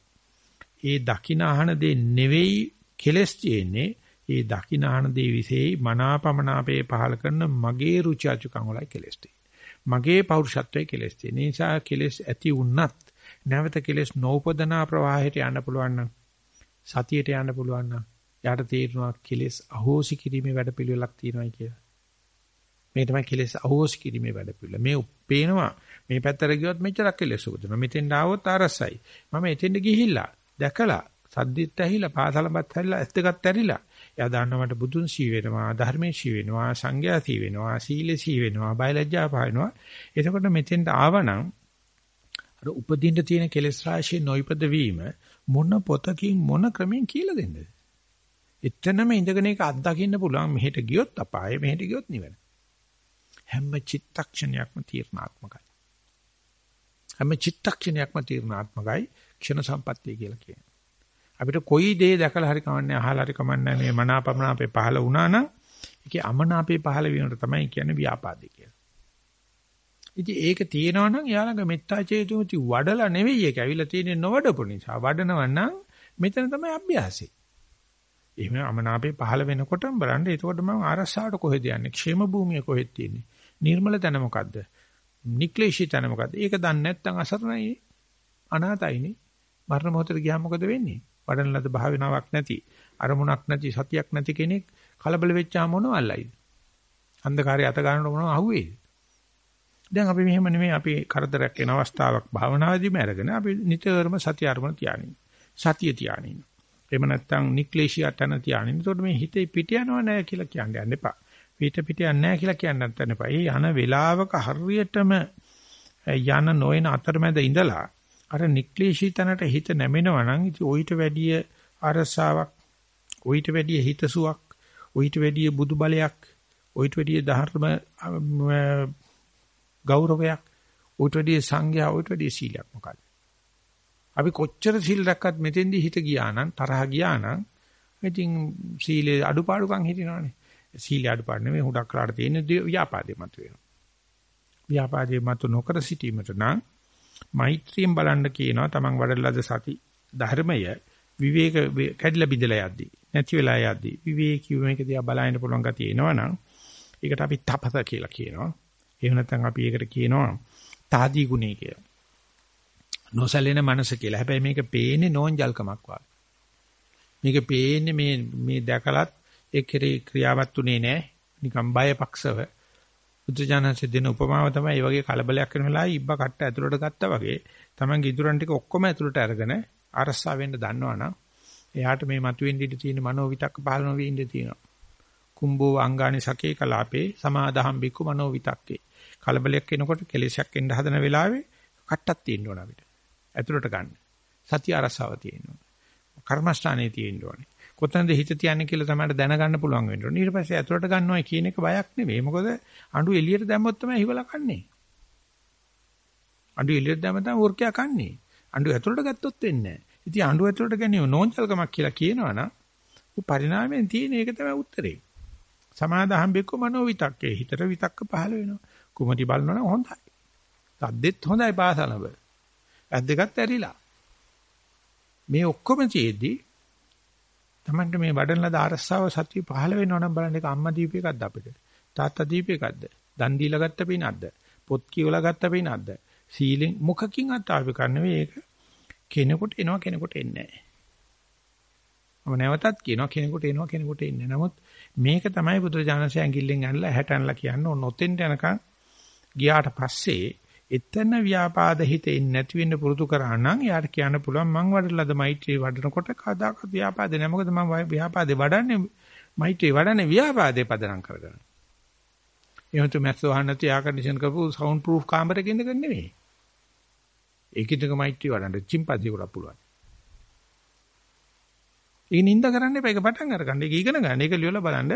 ඒ දකින අහන දේ නෙවෙයි කෙලස් තියෙන්නේ ඒ දකින අහන දේ විශේෂයි මනාපමනාපේ පහල කරන මගේ රුචි අචුකම් වලයි කෙලස් මගේ පෞරුෂත්වයේ කෙලස් තියෙන නිසා කෙලස් ඇති වුණත් නැවත කෙලස් නෝපදනා ප්‍රවාහයට යන්න පුළුවන් නම් සතියට යන්න පුළුවන් නම් යාට තේරෙනවා කෙලස් අහෝසි කිරීමේ වැඩපිළිවෙලක් තියෙනවා කියලා. මේ තමයි කෙලෙස් අහෝසි කිරීමේ වැඩ පිළිවෙල. මේ පේනවා මේ පැත්තට ගියොත් මෙච්චරක් කෙලෙස් උපදිනවා. මෙතෙන් ආවොත් අරසයි. මම එතෙන්ට ගිහිල්ලා දැකලා සද්දිත් ඇහිලා පාසලපත් ඇහිලා ඇස් දෙකත් ඇරිලා. එයා දන්නවා මට බුදුන් සී වෙනවා, ධර්මයේ සී වෙනවා, සංඝයා සී වෙනවා, සීලේ සී වෙනවා, බයලජ්ජා පායනවා. එතකොට මෙතෙන්ට ආවනම් අර උපදින්න තියෙන කෙලෙස් රාශිය නොයිපද වීම මොන පොතකින් මොන ක්‍රමෙන් කියලා දෙන්නද? එතනම ඉඳගෙන ඒක අත්දකින්න පුළුවන් මෙහෙට ගියොත් අපාය මෙහෙට ගියොත් නිවන. හැම චිත්තක්ෂණයක්ම තීර්ණාත්මකයි. හැම චිත්තක්ෂණයක්ම තීර්ණාත්මකයි ක්ෂණ සම්පත්තිය කියලා කියන්නේ. අපිට කොයි දේ දැකලා හරි කමන්නේ අහලා හරි කමන්නේ මේ මනාපමනාපේ පහළ වුණා නම් ඒකේ අමනාපේ පහළ වීමට තමයි කියන්නේ ව්‍යාපාදේ කියලා. ඉතින් ඒක තියෙනවා නම් යාළඟ මෙත්තා චේතුමති වඩලා නෙවෙයි ඒක ඇවිල්ලා තියෙන්නේ නොවඩපු නිසා. වඩනවා නම් මෙතන තමයි අභ්‍යාසය. එහෙම අමනාපේ පහළ වෙනකොටම බලන්න එතකොට මම ආරස්සාවට කොහෙද යන්නේ? ക്ഷേම භූමිය කොහෙද තියෙන්නේ? නිර්මල තැන මොකද්ද? නික්ලේශී තැන මොකද්ද? ඒක දන්නේ නැත්නම් අසරණයි. අනාතයිනේ. මරණ මොහොතට ගියාම මොකද වෙන්නේ? වඩන ලද භාවනාවක් නැති, අරමුණක් නැති, සතියක් නැති කෙනෙක් කලබල වෙච්චාම මොනවල්ලයිද? අන්ධකාරය අත ගන්නකොට මොනව අහුවේද? දැන් අපි මෙහෙම නෙමෙයි අපි කරදරයක් වෙන අවස්ථාවක් භාවනාදීම අරගෙන අපි නිතරම සතිය අරමුණ තියානින්. සතිය තියානින්. එහෙම නැත්නම් නික්ලේශිය තන තියානින්. ඒතකොට මේ හිතේ පිට යනව නැහැ කියලා කියන්න යන්න එපා. පිට පිට යන්නේ නැහැ කියලා කියන්නත් යන්න එපා. ඒ යන වේලාවක හරියටම යන නොයන අතරමැද ඉඳලා අර නික්ලේශී තනට හිත නැමෙනවා නම් ඉතින් ඔయిత වැඩිය අරසාවක් ඔయిత වැඩිය හිතසුවක් ඔయిత වැඩිය බුදු බලයක් ඔయిత වැඩිය ධර්ම ගෞරවයක් ඌට වැඩිය සංඝයා ඌට වැඩිය සීලයක් මොකක්ද? අපි කොච්චර සීල් රැක්කත් මෙතෙන්දී හිත ගියා නම් තරහ ගියා නම් ඉතින් සීලේ අඩුපාඩුකම් හිටිනවනේ. සීලේ අඩුපාඩු නෙමෙයි හුඩක් කරලා තියෙන ව්‍යාපාදේ මත වෙනවා ව්‍යාපාදේ මත නොකර සිටීමට නම් මෛත්‍රියෙන් බලන්න කියනවා තමන් වඩලද සති ධර්මය විවේක කැඩිලා බිඳලා යද්දී නැති වෙලා යද්දී විවේකීව මේක දිහා බලන්න පුළුවන් ගතිය එනවනම් ඒකට අපි තපස කියලා කියනවා. එහෙම නැත්නම් අපි ඒකට කියනවා තාදී ගුණය කියලා. නොසැලෙන මනස කියලා. හැබැයි මේක පේන්නේ නෝන්ජල්කමක් වගේ. මේක පේන්නේ මේ මේ දැකලත් ඒ කෙරේ ක්‍රියාවත් උනේ නැහැ නිකම් බයපක්ෂව. බුදුජානන්සේ දෙන උපමාව තමයි මේ වගේ කලබලයක් වෙන වෙලාවේ ඉබ්බා කට්ට ඇතුළට ගත්තා වගේ තමන්ගේ ඉදුරන් ටික ඔක්කොම ඇතුළට අරගෙන අරස්සා වෙන්න දන්නවනම් එයාට මේ මතුවෙන්න ඉඳී තියෙන මනෝ විතක්ක පහළ නොවී ඉඳී තියෙනවා. කුම්බෝ අංගානි සකේ කලාපේ සමාදහම් බික්කු මනෝ විතක්කේ. කලබලයක් එනකොට කෙලෙසක් එන්න හදන වෙලාවේ කට්ටක් තියෙන්න ඕන අපිට. ඇතුළට ගන්න. සතිය අරසාව තියෙන්න ඕන. කර්මස්ථානයේ තියෙන්න ඕනේ. කොතනද හිත තියන්නේ කියලා තමයි දැනගන්න පුළුවන් වෙන්න ඕනේ. ඊට පස්සේ ඇතුළට ගන්නවා කියන එක බයක් නෙවෙයි. මොකද අඬු එළියට දැම්මොත් තමයි හිවලා කන්නේ. අඬු එළියට දැම්ම තමයි වර්කයා කන්නේ. අඬු ඇතුළට ගත්තොත් වෙන්නේ නැහැ. ඉතින් අඬු ඇතුළට ගැනීම නෝන්චල්කමක් කියලා කියනවනම් උ පරිණාමයෙන් තියෙන එක තමයි උත්තරේ. සමාදාහම් බෙක්ක මනෝ විතක්කේ හිතට විතක්ක පහළ වෙනවා. කුමටි බලනවනම් හොඳයි. සද්දෙත් හොඳයි පාසලව. ඇස් දෙකත් ඇරිලා. මේ ඔක්කොම තියෙද්දි Tamanට මේ වඩන ලද අරස්සාව සතිය පහළ වෙනව නම් බලන්න ඒක අම්මා දීප එකක්ද අපිට? තාත්තා දීප එකක්ද? දන් දීලා ගත්ත පිනක්ද? පොත් කියවලා ගත්ත පිනක්ද? සීලෙන් මොකකින් අතාවි කරන්නේ ඒක කෙනෙකුට එනවා කෙනෙකුට එන්නේ නැහැ. මම නැවතත් කියනවා කෙනෙකුට එනවා කෙනෙකුට එන්නේ නමුත් මේක තමයි බුදුරජාණන්සේ ඇඟිල්ලෙන් ඇනලා ඇහැට ඇනලා කියන්නේ ඕන ඔතෙන්ට යනකම් ගියාට පස්සේ එතන ව්‍යාපාද හිත එන්නේ නැති වෙන්න පුරුදු කරා නම් යාට කියන්න පුළුවන් මං වඩලද මෛත්‍රී වඩනකොට කදාකත් ව්‍යාපාදේ නෑ මොකද මම ව්‍යාපාදේ වඩන්නේ මෛත්‍රී වඩන්නේ ව්‍යාපාදේ පදනම් කරගෙන. එහෙනම් තු මැස් වහන්න නැති එයා කන්ඩිෂන් කරපු සවුන්ඩ් ප්‍රූෆ් කාමරයක ඉඳගෙන නෙවෙයි. ඒකිටක මෛත්‍රී වඩන්න චිම්පන්සි කරලා පුළුවන්. ඒක නිඳ කරන්න එපා ඒක පටන් අරගන්න. ඒක ඉගෙන ගන්න. ඒක ලියලා බලන්න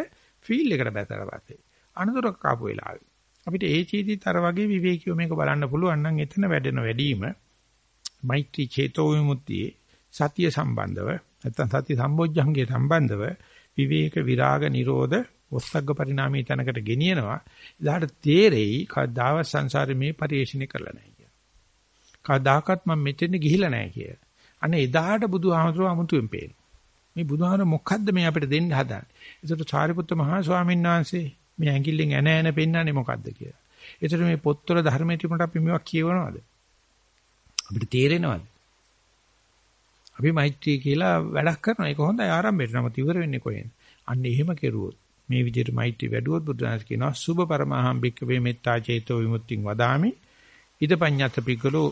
ෆීල් එකට බැසලා පස්සේ. අනතුරක් ආපු වෙලාවේ අපිට ඒ චීදිත් අර වගේ විවේකීව මේක බලන්න පුළුවන් නම් එතන වැඩෙන වැඩිම මෛත්‍රී චේතෝ විමුක්තියේ සතිය සම්බන්ධව නැත්නම් සති සම්බොජ්ජංගයේ සම්බන්ධව විවේක විරාග නිරෝධ ඔස්සග්ග පරිණාමී තැනකට ගෙනියනවා එදාට තේරෙයි කවදාව සංසාරේ මේ පරිශ්‍රණය කරලා නැහැ කියලා. කවදාකවත් මම මෙතෙන් ගිහිලා නැහැ කියලා. අනේ එදාට බුදුහාමුදුරුවෝ අමුතුවෙන් පේනවා. මේ බුදුහාමුදුරුවෝ මොකද්ද මේ අපිට දෙන්න හදන්නේ? ඒකට සාරිපුත්ත මහා ස්වාමීන් වහන්සේ මේ ඇඟිල්ලෙන් ඇන ඇන පෙන්වන්නේ මොකද්ද කියලා. ඒතර මේ පොත්වල ධර්මයේ තිබුණට අපි මේවා කියවනවද? අපිට තේරෙනවද? අපි මෛත්‍රී කියලා වැඩක් කරනවා. ඒක හොඳයි ආරම්භයට. නමුත් ඉවර වෙන්නේ කොහෙන්ද? අන්න එහෙම කෙරුවොත් මේ විදිහට මෛත්‍රී වැඩුවොත් බුදුරජාණන් කියනවා සුභ පරමහම් භික්කවේ මෙත්තා චේතෝ විමුක්තිං වදාමි. ඉදපඤ්ඤත් පිකලෝ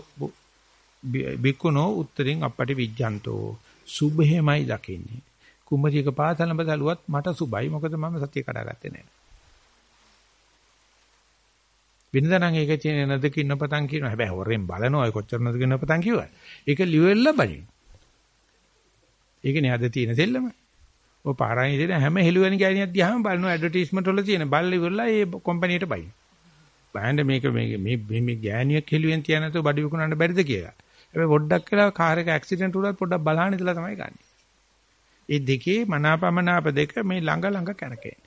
බිකුණෝ උත්තරින් අපටි විජ්ජන්තෝ සුභෙමයි දකින්නේ. කුමරියක පාතලඹ දලුවත් මට සුභයි. මොකද මම සත්‍ය කඩාගත්තේ නැහැ. වෙනදා නම් ඒකේ තියෙන නදකින් නොපතන් කියනවා. හැබැයි හොරෙන් බලනවා කොච්චර නදකින් නොපතන් කිව්වා. ඒක ලිවෙල්ල බලින්. ඒකනේ අද තියෙන දෙල්ලම. ඔය පාරාණි දෙන හැම හෙළුවෙන ගෑණියක් දිහාම බලනවා ඇඩ්වර්ටයිස්මන්ට් වල තියෙන බල්ල ඉවරලා ඒ කම්පැනිට බයි. බලන්න මේක මේ මේ මේ ගෑණියක් හෙළුවෙන් තියන නැතුව බඩ විකුණන්න බැරිද කියලා. හැබැයි පොඩ්ඩක් කියලා කාර් එක ඇක්සිඩන්ට් වුණත් පොඩ්ඩක් බලන්න ඉඳලා තමයි ගන්නෙ. ඒ දෙකේ මනාපමනාප දෙක මේ ළඟ ළඟ කරකෙන්නේ.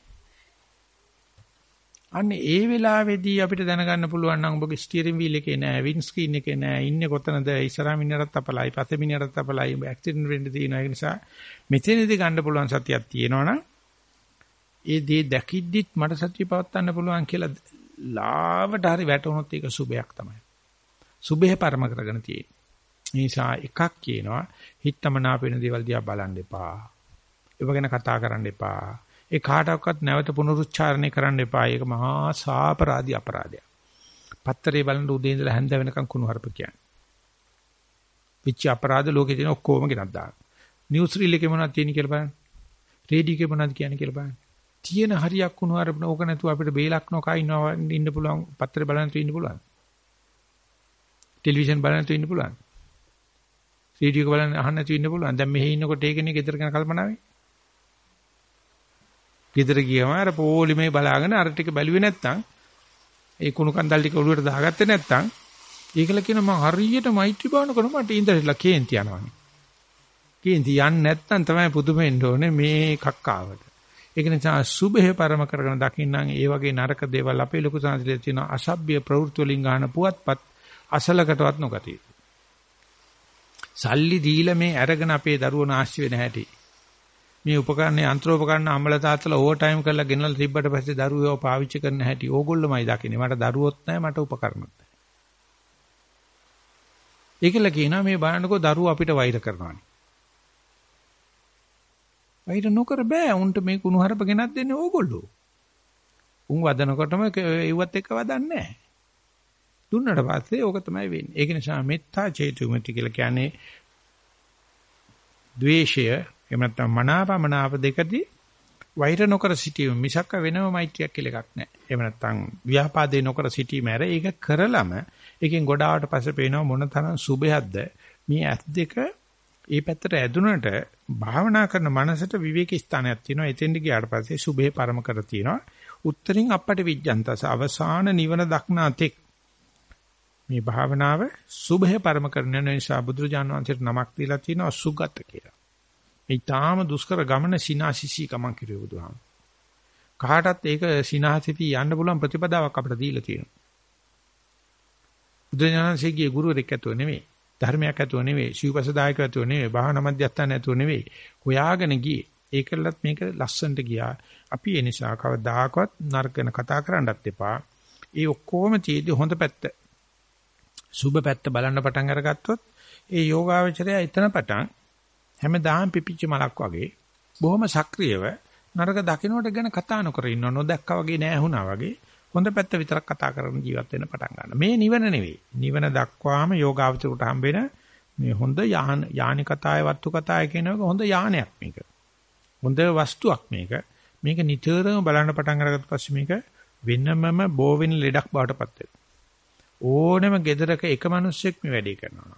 අන්න ඒ වෙලාවේදී අපිට දැනගන්න පුළුවන් නම් ඔබගේ ස්ටියරින් වීල් එකේ නෑ වින් ස්ක්‍රීන් එකේ නෑ ඉන්නේ කොතනද ඉස්සරහා මිනිහටත් අපලයි පස්සේ මිනිහටත් අපලයි ඇක්සිඩන්ට් වෙන්න තියෙන ඒ නිසා මෙතනදී ගන්න පුළුවන් සතියක් තියෙනවනම් ඒ දේ දැකිද්දිත් මට සතිය පවත්වන්න පුළුවන් කියලා ලාවට හරි වැටුනොත් ඒක සුබයක් තමයි. සුබේ පරම කරගෙන තියෙන්නේ. නිසා එකක් කියනවා හිතමනාප වෙන දේවල් දිහා බලන්න එපා. ඒව ගැන කතා කරන්න එපා. ඒ කාටවත් නැවත පුනරුච්චාරණය කරන්න එපා. ඒක මහා සාපරාධි අපරාධයක්. පත්තරේ බලන උදේ ඉඳලා හැන්ද වෙනකන් කුණු හarp කියන්නේ. පිච්ච අපරාධ ලෝකේ තියෙන ඔක්කොම ගෙනත් දාන. නිවුස් රීල් එකේ මොනවද තියෙන්නේ කියලා බලන්න. රේඩියෝ එකේ මොනවද කියන්නේ කියලා බලන්න. තියෙන හරියක් කුණු හarp ඕක නැතුව අපිට බේලක් නොකා ඉන්නවා ඉන්න පුළුවන්. පත්තරේ බලන්න තු ඉන්න පුළුවන්. ටෙලිවිෂන් බලන්න තු ඉන්න පුළුවන්. රේඩියෝ එක බලන්න අහන්න නැතුව ඉන්න පුළුවන්. දැන් මෙහි ඉන්නකොට ඒකනේ ගෙදර ගැන කල්පනා වෙන්නේ. ගෙදර ගියම අර පොලිමේ බලාගෙන අර ටික බැලුවේ නැත්තම් ඒ කුණු කන්දල් ටික ඔළුවට දාගත්තේ නැත්තම් ඒකල කියන මම හරියට මෛත්‍රී භාවන කරනවා මට ඉඳලා කේන්ති යනවානේ. කේන්ති යන්නේ නැත්තම් තමයි පුදුමෙන්න ඕනේ මේ කක්කාවට. ඒක නිසා සුභය පරම කරගෙන දකින්නම් ඒ වගේ නරක දේවල් අපේ ලොකු සංසිලේ තියෙන අසභ්‍ය ප්‍රවෘත්ති වලින් ගන්න පුවත්පත් අසලකටවත් නොගතියි. සල්ලි දීලා මේ අරගෙන අපේ දරුවෝ නාස්ති වෙන හැටි මේ උපකරණ යන්ත්‍රෝපකරණ අම්ල තාත්තලා ඕවර් ටයිම් කරලා ගෙනල්ලා තිබ්බට පස්සේ දරුවෝ පාවිච්චි කරන හැටි ඕගොල්ලෝමයි දකින්නේ. මට දරුවොත් නැහැ මට උපකරණත් නැහැ. ඒකල කියනවා මේ බලන්නකෝ දරුවෝ අපිට වෛර කරනවානේ. වෛර නොකර බෑ. උන්ට මේ කුණු හරප ගෙනත් දෙන්නේ ඕගොල්ලෝ. උන් වදනකොටම ඒවත් එක්ක වදන්නේ නැහැ. දුන්නට පස්සේ ඕක තමයි වෙන්නේ. ඒක නිසා මෙත්තා චේතුමති කියලා කියන්නේ ද්වේෂය එහෙම නැත්නම් මනාපමනාප දෙකදී වෛර නොකර සිටීම මිසක් වෙනම මෛත්‍රියක් කියලා එකක් නැහැ. එහෙම නැත්නම් ව්‍යාපාදේ නොකර සිටීම ඇර ඒක කරලම එකෙන් ගොඩාවට පස්සේ පේනවා මොන තරම් සුබයක්ද මේ ඇස් දෙක ඒ පැත්තට ඇදුනට භාවනා කරන මනසට විවේක ස්ථානයක් තියෙනවා. එතෙන්ට ගියාට පස්සේ සුබේ පරම කර තියෙනවා. උත්තරින් අපට විඥාන්තස අවසාන නිවන දක්නාතෙක් මේ භාවනාව සුභය පරම කරන නිසා බුදුරජාණන් වහන්සේට නමක් දීලා තියෙනවා සුගත කියලා. මේ තාම දුෂ්කර ගමන සිනාසිසි ගමන් කිරුවේ බුදුහාම. කාටත් ඒක සිනාසිපි යන්න පුළුවන් ප්‍රතිපදාවක් අපිට දීලා තියෙනවා. බුදුරජාණන්සේගේ ගුරුවරයෙක් ඇතුව නෙමෙයි, ධර්මයක් ඇතුව නෙමෙයි, ශිවපසදායක ඇතුව නෙමෙයි, භාවනා මධ්‍යස්ථාන ඇතුව නෙමෙයි. හොයාගෙන ගියේ. ඒකලත් මේක ලස්සනට ගියා. අපි ඒ නිසා කවදාකවත් නරක වෙන කතා කරන්නත් එපා. ඒ ඔක්කොම තියදී හොඳ පැත්ත. සුබ පැත්ත බලන්න පටන් අරගත්තොත් ඒ යෝගාවචරය එතන පටන් හැමදාම පිපිච්ච මලක් වගේ බොහොම සක්‍රියව නරක දකින්නට ගැන කතා නොකර ඉන්නව නොදැක්කා වගේ නෑ වුණා වගේ හොඳ පැත්ත විතරක් කතා කරන ජීවත් වෙන්න පටන් ගන්න. මේ නිවන නෙවෙයි. නිවන දක්වාම යෝගාවචරයට හම්බෙන මේ හොඳ යාන යානිකතාය වත්තු කතාය කියන එක හොඳ යානයක් මේක. හොඳ වස්තුවක් මේක. මේක නිතරම බලන්න පටන් අරගත්ත පස්සේ මේක වෙනමම බෝ වෙන ලෙඩක් බවට පත් වෙනවා. ඕනෙම ගෙදරක එක මිනිස්සෙක් මේ වැඩේ කරනවා.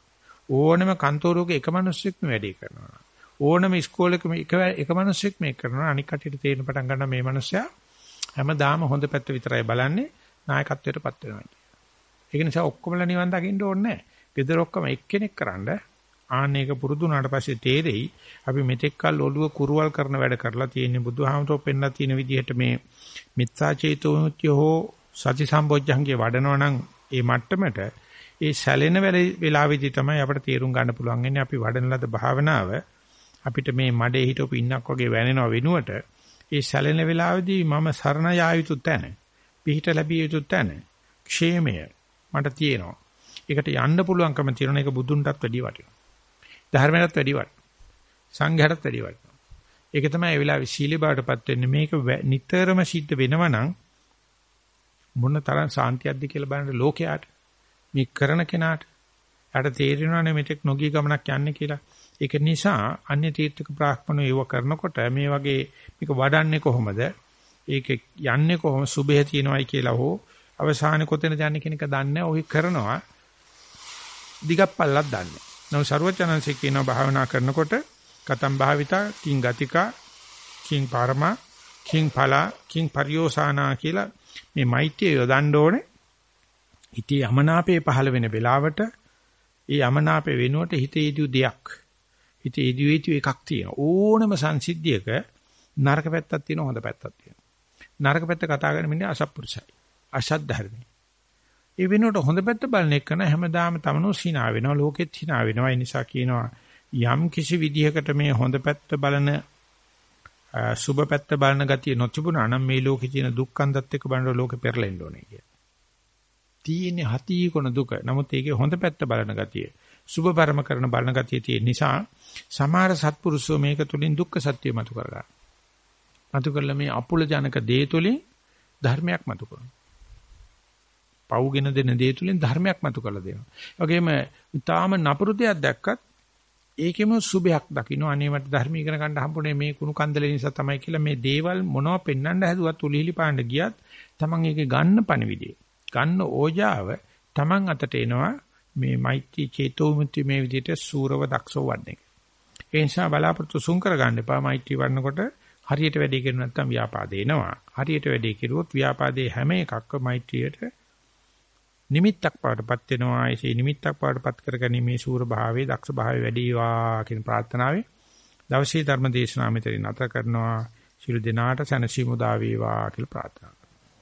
ඕනම කන්තෝරුවක එක මිනිස්සෙක් මේ වැඩේ කරනවා. ඕනම ඉස්කෝලේක එක එක මිනිස්සෙක් මේක කරනවා. අනික් කටියට තේරෙන පටන් ගන්න මේ මිනිස්සයා හැමදාම හොඳ පැත්ත විතරයි බලන්නේ නායකත්වයටපත් වෙනවා. ඒක නිසා ඔක්කොමලා නිවන් දකින්න ඕනේ නැහැ. ගෙදර ඔක්කොම එක්කෙනෙක් කරන්ඩ ආන්න ඒක පුරුදු වුණාට පස්සේ තේරෙයි අපි මෙතෙක් කල් ඔළුව කුරුවල් කරන වැඩ කරලා තියෙන්නේ බුදුහාමරෝ පෙන්නලා තියෙන විදිහට මේ මිත්‍යා චේතෝමුත්‍ය හෝ සති සම්බොජ්ජංගේ වඩනවා නම් ඒ මට්ටමට ඒ සැලෙන වෙලාවේදී තමයි අපිට තේරුම් ගන්න පුළුවන් වෙන්නේ අපි වඩන ලද භාවනාව. අපිට මේ මඩේ හිටපු ඉන්නක් වගේ වැනෙනව වෙනුවට ඒ සැලෙන වෙලාවේදී මම සරණ යා යුතු තැන පිහිට ලැබිය යුතු තැන ക്ഷേමය මට තියෙනවා. ඒකට යන්න පුළුවන්කම තියෙන එක බුදුන්ටත් වැඩිය වටිනවා. ධර්මයටත් වැඩිය වටිනවා. සංඝයටත් වැඩිය වටිනවා. ඒක තමයි ඒ වෙලාවේ සීල බාටපත් වෙන්නේ. මේක නිතරම සිද්ධ වෙනවා නම් මොන තරම් සාන්තියක්ද කියලා බලන්න ලෝකයාට මේ කරන කෙනාට යට තේරෙනවනේ මෙතෙක් නොගී ගමනක් යන්නේ කියලා. ඒක නිසා අන්‍ය තීර්ථක බ්‍රාහ්මණෝ ඒව කරනකොට මේ වගේ මේක වඩන්නේ කොහොමද? ඒක යන්නේ කොහොම සුභය තියනවයි කියලා හෝ අවසානයේ කොතැනද යන්නේ කියන එක දන්නේ ඔහි කරනවා. දිගප්පල්ලක් දන්නේ. නෝ ਸਰවචනන්සේ කියන භාවනා කරනකොට කතම් භාවිතා කිං ගතිකා කිං පරමා කිං ඵලා කිං පරියෝසානා කියලා මේ මෛත්‍රිය යොදන්න ඕනේ. හිතේ යමනාපේ පහළ වෙන වෙලාවට ඒ යමනාපේ වෙනුවට හිතේ ඉදියු දෙයක්. හිතේ ඉදියු ඉදියු එකක් තියෙනවා. ඕනම සංසිද්ධියක නරක පැත්තක් තියෙනවා හොඳ පැත්තක් තියෙනවා. නරක පැත්ත කතා කරන මිනිහ අසත්පුරුෂයි. අසත් ධර්මයි ඒ වෙනුවට හොඳ පැත්ත බලන එක නම් හැමදාම තමනෝ සිනා වෙනවා ලෝකෙත් සිනා වෙනවා. ඒ නිසා කියනවා යම් කිසි විදිහකට මේ හොඳ පැත්ත බලන සුබ පැත්ත බලන ගතිය නොතිබුණා නම් මේ ලෝකේ තියෙන දුක්ඛන්දත් එක්ක බලන ලෝකෙ පෙරලෙන්න ඕනේ කිය. තියෙන්නේ හති කොන දුක. නමුත් ඒකේ හොඳ පැත්ත බලන ගතිය, සුබ පරම කරන බලන ගතිය තියෙන නිසා සමහර සත්පුරුෂෝ මේක තුලින් දුක්ඛ සත්‍ය මතු කරගන්න. මතු කරලා මේ අපුල ජනක දේ තුලින් ධර්මයක් මතු කරනවා. පව්ගෙන දෙන දේ තුලින් ධර්මයක් මතු කරලා දෙනවා. ඒ වගේම ඊටාම නපුරු දෙයක් දැක්කත් ඒකෙම සුභයක් දකින්න අනේ මට ධර්ම ඉගෙන ගන්න හම්බුනේ මේ කුණු කන්දල නිසා තමයි කියලා මේ දේවල් මොනව පෙන්වන්න හැදුවත් උලිලි පාන්න ගියත් Taman ඒකේ ගන්න පණිවිඩය ගන්න ඕජාව Taman අතට එනවා මේ මෛත්‍රී චේතෝමුක්ති මේ විදිහට සූරව දක්ෂව වඩන එක. ඒ නිසා බලාපොරොත්තු සුන් කර ගන්න එපා මෛත්‍රී වඩනකොට හරියට වැඩේ කරුව නැත්නම් ව්‍යාපාදේ එනවා. හරියට වැඩේ කෙරුවොත් ව්‍යාපාදේ හැම එකක්ම මෛත්‍රියට නිමිත්තක් පාටපත් වෙනවා. ඒ නිමිත්තක් පාටපත් කරගැනීමේ සූර භාවයේ දක්ෂ භාවයේ වැඩි වේවා කියන ප්‍රාර්ථනාවයි. දවසේ ධර්ම දේශනාව මෙතනින් නැත කරනවා. ශිරු දිනාට සනසීමු දා වේවා කියලා ප්‍රාර්ථනා